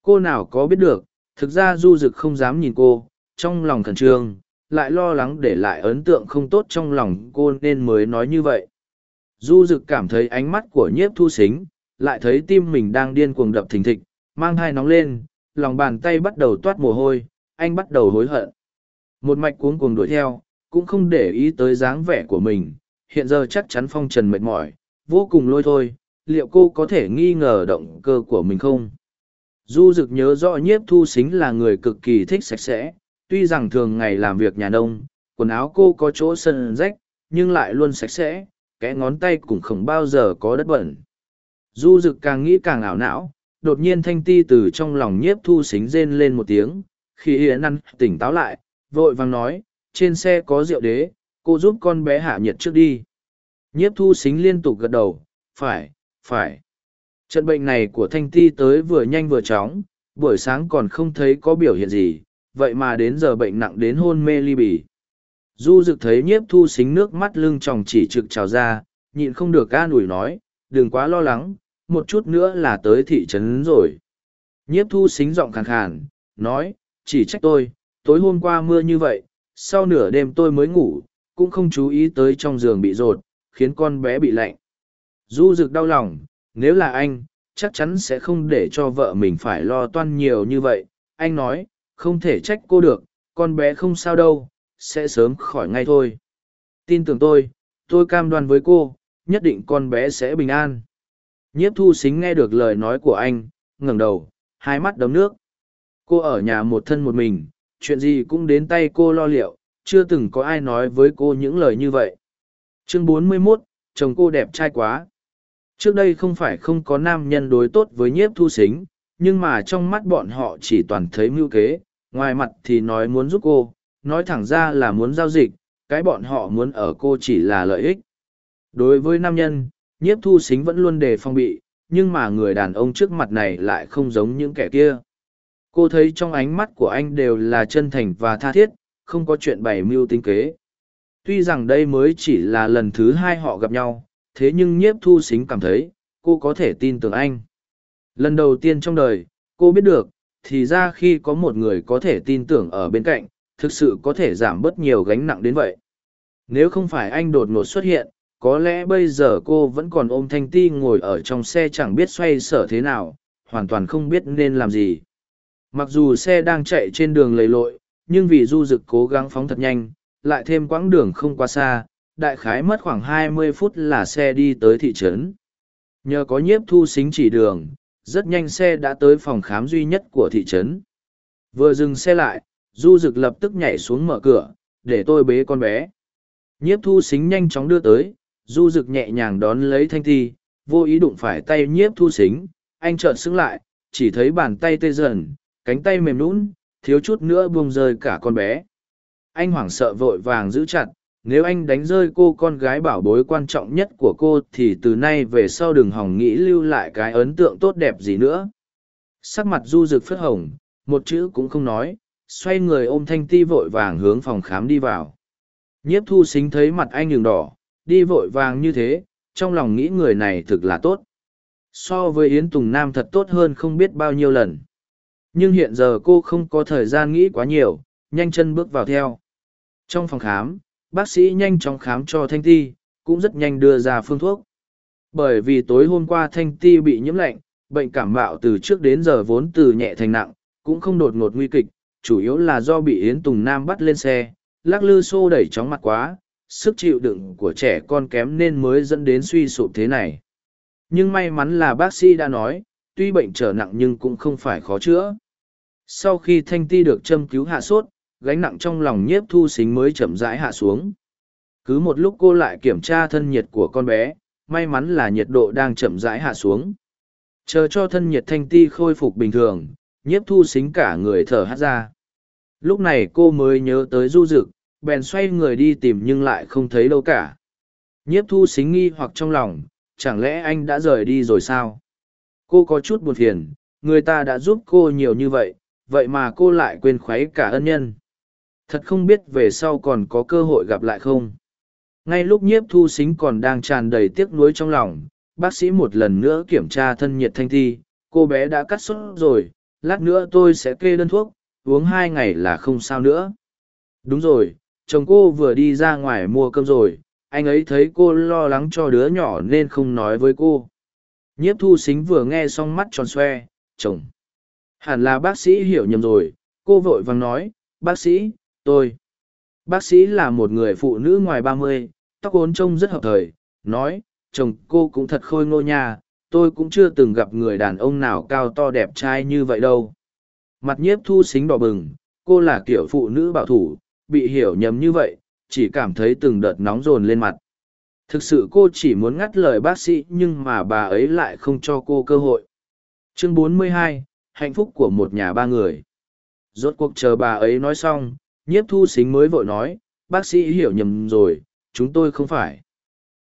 Cô nào có biết được, thực ra du dực không dám nhìn cô, trong lòng khẩn trương, lại lo lắng để lại ấn tượng không tốt trong lòng cô nên mới nói như vậy du dực cảm thấy ánh mắt của nhiếp thu xính lại thấy tim mình đang điên cuồng đập thình thịch, mang hai nóng lên, lòng bàn tay bắt đầu toát mồ hôi, anh bắt đầu hối hận. Một mạch cuống cuồng đuổi theo, cũng không để ý tới dáng vẻ của mình, hiện giờ chắc chắn phong trần mệt mỏi, vô cùng lôi thôi, liệu cô có thể nghi ngờ động cơ của mình không? Du rực nhớ rõ nhiếp thu xính là người cực kỳ thích sạch sẽ, tuy rằng thường ngày làm việc nhà nông, quần áo cô có chỗ sân rách, nhưng lại luôn sạch sẽ kẽ ngón tay cũng không bao giờ có đất bẩn. Du Dực càng nghĩ càng ảo não, đột nhiên thanh ti từ trong lòng nhiếp thu xính rên lên một tiếng, khi hiến ăn tỉnh táo lại, vội vàng nói, trên xe có rượu đế, cô giúp con bé hạ nhiệt trước đi. Nhiếp thu xính liên tục gật đầu, phải phải. Trận bệnh này của thanh ti tới vừa nhanh vừa chóng, buổi sáng còn không thấy có biểu hiện gì, vậy mà đến giờ bệnh nặng đến hôn mê ly bì du Dực thấy nhiếp thu xính nước mắt lưng tròng chỉ trực trào ra, nhịn không được ca nủi nói, đừng quá lo lắng, một chút nữa là tới thị trấn rồi. Nhiếp thu xính giọng khàn khàn, nói, chỉ trách tôi, tối hôm qua mưa như vậy, sau nửa đêm tôi mới ngủ, cũng không chú ý tới trong giường bị rột, khiến con bé bị lạnh. Du Dực đau lòng, nếu là anh, chắc chắn sẽ không để cho vợ mình phải lo toan nhiều như vậy. Anh nói, không thể trách cô được, con bé không sao đâu sẽ sớm khỏi ngay thôi. Tin tưởng tôi tôi cam đoan với cô nhất định con bé sẽ bình an. Nhiếp thu xính nghe được lời nói của anh ngẩng đầu hai mắt đấm nước. Cô ở nhà một thân một mình chuyện gì cũng đến tay cô lo liệu chưa từng có ai nói với cô những lời như vậy. Chương 41, chồng cô đẹp trai quá. Trước đây không phải không có nam nhân đối tốt với nhiếp thu xính nhưng mà trong mắt bọn họ chỉ toàn thấy mưu kế ngoài mặt thì nói muốn giúp cô nói thẳng ra là muốn giao dịch, cái bọn họ muốn ở cô chỉ là lợi ích. Đối với nam nhân, nhiếp thu xính vẫn luôn đề phòng bị, nhưng mà người đàn ông trước mặt này lại không giống những kẻ kia. Cô thấy trong ánh mắt của anh đều là chân thành và tha thiết, không có chuyện bày mưu tính kế. Tuy rằng đây mới chỉ là lần thứ hai họ gặp nhau, thế nhưng nhiếp thu xính cảm thấy, cô có thể tin tưởng anh. Lần đầu tiên trong đời, cô biết được, thì ra khi có một người có thể tin tưởng ở bên cạnh, thực sự có thể giảm bớt nhiều gánh nặng đến vậy. Nếu không phải anh đột ngột xuất hiện, có lẽ bây giờ cô vẫn còn ôm thanh ti ngồi ở trong xe chẳng biết xoay sở thế nào, hoàn toàn không biết nên làm gì. Mặc dù xe đang chạy trên đường lầy lội, nhưng vì du dực cố gắng phóng thật nhanh, lại thêm quãng đường không quá xa, đại khái mất khoảng 20 phút là xe đi tới thị trấn. Nhờ có nhiếp thu xính chỉ đường, rất nhanh xe đã tới phòng khám duy nhất của thị trấn. Vừa dừng xe lại, du dực lập tức nhảy xuống mở cửa, để tôi bế con bé. Nhiếp thu xính nhanh chóng đưa tới, du dực nhẹ nhàng đón lấy thanh thi, vô ý đụng phải tay nhiếp thu xính, anh trợn xứng lại, chỉ thấy bàn tay tê dần, cánh tay mềm lún, thiếu chút nữa buông rơi cả con bé. Anh hoảng sợ vội vàng giữ chặt, nếu anh đánh rơi cô con gái bảo bối quan trọng nhất của cô thì từ nay về sau đừng hòng nghĩ lưu lại cái ấn tượng tốt đẹp gì nữa sắc mặt du rực phất hồng một chữ cũng không nói xoay người ôm thanh ti vội vàng hướng phòng khám đi vào. Nhiếp thu xính thấy mặt anh đường đỏ, đi vội vàng như thế, trong lòng nghĩ người này thực là tốt. So với yến tùng nam thật tốt hơn không biết bao nhiêu lần. Nhưng hiện giờ cô không có thời gian nghĩ quá nhiều, nhanh chân bước vào theo. Trong phòng khám, bác sĩ nhanh chóng khám cho thanh ti, cũng rất nhanh đưa ra phương thuốc. Bởi vì tối hôm qua thanh ti bị nhiễm lạnh, bệnh cảm mạo từ trước đến giờ vốn từ nhẹ thành nặng, cũng không đột ngột nguy kịch chủ yếu là do bị yến tùng nam bắt lên xe, lắc lư xô đẩy chóng mặt quá, sức chịu đựng của trẻ con kém nên mới dẫn đến suy sụp thế này. Nhưng may mắn là bác sĩ đã nói, tuy bệnh trở nặng nhưng cũng không phải khó chữa. Sau khi thanh ti được châm cứu hạ sốt, gánh nặng trong lòng nhiếp thu xính mới chậm rãi hạ xuống. Cứ một lúc cô lại kiểm tra thân nhiệt của con bé, may mắn là nhiệt độ đang chậm rãi hạ xuống. Chờ cho thân nhiệt thanh ti khôi phục bình thường nhiếp thu xính cả người thở hát ra. Lúc này cô mới nhớ tới du rực bèn xoay người đi tìm nhưng lại không thấy đâu cả. Nhiếp thu xính nghi hoặc trong lòng, chẳng lẽ anh đã rời đi rồi sao? Cô có chút buồn phiền, người ta đã giúp cô nhiều như vậy vậy mà cô lại quên khuấy cả ân nhân. Thật không biết về sau còn có cơ hội gặp lại không? Ngay lúc nhiếp thu xính còn đang tràn đầy tiếc nuối trong lòng, bác sĩ một lần nữa kiểm tra thân nhiệt thanh thi, cô bé đã cắt sốt rồi lát nữa tôi sẽ kê đơn thuốc, uống hai ngày là không sao nữa. Đúng rồi, chồng cô vừa đi ra ngoài mua cơm rồi, anh ấy thấy cô lo lắng cho đứa nhỏ nên không nói với cô. Nhiếp thu xính vừa nghe xong mắt tròn xoe, chồng, hẳn là bác sĩ hiểu nhầm rồi. Cô vội vàng nói, bác sĩ, tôi, bác sĩ là một người phụ nữ ngoài ba mươi, tóc ốn trông rất hợp thời. Nói, chồng cô cũng thật khôi ngô nha tôi cũng chưa từng gặp người đàn ông nào cao to đẹp trai như vậy đâu. Mặt nhiếp thu xính đỏ bừng cô là kiểu phụ nữ bảo thủ bị hiểu nhầm như vậy chỉ cảm thấy từng đợt nóng rồn lên mặt. Thực sự cô chỉ muốn ngắt lời bác sĩ nhưng mà bà ấy lại không cho cô cơ hội. Chương 42, hạnh phúc của một nhà ba người. Rốt cuộc chờ bà ấy nói xong nhiếp thu xính mới vội nói bác sĩ hiểu nhầm rồi chúng tôi không phải.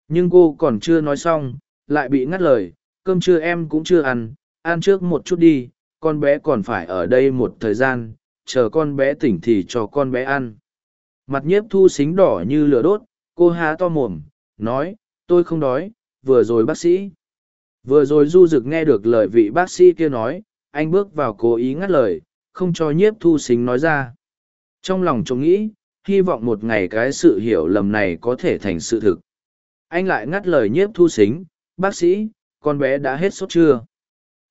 Nhưng cô còn chưa nói xong lại bị ngắt lời cơm trưa em cũng chưa ăn ăn trước một chút đi, con bé còn phải ở đây một thời gian, chờ con bé tỉnh thì cho con bé ăn. Mặt nhiếp thu xính đỏ như lửa đốt, cô há to mồm, nói, tôi không đói, vừa rồi bác sĩ. Vừa rồi du rực nghe được lời vị bác sĩ kia nói, anh bước vào cố ý ngắt lời, không cho nhiếp thu xính nói ra. Trong lòng trông nghĩ, hy vọng một ngày cái sự hiểu lầm này có thể thành sự thực. Anh lại ngắt lời nhiếp thu xính, bác sĩ con bé đã hết sốt chưa?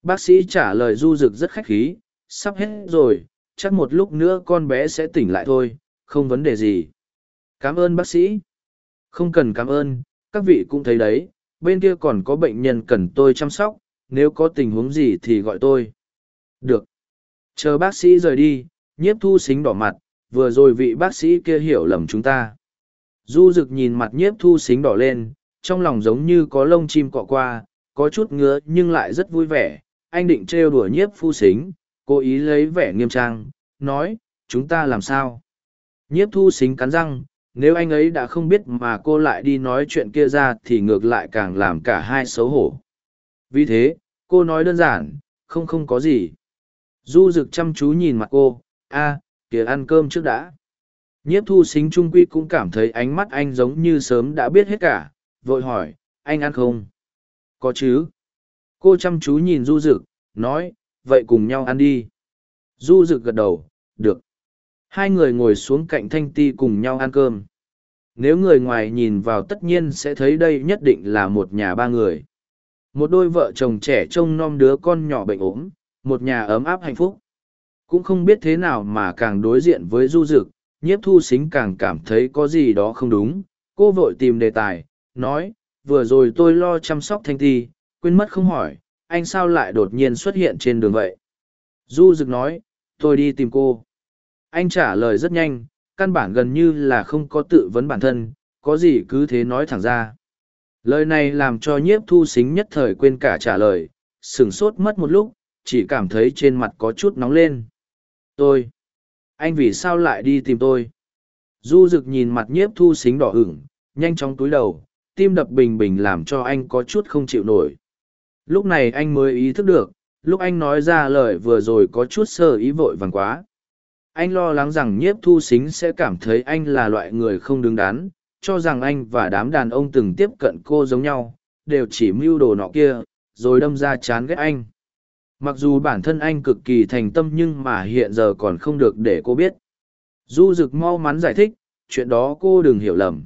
Bác sĩ trả lời du rực rất khách khí, sắp hết rồi, chắc một lúc nữa con bé sẽ tỉnh lại thôi, không vấn đề gì. Cảm ơn bác sĩ. Không cần cảm ơn, các vị cũng thấy đấy, bên kia còn có bệnh nhân cần tôi chăm sóc, nếu có tình huống gì thì gọi tôi. Được. Chờ bác sĩ rời đi, nhiếp thu xính đỏ mặt, vừa rồi vị bác sĩ kia hiểu lầm chúng ta. Du rực nhìn mặt nhiếp thu xính đỏ lên, trong lòng giống như có lông chim cọ qua có chút ngứa nhưng lại rất vui vẻ. Anh định trêu đùa nhiếp phu xính, cố ý lấy vẻ nghiêm trang, nói, chúng ta làm sao? Nhiếp thu xính cắn răng, nếu anh ấy đã không biết mà cô lại đi nói chuyện kia ra thì ngược lại càng làm cả hai xấu hổ. Vì thế, cô nói đơn giản, không không có gì. Du rực chăm chú nhìn mặt cô, a, kìa ăn cơm trước đã. Nhiếp thu xính trung quy cũng cảm thấy ánh mắt anh giống như sớm đã biết hết cả, vội hỏi, anh ăn không? Có chứ? Cô chăm chú nhìn du rực nói, vậy cùng nhau ăn đi. Du rực gật đầu, được. Hai người ngồi xuống cạnh thanh ti cùng nhau ăn cơm. Nếu người ngoài nhìn vào tất nhiên sẽ thấy đây nhất định là một nhà ba người. Một đôi vợ chồng trẻ trông nom đứa con nhỏ bệnh ốm, một nhà ấm áp hạnh phúc. Cũng không biết thế nào mà càng đối diện với du dực, nhiếp thu xính càng cảm thấy có gì đó không đúng. Cô vội tìm đề tài, nói vừa rồi tôi lo chăm sóc thanh ti quên mất không hỏi anh sao lại đột nhiên xuất hiện trên đường vậy? Du dực nói tôi đi tìm cô. Anh trả lời rất nhanh căn bản gần như là không có tự vấn bản thân có gì cứ thế nói thẳng ra. Lời này làm cho nhiếp thu xính nhất thời quên cả trả lời sửng sốt mất một lúc chỉ cảm thấy trên mặt có chút nóng lên. Tôi anh vì sao lại đi tìm tôi? Du rực nhìn mặt nhiếp thu xính đỏ hửng, nhanh chóng túi đầu tim đập bình bình làm cho anh có chút không chịu nổi. Lúc này anh mới ý thức được, lúc anh nói ra lời vừa rồi có chút sơ ý vội vàng quá. Anh lo lắng rằng nhiếp thu xính sẽ cảm thấy anh là loại người không đứng đắn, cho rằng anh và đám đàn ông từng tiếp cận cô giống nhau, đều chỉ mưu đồ nọ kia, rồi đâm ra chán ghét anh. Mặc dù bản thân anh cực kỳ thành tâm nhưng mà hiện giờ còn không được để cô biết. Du rực mau mắn giải thích, chuyện đó cô đừng hiểu lầm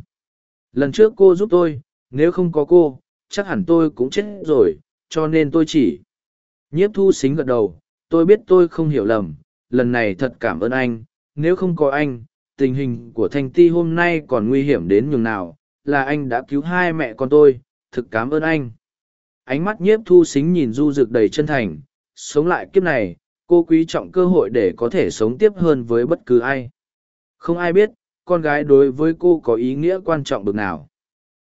lần trước cô giúp tôi, nếu không có cô, chắc hẳn tôi cũng chết rồi, cho nên tôi chỉ. Nhiếp thu xính gật đầu, tôi biết tôi không hiểu lầm, lần này thật cảm ơn anh, nếu không có anh, tình hình của thanh ti hôm nay còn nguy hiểm đến nhường nào, là anh đã cứu hai mẹ con tôi, thực cảm ơn anh. Ánh mắt nhiếp thu xính nhìn du rực đầy chân thành, sống lại kiếp này, cô quý trọng cơ hội để có thể sống tiếp hơn với bất cứ ai. Không ai biết con gái đối với cô có ý nghĩa quan trọng bực nào?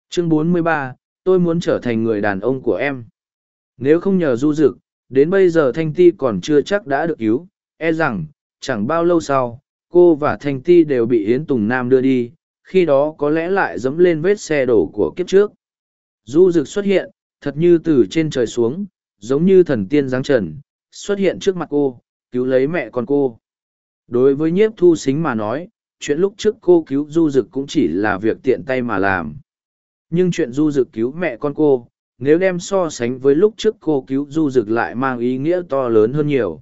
Chương 43, tôi muốn trở thành người đàn ông của em. Nếu không nhờ du dực đến bây giờ thanh ti còn chưa chắc đã được cứu. E rằng chẳng bao lâu sau cô và thanh ti đều bị yến tùng nam đưa đi khi đó có lẽ lại dẫm lên vết xe đổ của kiếp trước. Du rực xuất hiện thật như từ trên trời xuống giống như thần tiên giáng trần xuất hiện trước mặt cô cứu lấy mẹ con cô. Đối với nhiếp thu xính mà nói chuyện lúc trước cô cứu du dực cũng chỉ là việc tiện tay mà làm. Nhưng chuyện du dực cứu mẹ con cô, nếu đem so sánh với lúc trước cô cứu du dực lại mang ý nghĩa to lớn hơn nhiều.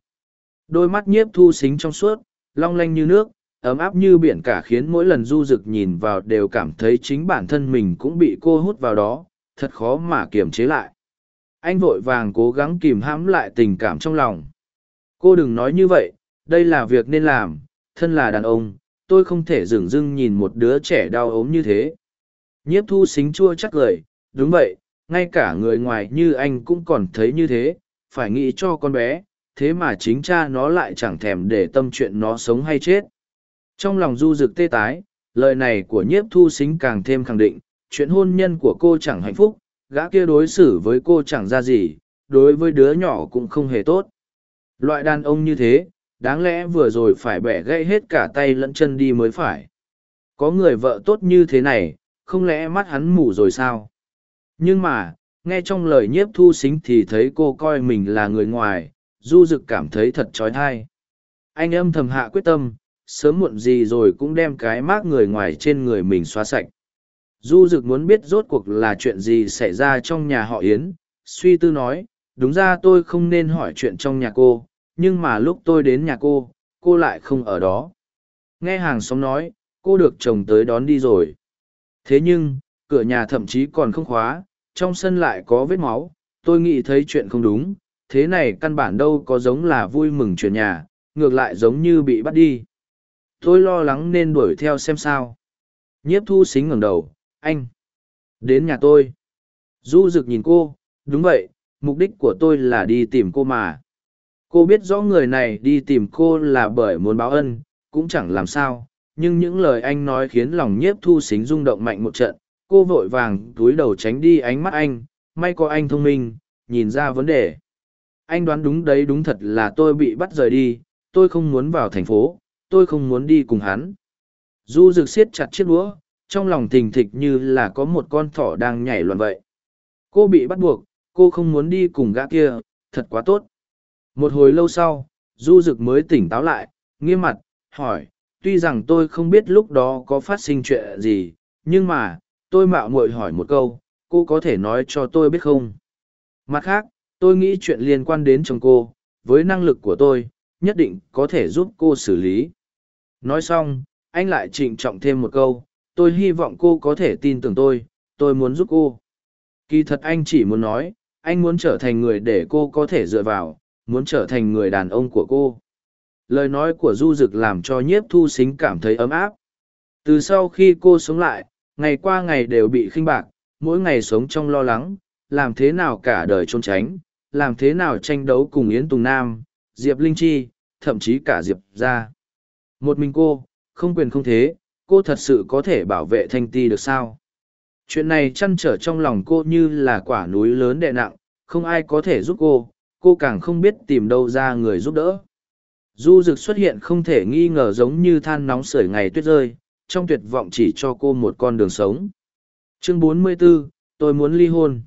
Đôi mắt nhiếp thu xính trong suốt, long lanh như nước, ấm áp như biển cả khiến mỗi lần du rực nhìn vào đều cảm thấy chính bản thân mình cũng bị cô hút vào đó, thật khó mà kiềm chế lại. Anh vội vàng cố gắng kìm hãm lại tình cảm trong lòng. Cô đừng nói như vậy, đây là việc nên làm, thân là đàn ông tôi không thể dửng dưng nhìn một đứa trẻ đau ốm như thế. Nhiếp thu xính chua chắc lời, đúng vậy, ngay cả người ngoài như anh cũng còn thấy như thế, phải nghĩ cho con bé, thế mà chính cha nó lại chẳng thèm để tâm chuyện nó sống hay chết. Trong lòng du rực tê tái, lời này của nhiếp thu xính càng thêm khẳng định, chuyện hôn nhân của cô chẳng hạnh phúc, gã kia đối xử với cô chẳng ra gì, đối với đứa nhỏ cũng không hề tốt. Loại đàn ông như thế đáng lẽ vừa rồi phải bẻ gãy hết cả tay lẫn chân đi mới phải. Có người vợ tốt như thế này, không lẽ mắt hắn mù rồi sao? Nhưng mà, nghe trong lời nhiếp thu xính thì thấy cô coi mình là người ngoài, du rực cảm thấy thật trói thai. Anh âm thầm hạ quyết tâm, sớm muộn gì rồi cũng đem cái mác người ngoài trên người mình xóa sạch. Du rực muốn biết rốt cuộc là chuyện gì xảy ra trong nhà họ yến, suy tư nói, đúng ra tôi không nên hỏi chuyện trong nhà cô nhưng mà lúc tôi đến nhà cô cô lại không ở đó. Nghe hàng xóm nói, cô được chồng tới đón đi rồi. Thế nhưng, cửa nhà thậm chí còn không khóa, trong sân lại có vết máu. Tôi nghĩ thấy chuyện không đúng, thế này căn bản đâu có giống là vui mừng chuyển nhà, ngược lại giống như bị bắt đi. Tôi lo lắng nên đuổi theo xem sao. Nhiếp thu xính ngẩng đầu, anh, đến nhà tôi. Du rực nhìn cô, đúng vậy, mục đích của tôi là đi tìm cô mà cô biết rõ người này đi tìm cô là bởi muốn báo ân, cũng chẳng làm sao, nhưng những lời anh nói khiến lòng nhiếp thu xính rung động mạnh một trận. Cô vội vàng túi đầu tránh đi ánh mắt anh, may có anh thông minh, nhìn ra vấn đề. Anh đoán đúng đấy, đúng thật là tôi bị bắt rời đi, tôi không muốn vào thành phố, tôi không muốn đi cùng hắn. Du rực siết chặt chiếc đũa, trong lòng thình thịch như là có một con thỏ đang nhảy loạn vậy. Cô bị bắt buộc, cô không muốn đi cùng gã kia, thật quá tốt một hồi lâu sau, du Dực mới tỉnh táo lại, nghiêm mặt, hỏi, tuy rằng tôi không biết lúc đó có phát sinh chuyện gì, nhưng mà, tôi mạo muội hỏi một câu, cô có thể nói cho tôi biết không? Mặt khác, tôi nghĩ chuyện liên quan đến chồng cô, với năng lực của tôi, nhất định có thể giúp cô xử lý. Nói xong, anh lại trịnh trọng thêm một câu, tôi hy vọng cô có thể tin tưởng tôi tôi muốn giúp cô. Kỳ thật anh chỉ muốn nói, anh muốn trở thành người để cô có thể dựa vào muốn trở thành người đàn ông của cô. Lời nói của du d ự c làm cho nhiếp thu xính cảm thấy ấm áp. Từ sau khi cô sống lại, ngày qua ngày đều bị khinh bạc, mỗi ngày sống trong lo lắng, làm thế nào cả đời trốn tránh, làm thế nào tranh đấu cùng yến tùng nam, diệp linh chi, thậm chí cả diệp ra một mình cô, không quyền không thế, cô thật sự có thể bảo vệ thanh ti được sao? Chuyện này chăn trở trong lòng cô như là quả núi lớn đệ nặng, không ai có thể giúp cô cô càng không biết tìm đâu ra người giúp đỡ. Du rực xuất hiện không thể nghi ngờ giống như than nóng sưởi ngày tuyết rơi trong tuyệt vọng chỉ cho cô một con đường sống. Chương 44, tôi muốn ly hôn.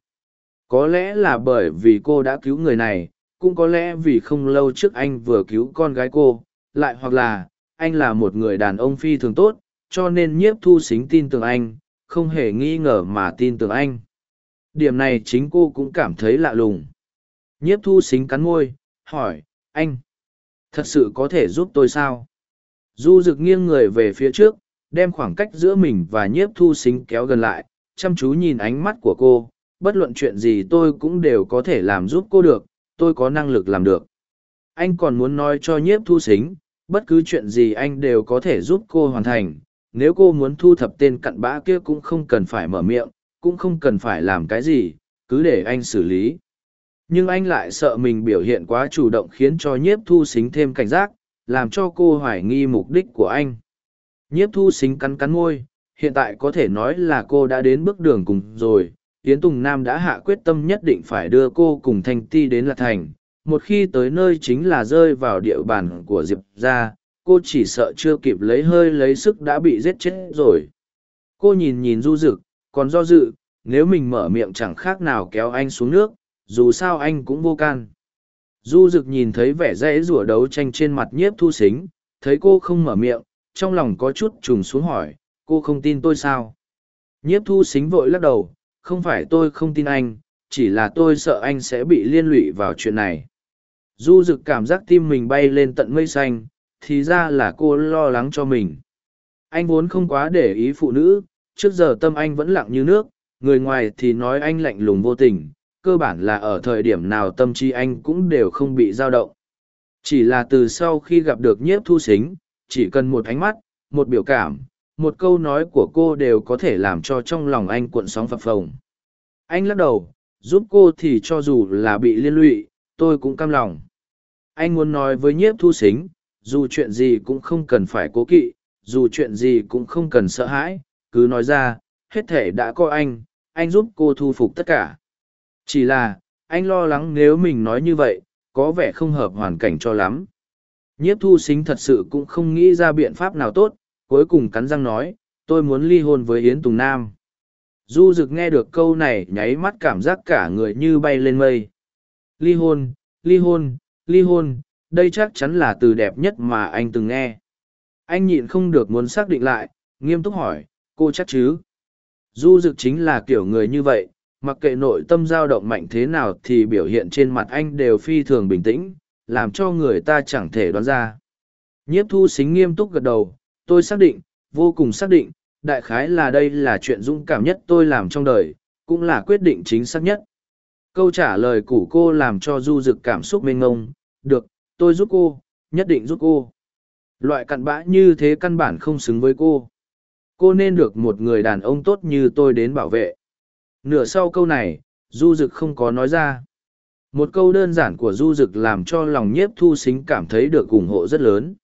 Có lẽ là bởi vì cô đã cứu người này cũng có lẽ vì không lâu trước anh vừa cứu con gái cô lại hoặc là anh là một người đàn ông phi thường tốt cho nên nhiếp thu xính tin tưởng anh không hề nghi ngờ mà tin tưởng anh. Điểm này chính cô cũng cảm thấy lạ lùng nhiếp thu xính cắn môi, hỏi, anh, thật sự có thể giúp tôi sao? Du rực nghiêng người về phía trước, đem khoảng cách giữa mình và nhiếp thu xính kéo gần lại, chăm chú nhìn ánh mắt của cô. Bất luận chuyện gì tôi cũng đều có thể làm giúp cô được, tôi có năng lực làm được. Anh còn muốn nói cho nhiếp thu xính, bất cứ chuyện gì anh đều có thể giúp cô hoàn thành. Nếu cô muốn thu thập tên cặn bã kia cũng không cần phải mở miệng, cũng không cần phải làm cái gì, cứ để anh xử lý nhưng anh lại sợ mình biểu hiện quá chủ động khiến cho nhiếp thu xính thêm cảnh giác, làm cho cô hoài nghi mục đích của anh. Nhiếp thu xính cắn cắn môi, hiện tại có thể nói là cô đã đến bước đường cùng rồi, yến tùng nam đã hạ quyết tâm nhất định phải đưa cô cùng thanh ti đến lạc thành. Một khi tới nơi chính là rơi vào địa bàn của diệp ra cô chỉ sợ chưa kịp lấy hơi lấy sức đã bị giết chết rồi. Cô nhìn nhìn du rực còn do dự, nếu mình mở miệng chẳng khác nào kéo anh xuống nước dù sao anh cũng vô can. Du rực nhìn thấy vẻ dãy rủa đấu tranh trên mặt nhiếp thu xính, thấy cô không mở miệng, trong lòng có chút trùng xuống hỏi, cô không tin tôi sao? Nhiếp thu xính vội lắc đầu, không phải tôi không tin anh, chỉ là tôi sợ anh sẽ bị liên lụy vào chuyện này. Du rực cảm giác tim mình bay lên tận mây xanh, thì ra là cô lo lắng cho mình. Anh vốn không quá để ý phụ nữ, trước giờ tâm anh vẫn lặng như nước, người ngoài thì nói anh lạnh lùng vô tình cơ bản là ở thời điểm nào tâm trí anh cũng đều không bị dao động. Chỉ là từ sau khi gặp được nhiếp thu xính, chỉ cần một ánh mắt, một biểu cảm, một câu nói của cô đều có thể làm cho trong lòng anh cuộn sóng phập phồng. Anh lắc đầu, giúp cô thì cho dù là bị liên lụy, tôi cũng cam lòng. Anh muốn nói với nhiếp thu xính, dù chuyện gì cũng không cần phải cố kỵ, dù chuyện gì cũng không cần sợ hãi, cứ nói ra, hết thể đã có anh anh giúp cô thu phục tất cả chỉ là, anh lo lắng nếu mình nói như vậy, có vẻ không hợp hoàn cảnh cho lắm. Nhiếp thu xính thật sự cũng không nghĩ ra biện pháp nào tốt, cuối cùng cắn răng nói, tôi muốn ly hôn với yến tùng nam. Du dực nghe được câu này, nháy mắt cảm giác cả người như bay lên mây. Ly hôn ly hôn ly hôn, đây chắc chắn là từ đẹp nhất mà anh từng nghe. Anh nhịn không được muốn xác định lại, nghiêm túc hỏi, cô chắc chứ? Du dực chính là kiểu người như vậy mặc kệ nội tâm dao động mạnh thế nào thì biểu hiện trên mặt anh đều phi thường bình tĩnh, làm cho người ta chẳng thể đoán ra. Nhiếp thu xính nghiêm túc gật đầu, tôi xác định, vô cùng xác định, đại khái là đây là chuyện dũng cảm nhất tôi làm trong đời, cũng là quyết định chính xác nhất. Câu trả lời của cô làm cho du d cảm xúc mênh ngông được, tôi giúp cô, nhất định giúp cô. Loại cặn bã như thế căn bản không xứng với cô. Cô nên được một người đàn ông tốt như tôi đến bảo vệ nửa sau câu này, du Dực không có nói ra. Một câu đơn giản của du Dực làm cho lòng nhiếp thu xính cảm thấy được ủng hộ rất lớn.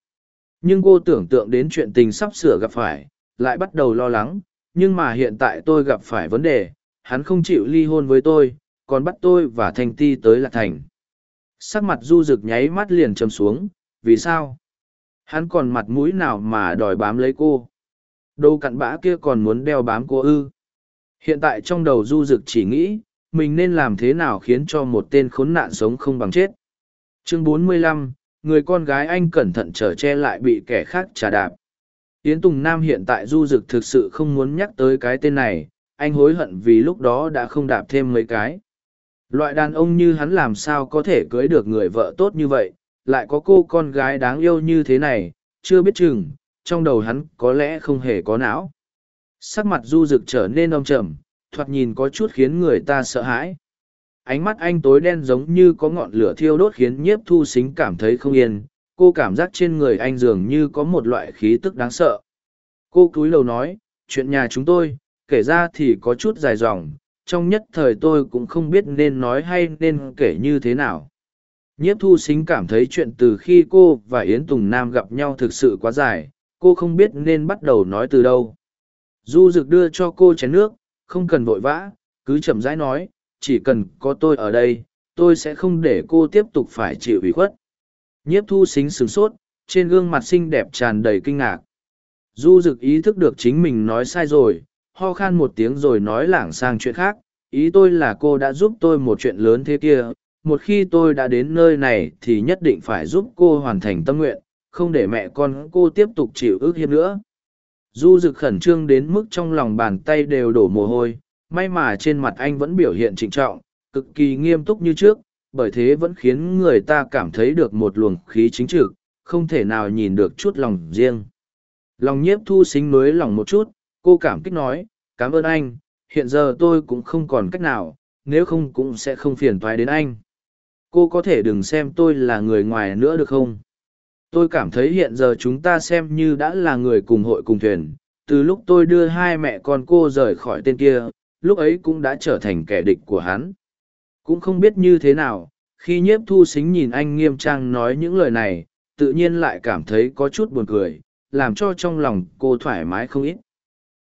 Nhưng cô tưởng tượng đến chuyện tình sắp sửa gặp phải, lại bắt đầu lo lắng. Nhưng mà hiện tại tôi gặp phải vấn đề, hắn không chịu ly hôn với tôi, còn bắt tôi và thanh ti tới lạc thành. Sắc mặt du Dực nháy mắt liền trầm xuống, vì sao? Hắn còn mặt mũi nào mà đòi bám lấy cô? Đâu cặn bã kia còn muốn đeo bám cô ư. Hiện tại trong đầu du dực chỉ nghĩ, mình nên làm thế nào khiến cho một tên khốn nạn sống không bằng chết. Chương 45, người con gái anh cẩn thận trở che lại bị kẻ khác trả đạp. Yến Tùng Nam hiện tại du dực thực sự không muốn nhắc tới cái tên này, anh hối hận vì lúc đó đã không đạp thêm mấy cái. Loại đàn ông như hắn làm sao có thể cưới được người vợ tốt như vậy, lại có cô con gái đáng yêu như thế này, chưa biết chừng, trong đầu hắn có lẽ không hề có não. Sắc mặt du rực trở nên âm trầm, thoạt nhìn có chút khiến người ta sợ hãi. Ánh mắt anh tối đen giống như có ngọn lửa thiêu đốt khiến nhiếp thu xính cảm thấy không yên, cô cảm giác trên người anh dường như có một loại khí tức đáng sợ. Cô cúi đầu nói, chuyện nhà chúng tôi, kể ra thì có chút dài dòng, trong nhất thời tôi cũng không biết nên nói hay nên kể như thế nào. Nhiếp thu xính cảm thấy chuyện từ khi cô và Yến Tùng Nam gặp nhau thực sự quá dài, cô không biết nên bắt đầu nói từ đâu. Du Dực đưa cho cô chén nước, không cần vội vã, cứ chậm rãi nói, chỉ cần có tôi ở đây, tôi sẽ không để cô tiếp tục phải chịu ủy khuất. Nhiếp thu xính sửng sốt, trên gương mặt xinh đẹp tràn đầy kinh ngạc. Du Dực ý thức được chính mình nói sai rồi, ho khan một tiếng rồi nói lảng sang chuyện khác. Ý tôi là cô đã giúp tôi một chuyện lớn thế kia, một khi tôi đã đến nơi này thì nhất định phải giúp cô hoàn thành tâm nguyện, không để mẹ con cô tiếp tục chịu ước hiếp nữa. Du Dực khẩn trương đến mức trong lòng bàn tay đều đổ mồ hôi, may mà trên mặt anh vẫn biểu hiện trịnh trọng, cực kỳ nghiêm túc như trước, bởi thế vẫn khiến người ta cảm thấy được một luồng khí chính trực, không thể nào nhìn được chút lòng riêng. Lòng nhiếp thu xính mới lòng một chút, cô cảm kích nói, cảm ơn anh, hiện giờ tôi cũng không còn cách nào, nếu không cũng sẽ không phiền toái đến anh. Cô có thể đừng xem tôi là người ngoài nữa được không? Tôi cảm thấy hiện giờ chúng ta xem như đã là người cùng hội cùng thuyền. Từ lúc tôi đưa hai mẹ con cô rời khỏi tên kia, lúc ấy cũng đã trở thành kẻ địch của hắn. Cũng không biết như thế nào, khi nhiếp thu xính nhìn anh nghiêm trang nói những lời này, tự nhiên lại cảm thấy có chút buồn cười, làm cho trong lòng cô thoải mái không ít.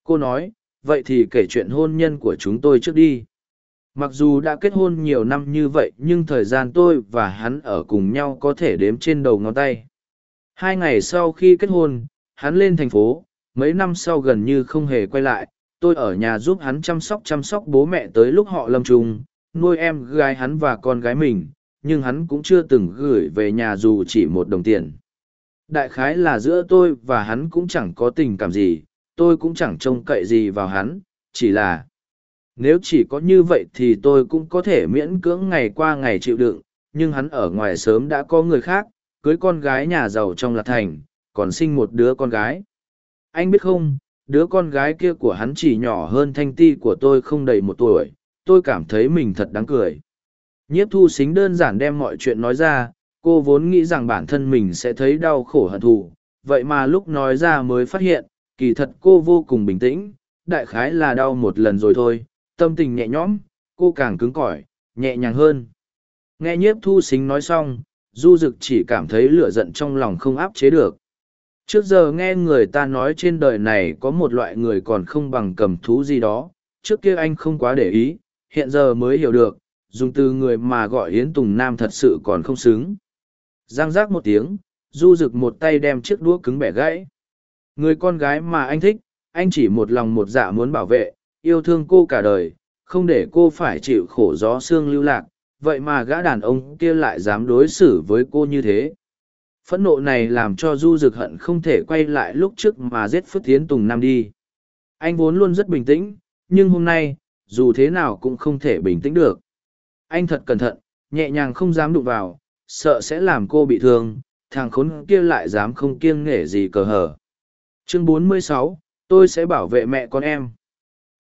Cô nói, vậy thì kể chuyện hôn nhân của chúng tôi trước đi. Mặc dù đã kết hôn nhiều năm như vậy, nhưng thời gian tôi và hắn ở cùng nhau có thể đếm trên đầu ngón tay. Hai ngày sau khi kết hôn, hắn lên thành phố, mấy năm sau gần như không hề quay lại, tôi ở nhà giúp hắn chăm sóc chăm sóc bố mẹ tới lúc họ lâm trùng, nuôi em gái hắn và con gái mình, nhưng hắn cũng chưa từng gửi về nhà dù chỉ một đồng tiền. Đại khái là giữa tôi và hắn cũng chẳng có tình cảm gì, tôi cũng chẳng trông cậy gì vào hắn, chỉ là nếu chỉ có như vậy thì tôi cũng có thể miễn cưỡng ngày qua ngày chịu đựng, nhưng hắn ở ngoài sớm đã có người khác, cưới con gái nhà giàu trong lạc thành, còn sinh một đứa con gái. Anh biết không, đứa con gái kia của hắn chỉ nhỏ hơn thanh ti của tôi không đầy một tuổi, tôi cảm thấy mình thật đáng cười. Nhiếp thu xính đơn giản đem mọi chuyện nói ra, cô vốn nghĩ rằng bản thân mình sẽ thấy đau khổ hận thù, vậy mà lúc nói ra mới phát hiện, kỳ thật cô vô cùng bình tĩnh, đại khái là đau một lần rồi thôi, tâm tình nhẹ nhõm, cô càng cứng cỏi, nhẹ nhàng hơn. Nghe nhiếp thu xính nói xong, du dực chỉ cảm thấy lửa giận trong lòng không áp chế được. Trước giờ nghe người ta nói trên đời này có một loại người còn không bằng cầm thú gì đó, trước kia anh không quá để ý, hiện giờ mới hiểu được, dùng từ người mà gọi yến tùng nam thật sự còn không xứng. Giang giác một tiếng, du rực một tay đem chiếc đũa cứng bẻ gãy. Người con gái mà anh thích, anh chỉ một lòng một dạ muốn bảo vệ, yêu thương cô cả đời, không để cô phải chịu khổ gió xương lưu lạc vậy mà gã đàn ông kia lại dám đối xử với cô như thế. Phẫn nộ này làm cho du dực hận không thể quay lại lúc trước mà giết Phước tiến tùng nam đi. Anh vốn luôn rất bình tĩnh nhưng hôm nay dù thế nào cũng không thể bình tĩnh được. Anh thật cẩn thận nhẹ nhàng không dám đụng vào sợ sẽ làm cô bị thương thằng khốn kia lại dám không kiêng nghể gì cờ hở. Chương 46, tôi sẽ bảo vệ mẹ con em.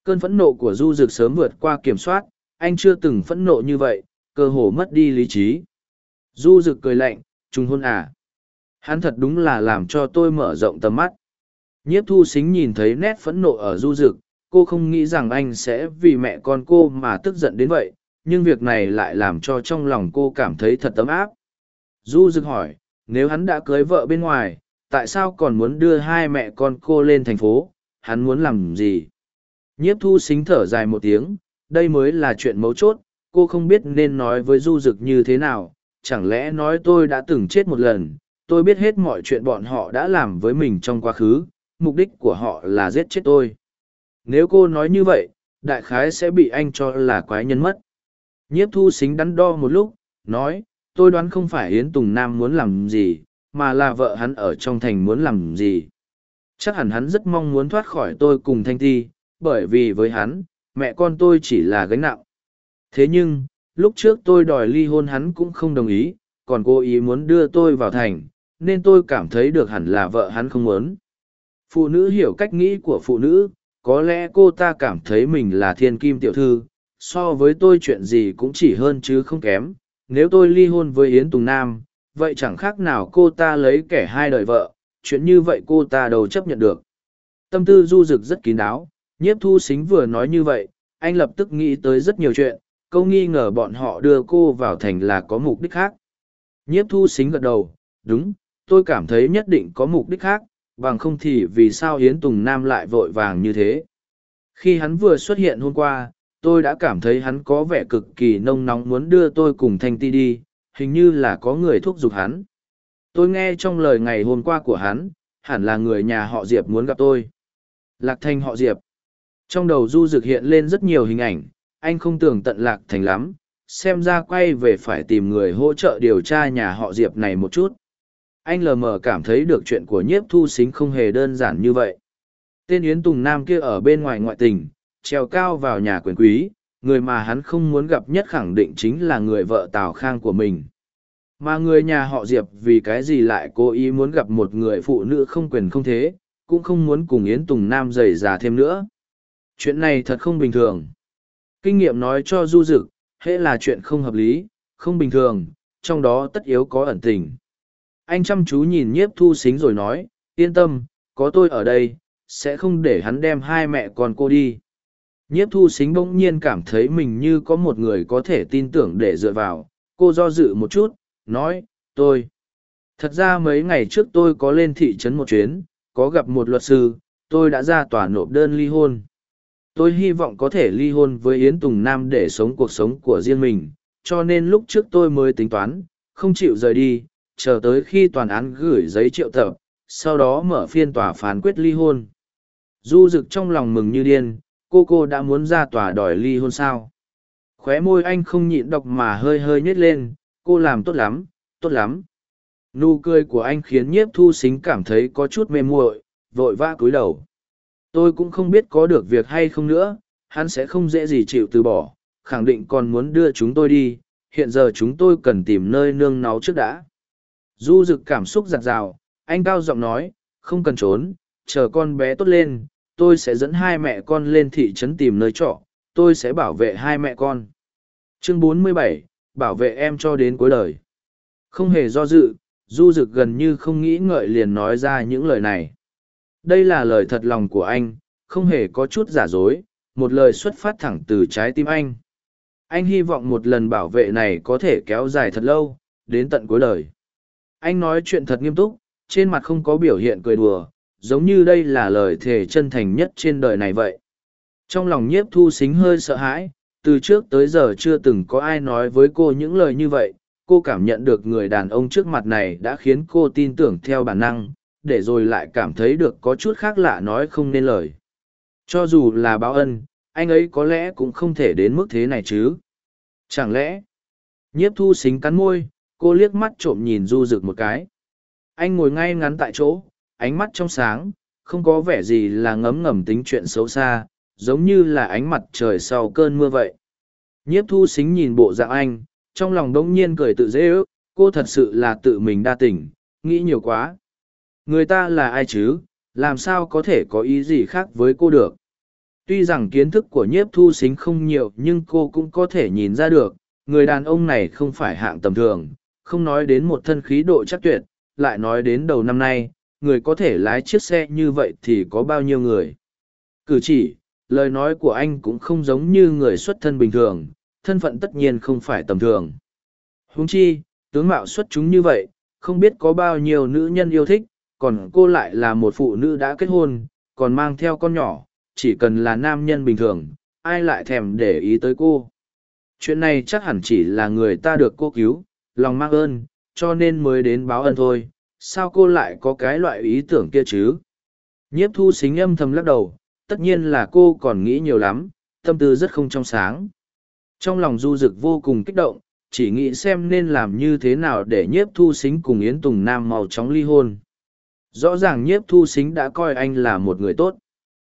Cơn phẫn nộ của du dực sớm vượt qua kiểm soát anh chưa từng phẫn nộ như vậy cơ hồ mất đi lý trí. Du rực cười lạnh, trùng hôn à. Hắn thật đúng là làm cho tôi mở rộng tầm mắt. Nhiếp thu xính nhìn thấy nét phẫn nộ ở du rực, cô không nghĩ rằng anh sẽ vì mẹ con cô mà tức giận đến vậy, nhưng việc này lại làm cho trong lòng cô cảm thấy thật ấm áp. Du rực hỏi, nếu hắn đã cưới vợ bên ngoài, tại sao còn muốn đưa hai mẹ con cô lên thành phố, hắn muốn làm gì? Nhiếp thu xính thở dài một tiếng, đây mới là chuyện mấu chốt, cô không biết nên nói với du dực như thế nào, chẳng lẽ nói tôi đã từng chết một lần, tôi biết hết mọi chuyện bọn họ đã làm với mình trong quá khứ, mục đích của họ là giết chết tôi. Nếu cô nói như vậy, đại khái sẽ bị anh cho là quái nhân mất. Nhiếp thu xính đắn đo một lúc, nói, tôi đoán không phải yến tùng nam muốn làm gì, mà là vợ hắn ở trong thành muốn làm gì. Chắc hẳn hắn rất mong muốn thoát khỏi tôi cùng thanh ti, bởi vì với hắn, mẹ con tôi chỉ là gánh nặng thế nhưng, lúc trước tôi đòi ly hôn hắn cũng không đồng ý, còn cô ý muốn đưa tôi vào thành, nên tôi cảm thấy được hẳn là vợ hắn không muốn. Phụ nữ hiểu cách nghĩ của phụ nữ, có lẽ cô ta cảm thấy mình là thiên kim tiểu thư, so với tôi chuyện gì cũng chỉ hơn chứ không kém. Nếu tôi ly hôn với yến tùng nam, vậy chẳng khác nào cô ta lấy kẻ hai đời vợ, chuyện như vậy cô ta đâu chấp nhận được. Tâm tư du rực rất kín đáo, nhiếp thu xính vừa nói như vậy, anh lập tức nghĩ tới rất nhiều chuyện câu nghi ngờ bọn họ đưa cô vào thành là có mục đích khác nhiếp thu xính gật đầu đúng tôi cảm thấy nhất định có mục đích khác bằng không thì vì sao Yến Tùng Nam lại vội vàng như thế. Khi hắn vừa xuất hiện hôm qua, tôi đã cảm thấy hắn có vẻ cực kỳ nông nóng muốn đưa tôi cùng Thanh Ti đi, hình như là có người thúc giục hắn. Tôi nghe trong lời ngày hôm qua của hắn, hẳn là người nhà họ Diệp muốn gặp tôi. Lạc Thanh họ Diệp. Trong đầu Du Dực hiện lên rất nhiều hình ảnh, anh không tưởng tận Lạc Thành lắm, xem ra quay về phải tìm người hỗ trợ điều tra nhà họ Diệp này một chút. Anh lờ mờ cảm thấy được chuyện của nhiếp thu xính không hề đơn giản như vậy. Tên yến tùng nam kia ở bên ngoài ngoại tình trèo cao vào nhà quyền quý người mà hắn không muốn gặp nhất khẳng định chính là người vợ tào khang của mình. Mà người nhà họ diệp vì cái gì lại cố ý muốn gặp một người phụ nữ không quyền không thế cũng không muốn cùng yến tùng nam dày già thêm nữa. Chuyện này thật không bình thường kinh nghiệm nói cho du dực, hễ là chuyện không hợp lý, không bình thường, trong đó tất yếu có ẩn tình. Anh chăm chú nhìn nhiếp thu xính rồi nói, yên tâm, có tôi ở đây, sẽ không để hắn đem hai mẹ con cô đi. Nhiếp thu xính bỗng nhiên cảm thấy mình như có một người có thể tin tưởng để dựa vào. Cô do dự một chút, nói, tôi. Thật ra mấy ngày trước tôi có lên thị trấn một chuyến, có gặp một luật sư, tôi đã ra tòa nộp đơn ly hôn tôi hy vọng có thể ly hôn với yến tùng nam để sống cuộc sống của riêng mình cho nên lúc trước tôi mới tính toán không chịu rời đi chờ tới khi toàn án gửi giấy triệu tập, sau đó mở phiên tòa phán quyết ly hôn. Du rực trong lòng mừng như điên, cô cô đã muốn ra tòa đòi ly hôn sao. Khóe môi anh không nhịn đọc mà hơi hơi nhếch lên, cô làm tốt lắm, tốt lắm. Nụ cười của anh khiến nhiếp thu xính cảm thấy có chút mê muội, vội vã cúi đầu. Tôi cũng không biết có được việc hay không nữa, hắn sẽ không dễ gì chịu từ bỏ, khẳng định còn muốn đưa chúng tôi đi, hiện giờ chúng tôi cần tìm nơi nương náu trước đã. Du rực cảm xúc giặt rào, anh cao giọng nói, không cần trốn, chờ con bé tốt lên, tôi sẽ dẫn hai mẹ con lên thị trấn tìm nơi trọ, tôi sẽ bảo vệ hai mẹ con. Chương 47, bảo vệ em cho đến cuối đời. Không hề do dự, du rực gần như không nghĩ ngợi liền nói ra những lời này. Đây là lời thật lòng của anh, không hề có chút giả dối, một lời xuất phát thẳng từ trái tim anh. Anh hy vọng một lần bảo vệ này có thể kéo dài thật lâu, đến tận cuối đời anh nói chuyện thật nghiêm túc trên mặt không có biểu hiện cười đùa giống như đây là lời thề chân thành nhất trên đời này vậy trong lòng nhiếp thu xính hơi sợ hãi từ trước tới giờ chưa từng có ai nói với cô những lời như vậy cô cảm nhận được người đàn ông trước mặt này đã khiến cô tin tưởng theo bản năng để rồi lại cảm thấy được có chút khác lạ nói không nên lời. Cho dù là báo ân, anh ấy có lẽ cũng không thể đến mức thế này chứ. Chẳng lẽ, nhiếp thu xính cắn môi, cô liếc mắt trộm nhìn du rực một cái. Anh ngồi ngay ngắn tại chỗ, ánh mắt trong sáng, không có vẻ gì là ngấm ngầm tính chuyện xấu xa, giống như là ánh mặt trời sau cơn mưa vậy. Nhiếp thu xính nhìn bộ dạng anh, trong lòng đống nhiên cười tự dễ ước, cô thật sự là tự mình đa tỉnh nghĩ nhiều quá người ta là ai chứ làm sao có thể có ý gì khác với cô được tuy rằng kiến thức của nhiếp thu xính không nhiều nhưng cô cũng có thể nhìn ra được người đàn ông này không phải hạng tầm thường không nói đến một thân khí độ chắc tuyệt, lại nói đến đầu năm nay, người có thể lái chiếc xe như vậy thì có bao nhiêu người. Cử chỉ, lời nói của anh cũng không giống như người xuất thân bình thường, thân phận tất nhiên không phải tầm thường. Huống chi, tướng mạo xuất chúng như vậy, không biết có bao nhiêu nữ nhân yêu thích, còn cô lại là một phụ nữ đã kết hôn, còn mang theo con nhỏ, chỉ cần là nam nhân bình thường, ai lại thèm để ý tới cô. Chuyện này chắc hẳn chỉ là người ta được cô cứu, lòng mang ơn, cho nên mới đến báo ơn thôi, sao cô lại có cái loại ý tưởng kia chứ? nhiếp thu xính âm thầm lắc đầu tất nhiên là cô còn nghĩ nhiều lắm tâm tư rất không trong sáng trong lòng du dực vô cùng kích động chỉ nghĩ xem nên làm như thế nào để nhiếp thu xính cùng yến tùng nam mau chóng ly hôn rõ ràng nhiếp thu xính đã coi anh là một người tốt.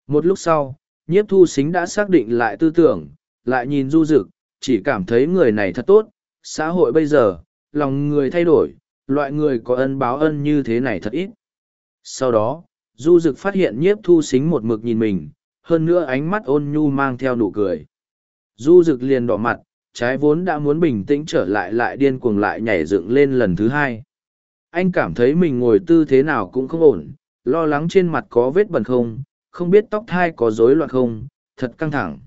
Một lúc sau, nhiếp thu xính đã xác định lại tư tưởng, lại nhìn du rực chỉ cảm thấy người này thật tốt. Xã hội bây giờ, lòng người thay đổi, loại người có ân báo ân như thế này thật ít. Sau đó, du rực phát hiện nhiếp thu xính một mực nhìn mình, hơn nữa ánh mắt ôn nhu mang theo nụ cười. Du rực liền đỏ mặt, trái vốn đã muốn bình tĩnh trở lại lại điên cuồng lại nhảy dựng lên lần thứ hai anh cảm thấy mình ngồi tư thế nào cũng không ổn, lo lắng trên mặt có vết bẩn không không biết tóc thai có rối loạn không, thật căng thẳng.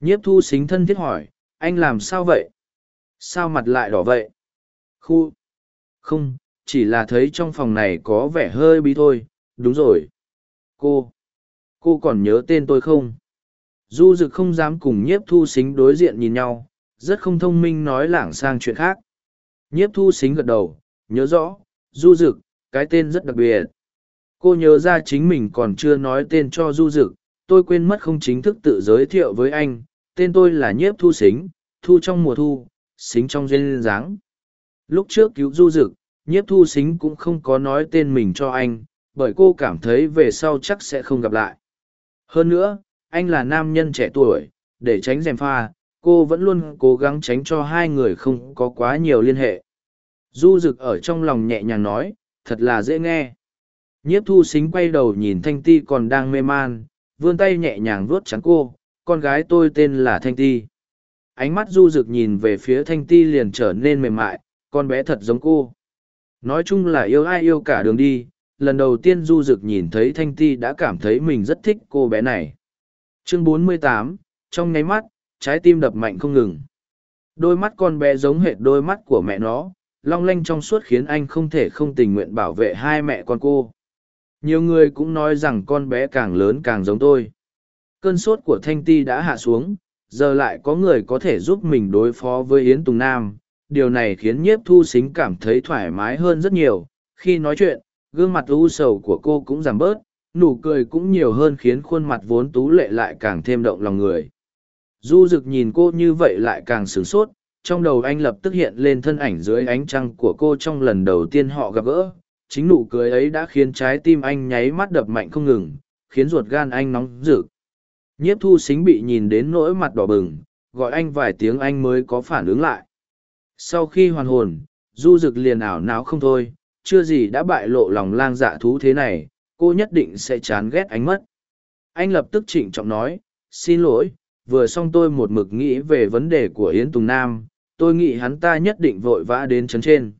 Nhiếp thu xính thân thiết hỏi, anh làm sao vậy? Sao mặt lại đỏ vậy? Khu. Không, chỉ là thấy trong phòng này có vẻ hơi bí thôi, đúng rồi. Cô. Cô còn nhớ tên tôi không? Du rực không dám cùng nhiếp thu xính đối diện nhìn nhau, rất không thông minh nói lảng sang chuyện khác. Nhiếp thu xính gật đầu, nhớ rõ du Dực, cái tên rất đặc biệt. Cô nhớ ra chính mình còn chưa nói tên cho du Dực, tôi quên mất không chính thức tự giới thiệu với anh tên tôi là nhiếp thu xính thu trong mùa thu xính trong duyên dáng. Lúc trước cứu du Dực, nhiếp thu xính cũng không có nói tên mình cho anh bởi cô cảm thấy về sau chắc sẽ không gặp lại. Hơn nữa anh là nam nhân trẻ tuổi để tránh gièm pha cô vẫn luôn cố gắng tránh cho hai người không có quá nhiều liên hệ du rực ở trong lòng nhẹ nhàng nói thật là dễ nghe. Nhiếp thu xính quay đầu nhìn thanh ti còn đang mê man vươn tay nhẹ nhàng vuốt trắng cô con gái tôi tên là thanh ti. Ánh mắt du rực nhìn về phía thanh ti liền trở nên mềm mại con bé thật giống cô. Nói chung là yêu ai yêu cả đường đi lần đầu tiên du rực nhìn thấy thanh ti đã cảm thấy mình rất thích cô bé này. Chương 48, trong nháy mắt trái tim đập mạnh không ngừng. Đôi mắt con bé giống hệt đôi mắt của mẹ nó long lanh trong suốt khiến anh không thể không tình nguyện bảo vệ hai mẹ con cô. Nhiều người cũng nói rằng con bé càng lớn càng giống tôi. Cơn sốt của thanh ti đã hạ xuống, giờ lại có người có thể giúp mình đối phó với yến tùng nam. Điều này khiến nhiếp thu xính cảm thấy thoải mái hơn rất nhiều. Khi nói chuyện, gương mặt u sầu của cô cũng giảm bớt, nụ cười cũng nhiều hơn khiến khuôn mặt vốn tú lệ lại càng thêm động lòng người. Du rực nhìn cô như vậy lại càng sửng sốt trong đầu anh lập tức hiện lên thân ảnh dưới ánh trăng của cô trong lần đầu tiên họ gặp gỡ. Chính nụ cười ấy đã khiến trái tim anh nháy mắt đập mạnh không ngừng, khiến ruột gan anh nóng rực. Nhiếp thu xính bị nhìn đến nỗi mặt đỏ bừng, gọi anh vài tiếng anh mới có phản ứng lại. Sau khi hoàn hồn, du rực liền ảo não không thôi, chưa gì đã bại lộ lòng lang dạ thú thế này, cô nhất định sẽ chán ghét anh mất. Anh lập tức trịnh trọng nói, xin lỗi vừa xong tôi một mực nghĩ về vấn đề của yến tùng nam, tôi nghĩ hắn ta nhất định vội vã đến trấn trên.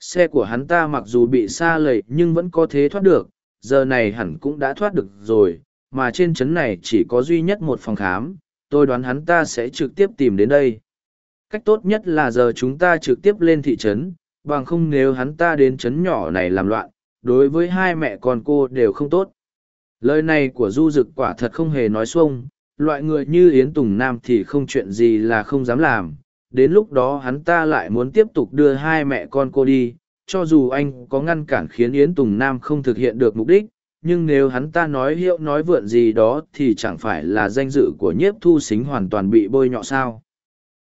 Xe của hắn ta mặc dù bị xa lầy nhưng vẫn có thế thoát được, giờ này hẳn cũng đã thoát được rồi, mà trên trấn này chỉ có duy nhất một phòng khám, tôi đoán hắn ta sẽ trực tiếp tìm đến đây. Cách tốt nhất là giờ chúng ta trực tiếp lên thị trấn, bằng không nếu hắn ta đến trấn nhỏ này làm loạn, đối với hai mẹ con cô đều không tốt. Lời này của du d ự c quả thật không hề nói xuông loại người như yến tùng nam thì không chuyện gì là không dám làm. Đến lúc đó hắn ta lại muốn tiếp tục đưa hai mẹ con cô đi. Cho dù anh có ngăn cản khiến yến tùng nam không thực hiện được mục đích nhưng nếu hắn ta nói hiệu nói vượn gì đó thì chẳng phải là danh dự của nhiếp thu xính hoàn toàn bị bôi nhọ sao?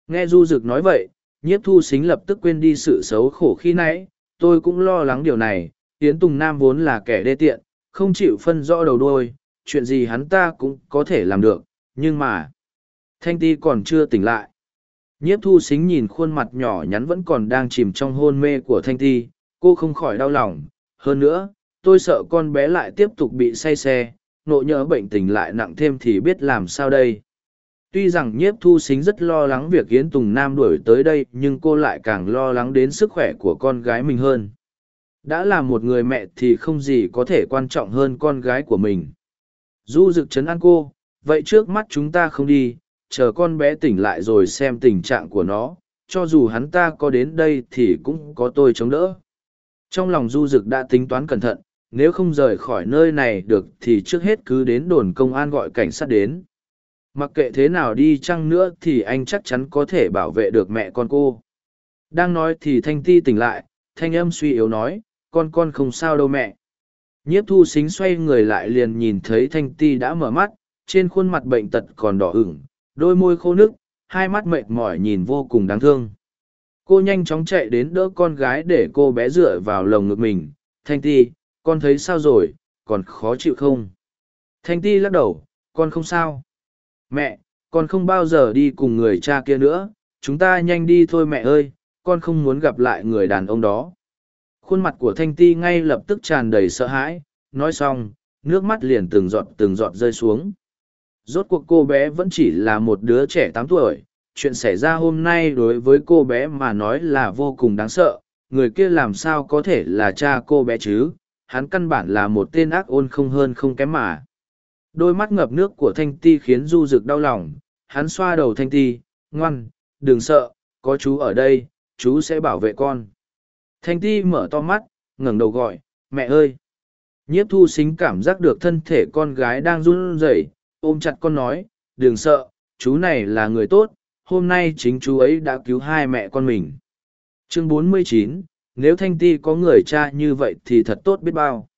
Nghe du d ự c nói vậy nhiếp thu xính lập tức quên đi sự xấu khổ khi nãy. Tôi cũng lo lắng điều này. Yến Tùng Nam vốn là kẻ đê tiện, không chịu phân rõ đầu đuôi, chuyện gì hắn ta cũng có thể làm được, nhưng mà... Thanh Ti còn chưa tỉnh lại. Nhiếp thu xính nhìn khuôn mặt nhỏ nhắn vẫn còn đang chìm trong hôn mê của Thanh Ti, cô không khỏi đau lòng. Hơn nữa, tôi sợ con bé lại tiếp tục bị say xe, nộ nhỡ bệnh tình lại nặng thêm thì biết làm sao đây. Tuy rằng nhiếp thu xính rất lo lắng việc Yến Tùng Nam đuổi tới đây nhưng cô lại càng lo lắng đến sức khỏe của con gái mình hơn đã là một người mẹ thì không gì có thể quan trọng hơn con gái của mình du rực chấn an cô vậy trước mắt chúng ta không đi, chờ con bé tỉnh lại rồi xem tình trạng của nó, cho dù hắn ta có đến đây thì cũng có tôi chống đỡ. Trong lòng du dực đã tính toán cẩn thận, nếu không rời khỏi nơi này được thì trước hết cứ đến đồn công an gọi cảnh sát đến. Mặc kệ thế nào đi chăng nữa thì anh chắc chắn có thể bảo vệ được mẹ con cô. Đang nói thì thanh ti tỉnh lại, thanh âm suy yếu nói, con con không sao đâu mẹ. Nhiếp thu xính xoay người lại liền nhìn thấy thanh ti đã mở mắt trên khuôn mặt bệnh tật còn đỏ ửng, đôi môi khô nức hai mắt mệt mỏi nhìn vô cùng đáng thương. Cô nhanh chóng chạy đến đỡ con gái để cô bé dựa vào lồng ngực mình. Thanh ti, con thấy sao rồi? Còn khó chịu không? Thanh ti lắc đầu, con không sao. Mẹ, con không bao giờ đi cùng người cha kia nữa. Chúng ta nhanh đi thôi mẹ ơi, con không muốn gặp lại người đàn ông đó. Khuôn mặt của thanh ti ngay lập tức tràn đầy sợ hãi. Nói xong, nước mắt liền từng giọt từng giọt rơi xuống rốt cuộc cô bé vẫn chỉ là một đứa trẻ tám tuổi. Chuyện xảy ra hôm nay đối với cô bé mà nói là vô cùng đáng sợ. Người kia làm sao có thể là cha cô bé chứ? Hắn căn bản là một tên ác ôn không hơn không kém mà. Đôi mắt ngập nước của thanh ti khiến du rực đau lòng. Hắn xoa đầu thanh ti, ngoan, đừng sợ, có chú ở đây, chú sẽ bảo vệ con. Thanh ti mở to mắt, ngẩng đầu gọi, mẹ ơi. Nhiếp thu xính cảm giác được thân thể con gái đang run rẩy ôm chặt con nói đừng sợ chú này là người tốt hôm nay chính chú ấy đã cứu hai mẹ con mình. Chương 49, nếu thanh ti có người cha như vậy thì thật tốt biết bao.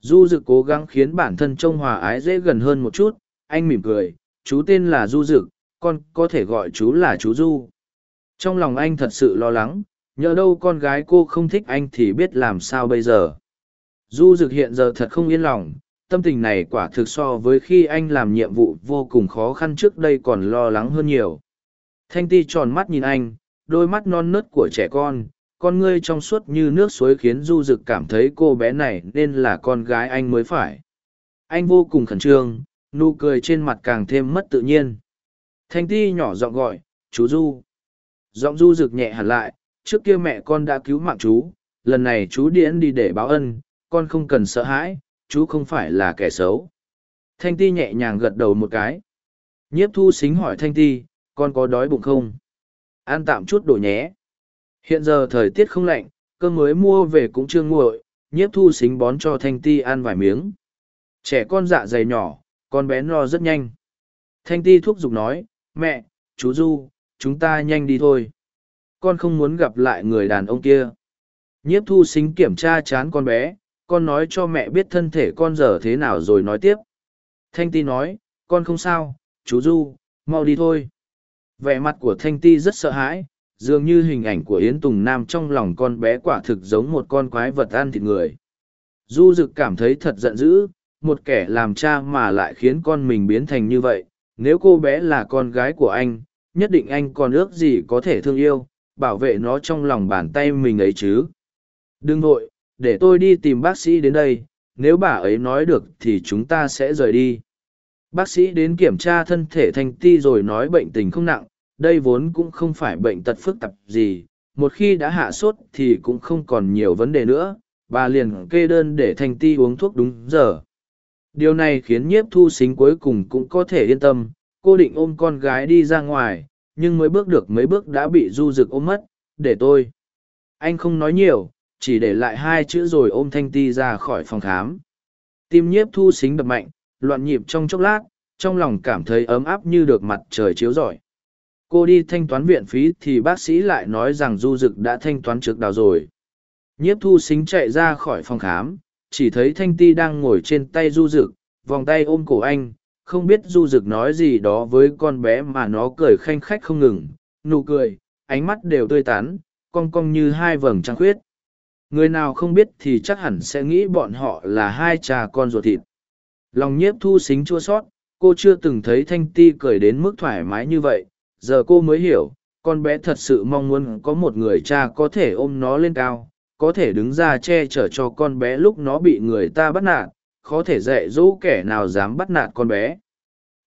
Du dực cố gắng khiến bản thân trông hòa ái dễ gần hơn một chút anh mỉm cười chú tên là du dực con có thể gọi chú là chú du. Trong lòng anh thật sự lo lắng nhờ đâu con gái cô không thích anh thì biết làm sao bây giờ. Du dực hiện giờ thật không yên lòng tâm tình này quả thực so với khi anh làm nhiệm vụ vô cùng khó khăn trước đây còn lo lắng hơn nhiều. Thanh ti tròn mắt nhìn anh, đôi mắt non nớt của trẻ con con ngươi trong suốt như nước suối khiến du dực cảm thấy cô bé này nên là con gái anh mới phải. Anh vô cùng khẩn trương, nụ cười trên mặt càng thêm mất tự nhiên. Thanh ti nhỏ giọng gọi, chú du. Giọng du rực nhẹ hẳn lại, trước kia mẹ con đã cứu mạng chú, lần này chú điễn đi để báo ân, con không cần sợ hãi chú không phải là kẻ xấu. Thanh ti nhẹ nhàng gật đầu một cái. Nhiếp thu xính hỏi thanh ti, con có đói bụng không? Ăn tạm chút đồ nhé. Hiện giờ thời tiết không lạnh, cơm mới mua về cũng chưa nguội, nhiếp thu xính bón cho thanh ti ăn vài miếng. Trẻ con dạ dày nhỏ, con bé no rất nhanh. Thanh ti thúc giục nói, mẹ, chú du, chúng ta nhanh đi thôi. Con không muốn gặp lại người đàn ông kia. Nhiếp thu xính kiểm tra chán con bé con nói cho mẹ biết thân thể con giờ thế nào rồi nói tiếp. Thanh ti nói, con không sao, chú du, mau đi thôi. Vẻ mặt của thanh ti rất sợ hãi, dường như hình ảnh của yến tùng nam trong lòng con bé quả thực giống một con quái vật ăn thịt người. Du dực cảm thấy thật giận dữ, một kẻ làm cha mà lại khiến con mình biến thành như vậy. Nếu cô bé là con gái của anh, nhất định anh còn ước gì có thể thương yêu, bảo vệ nó trong lòng bàn tay mình ấy chứ. Đừng vội để tôi đi tìm bác sĩ đến đây, nếu bà ấy nói được thì chúng ta sẽ rời đi. Bác sĩ đến kiểm tra thân thể thanh ti rồi nói bệnh tình không nặng, đây vốn cũng không phải bệnh tật phức tạp gì, một khi đã hạ sốt thì cũng không còn nhiều vấn đề nữa, bà liền kê đơn để thanh ti uống thuốc đúng giờ. Điều này khiến nhiếp thu xính cuối cùng cũng có thể yên tâm, cô định ôm con gái đi ra ngoài, nhưng mới bước được mấy bước đã bị du rực ôm mất, để tôi. Anh không nói nhiều chỉ để lại hai chữ rồi ôm thanh ti ra khỏi phòng khám. Tim nhiếp thu xính đập mạnh, loạn nhịp trong chốc lát, trong lòng cảm thấy ấm áp như được mặt trời chiếu rọi. Cô đi thanh toán viện phí thì bác sĩ lại nói rằng du dực đã thanh toán trước đào rồi. Nhiếp thu xính chạy ra khỏi phòng khám, chỉ thấy thanh ti đang ngồi trên tay du dực, vòng tay ôm cổ anh, không biết du dực nói gì đó với con bé mà nó cười khanh khách không ngừng, nụ cười, ánh mắt đều tươi tắn, cong cong như hai vầng trăng khuyết người nào không biết thì chắc hẳn sẽ nghĩ bọn họ là hai cha con ruột thịt. Lòng nhiếp thu xính chua sót, cô chưa từng thấy thanh ti cười đến mức thoải mái như vậy. Giờ cô mới hiểu, con bé thật sự mong muốn có một người cha có thể ôm nó lên cao, có thể đứng ra che chở cho con bé lúc nó bị người ta bắt nạt, khó thể dạy dỗ kẻ nào dám bắt nạt con bé.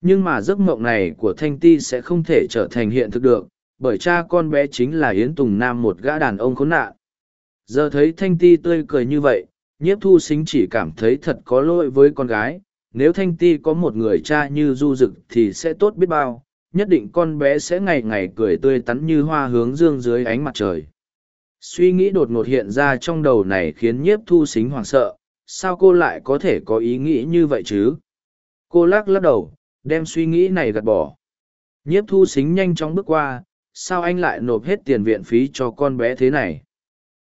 Nhưng mà giấc mộng này của thanh ti sẽ không thể trở thành hiện thực được, bởi cha con bé chính là yến tùng nam một gã đàn ông khốn nạn giờ thấy thanh ti tươi cười như vậy, nhiếp thu xính chỉ cảm thấy thật có lỗi với con gái. Nếu thanh ti có một người cha như du dực thì sẽ tốt biết bao, nhất định con bé sẽ ngày ngày cười tươi tắn như hoa hướng dương dưới ánh mặt trời. Suy nghĩ đột ngột hiện ra trong đầu này khiến nhiếp thu xính hoảng sợ, sao cô lại có thể có ý nghĩ như vậy chứ? Cô lắc lắc đầu, đem suy nghĩ này gạt bỏ. Nhiếp thu xính nhanh chóng bước qua, sao anh lại nộp hết tiền viện phí cho con bé thế này?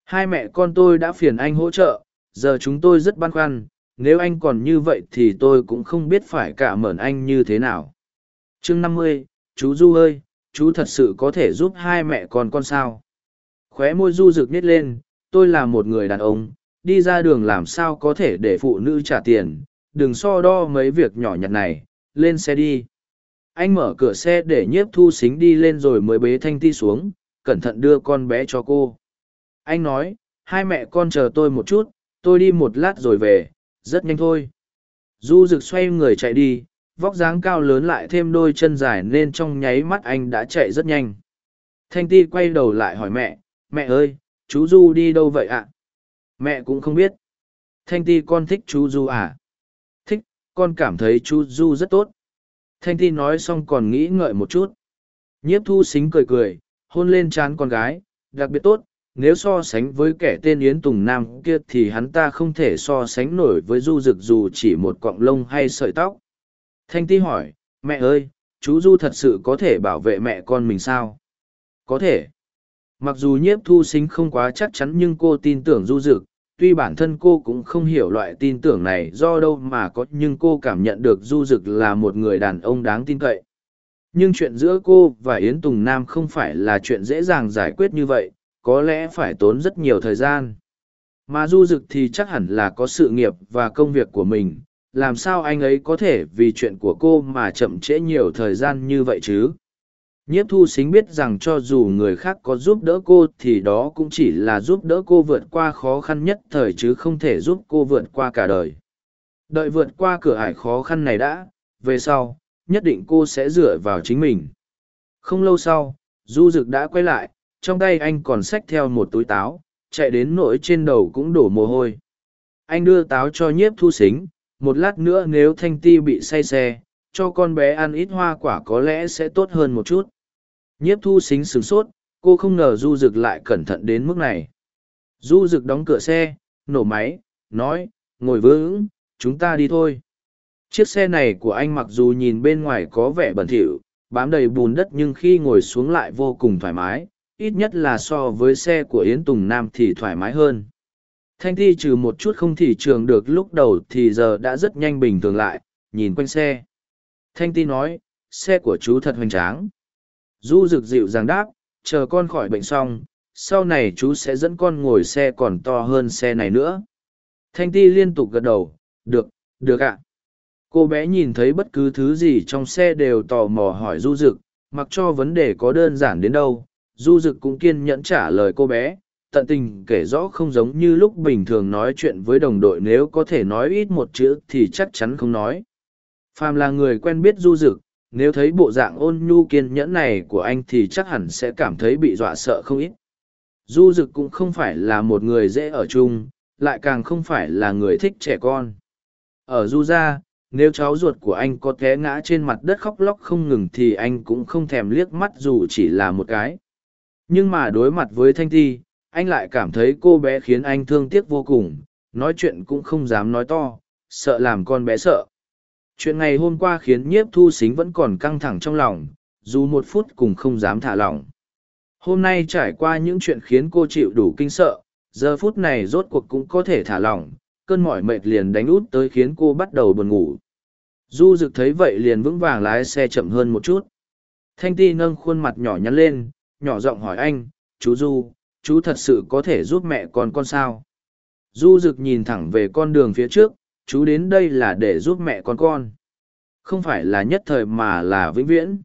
Hai mẹ con tôi đã phiền anh hỗ trợ, giờ chúng tôi rất băn khoăn, nếu anh còn như vậy thì tôi cũng không biết phải cả mởn anh như thế nào. Chương năm mươi, chú du ơi, chú thật sự có thể giúp hai mẹ con con sao? Khóe môi du rực nít lên, tôi là một người đàn ông, đi ra đường làm sao có thể để phụ nữ trả tiền, đừng so đo mấy việc nhỏ nhặt này, lên xe đi. Anh mở cửa xe để nhiếp thu xính đi lên rồi mới bế thanh ti xuống, cẩn thận đưa con bé cho cô anh nói, hai mẹ con chờ tôi một chút, tôi đi một lát rồi về, rất nhanh thôi. Du rực xoay người chạy đi, vóc dáng cao lớn lại thêm đôi chân dài nên trong nháy mắt anh đã chạy rất nhanh. Thanh ti quay đầu lại hỏi mẹ mẹ ơi, chú du đi đâu vậy ạ? Mẹ cũng không biết. Thanh ti con thích chú du à? Thích, con cảm thấy chú du rất tốt. Thanh ti nói xong còn nghĩ ngợi một chút. Nhiếp thu xính cười cười, hôn lên trán con gái, đặc biệt tốt nếu so sánh với kẻ tên yến tùng nam kia thì hắn ta không thể so sánh nổi với du rực dù chỉ một cọng lông hay sợi tóc. Thanh ti hỏi, mẹ ơi, chú du thật sự có thể bảo vệ mẹ con mình sao? Có thể. Mặc dù nhiếp thu Sinh không quá chắc chắn nhưng cô tin tưởng du rực tuy bản thân cô cũng không hiểu loại tin tưởng này do đâu mà có, nhưng cô cảm nhận được du rực là một người đàn ông đáng tin cậy. Nhưng chuyện giữa cô và yến tùng nam không phải là chuyện dễ dàng giải quyết như vậy có lẽ phải tốn rất nhiều thời gian. Mà du Dực thì chắc hẳn là có sự nghiệp và công việc của mình. Làm sao anh ấy có thể vì chuyện của cô mà chậm trễ nhiều thời gian như vậy chứ? Nhiếp thu xính biết rằng cho dù người khác có giúp đỡ cô thì đó cũng chỉ là giúp đỡ cô vượt qua khó khăn nhất thời chứ không thể giúp cô vượt qua cả đời. Đợi vượt qua cửa ải khó khăn này đã, về sau, nhất định cô sẽ dựa vào chính mình. Không lâu sau, du Dực đã quay lại trong tay anh còn xách theo một túi táo, chạy đến nỗi trên đầu cũng đổ mồ hôi. Anh đưa táo cho nhiếp thu xính, một lát nữa nếu thanh ti bị say xe, cho con bé ăn ít hoa quả có lẽ sẽ tốt hơn một chút. Nhiếp thu xính sửng sốt, cô không ngờ du rực lại cẩn thận đến mức này. Du rực đóng cửa xe, nổ máy, nói, ngồi vững, chúng ta đi thôi. Chiếc xe này của anh mặc dù nhìn bên ngoài có vẻ bẩn thỉu, bám đầy bùn đất nhưng khi ngồi xuống lại vô cùng thoải mái ít nhất là so với xe của yến tùng nam thì thoải mái hơn. Thanh thi trừ một chút không thị trường được lúc đầu thì giờ đã rất nhanh bình thường lại, nhìn quanh xe. Thanh ti nói, xe của chú thật hoành tráng. Du rực dịu dàng đáp, chờ con khỏi bệnh xong, sau này chú sẽ dẫn con ngồi xe còn to hơn xe này nữa. Thanh ti liên tục gật đầu, được được ạ. Cô bé nhìn thấy bất cứ thứ gì trong xe đều tò mò hỏi du rực mặc cho vấn đề có đơn giản đến đâu du Dực cũng kiên nhẫn trả lời cô bé tận tình kể rõ không giống như lúc bình thường nói chuyện với đồng đội nếu có thể nói ít một chữ thì chắc chắn không nói. Phàm là người quen biết du Dực, nếu thấy bộ dạng ôn nhu kiên nhẫn này của anh thì chắc hẳn sẽ cảm thấy bị dọa sợ không ít. Du Dực cũng không phải là một người dễ ở chung lại càng không phải là người thích trẻ con. Ở du gia nếu cháu ruột của anh có té ngã trên mặt đất khóc lóc không ngừng thì anh cũng không thèm liếc mắt dù chỉ là một cái nhưng mà đối mặt với thanh thi anh lại cảm thấy cô bé khiến anh thương tiếc vô cùng, nói chuyện cũng không dám nói to, sợ làm con bé sợ. Chuyện ngày hôm qua khiến nhiếp thu xính vẫn còn căng thẳng trong lòng, dù một phút cùng không dám thả lỏng. Hôm nay trải qua những chuyện khiến cô chịu đủ kinh sợ, giờ phút này rốt cuộc cũng có thể thả lỏng, cơn mỏi mệt liền đánh út tới khiến cô bắt đầu buồn ngủ. Du rực thấy vậy liền vững vàng lái xe chậm hơn một chút. Thanh ti nâng khuôn mặt nhỏ nhắn lên nhỏ giọng hỏi anh, chú du, chú thật sự có thể giúp mẹ con con sao? Du rực nhìn thẳng về con đường phía trước, chú đến đây là để giúp mẹ con con, không phải là nhất thời mà là vĩnh viễn.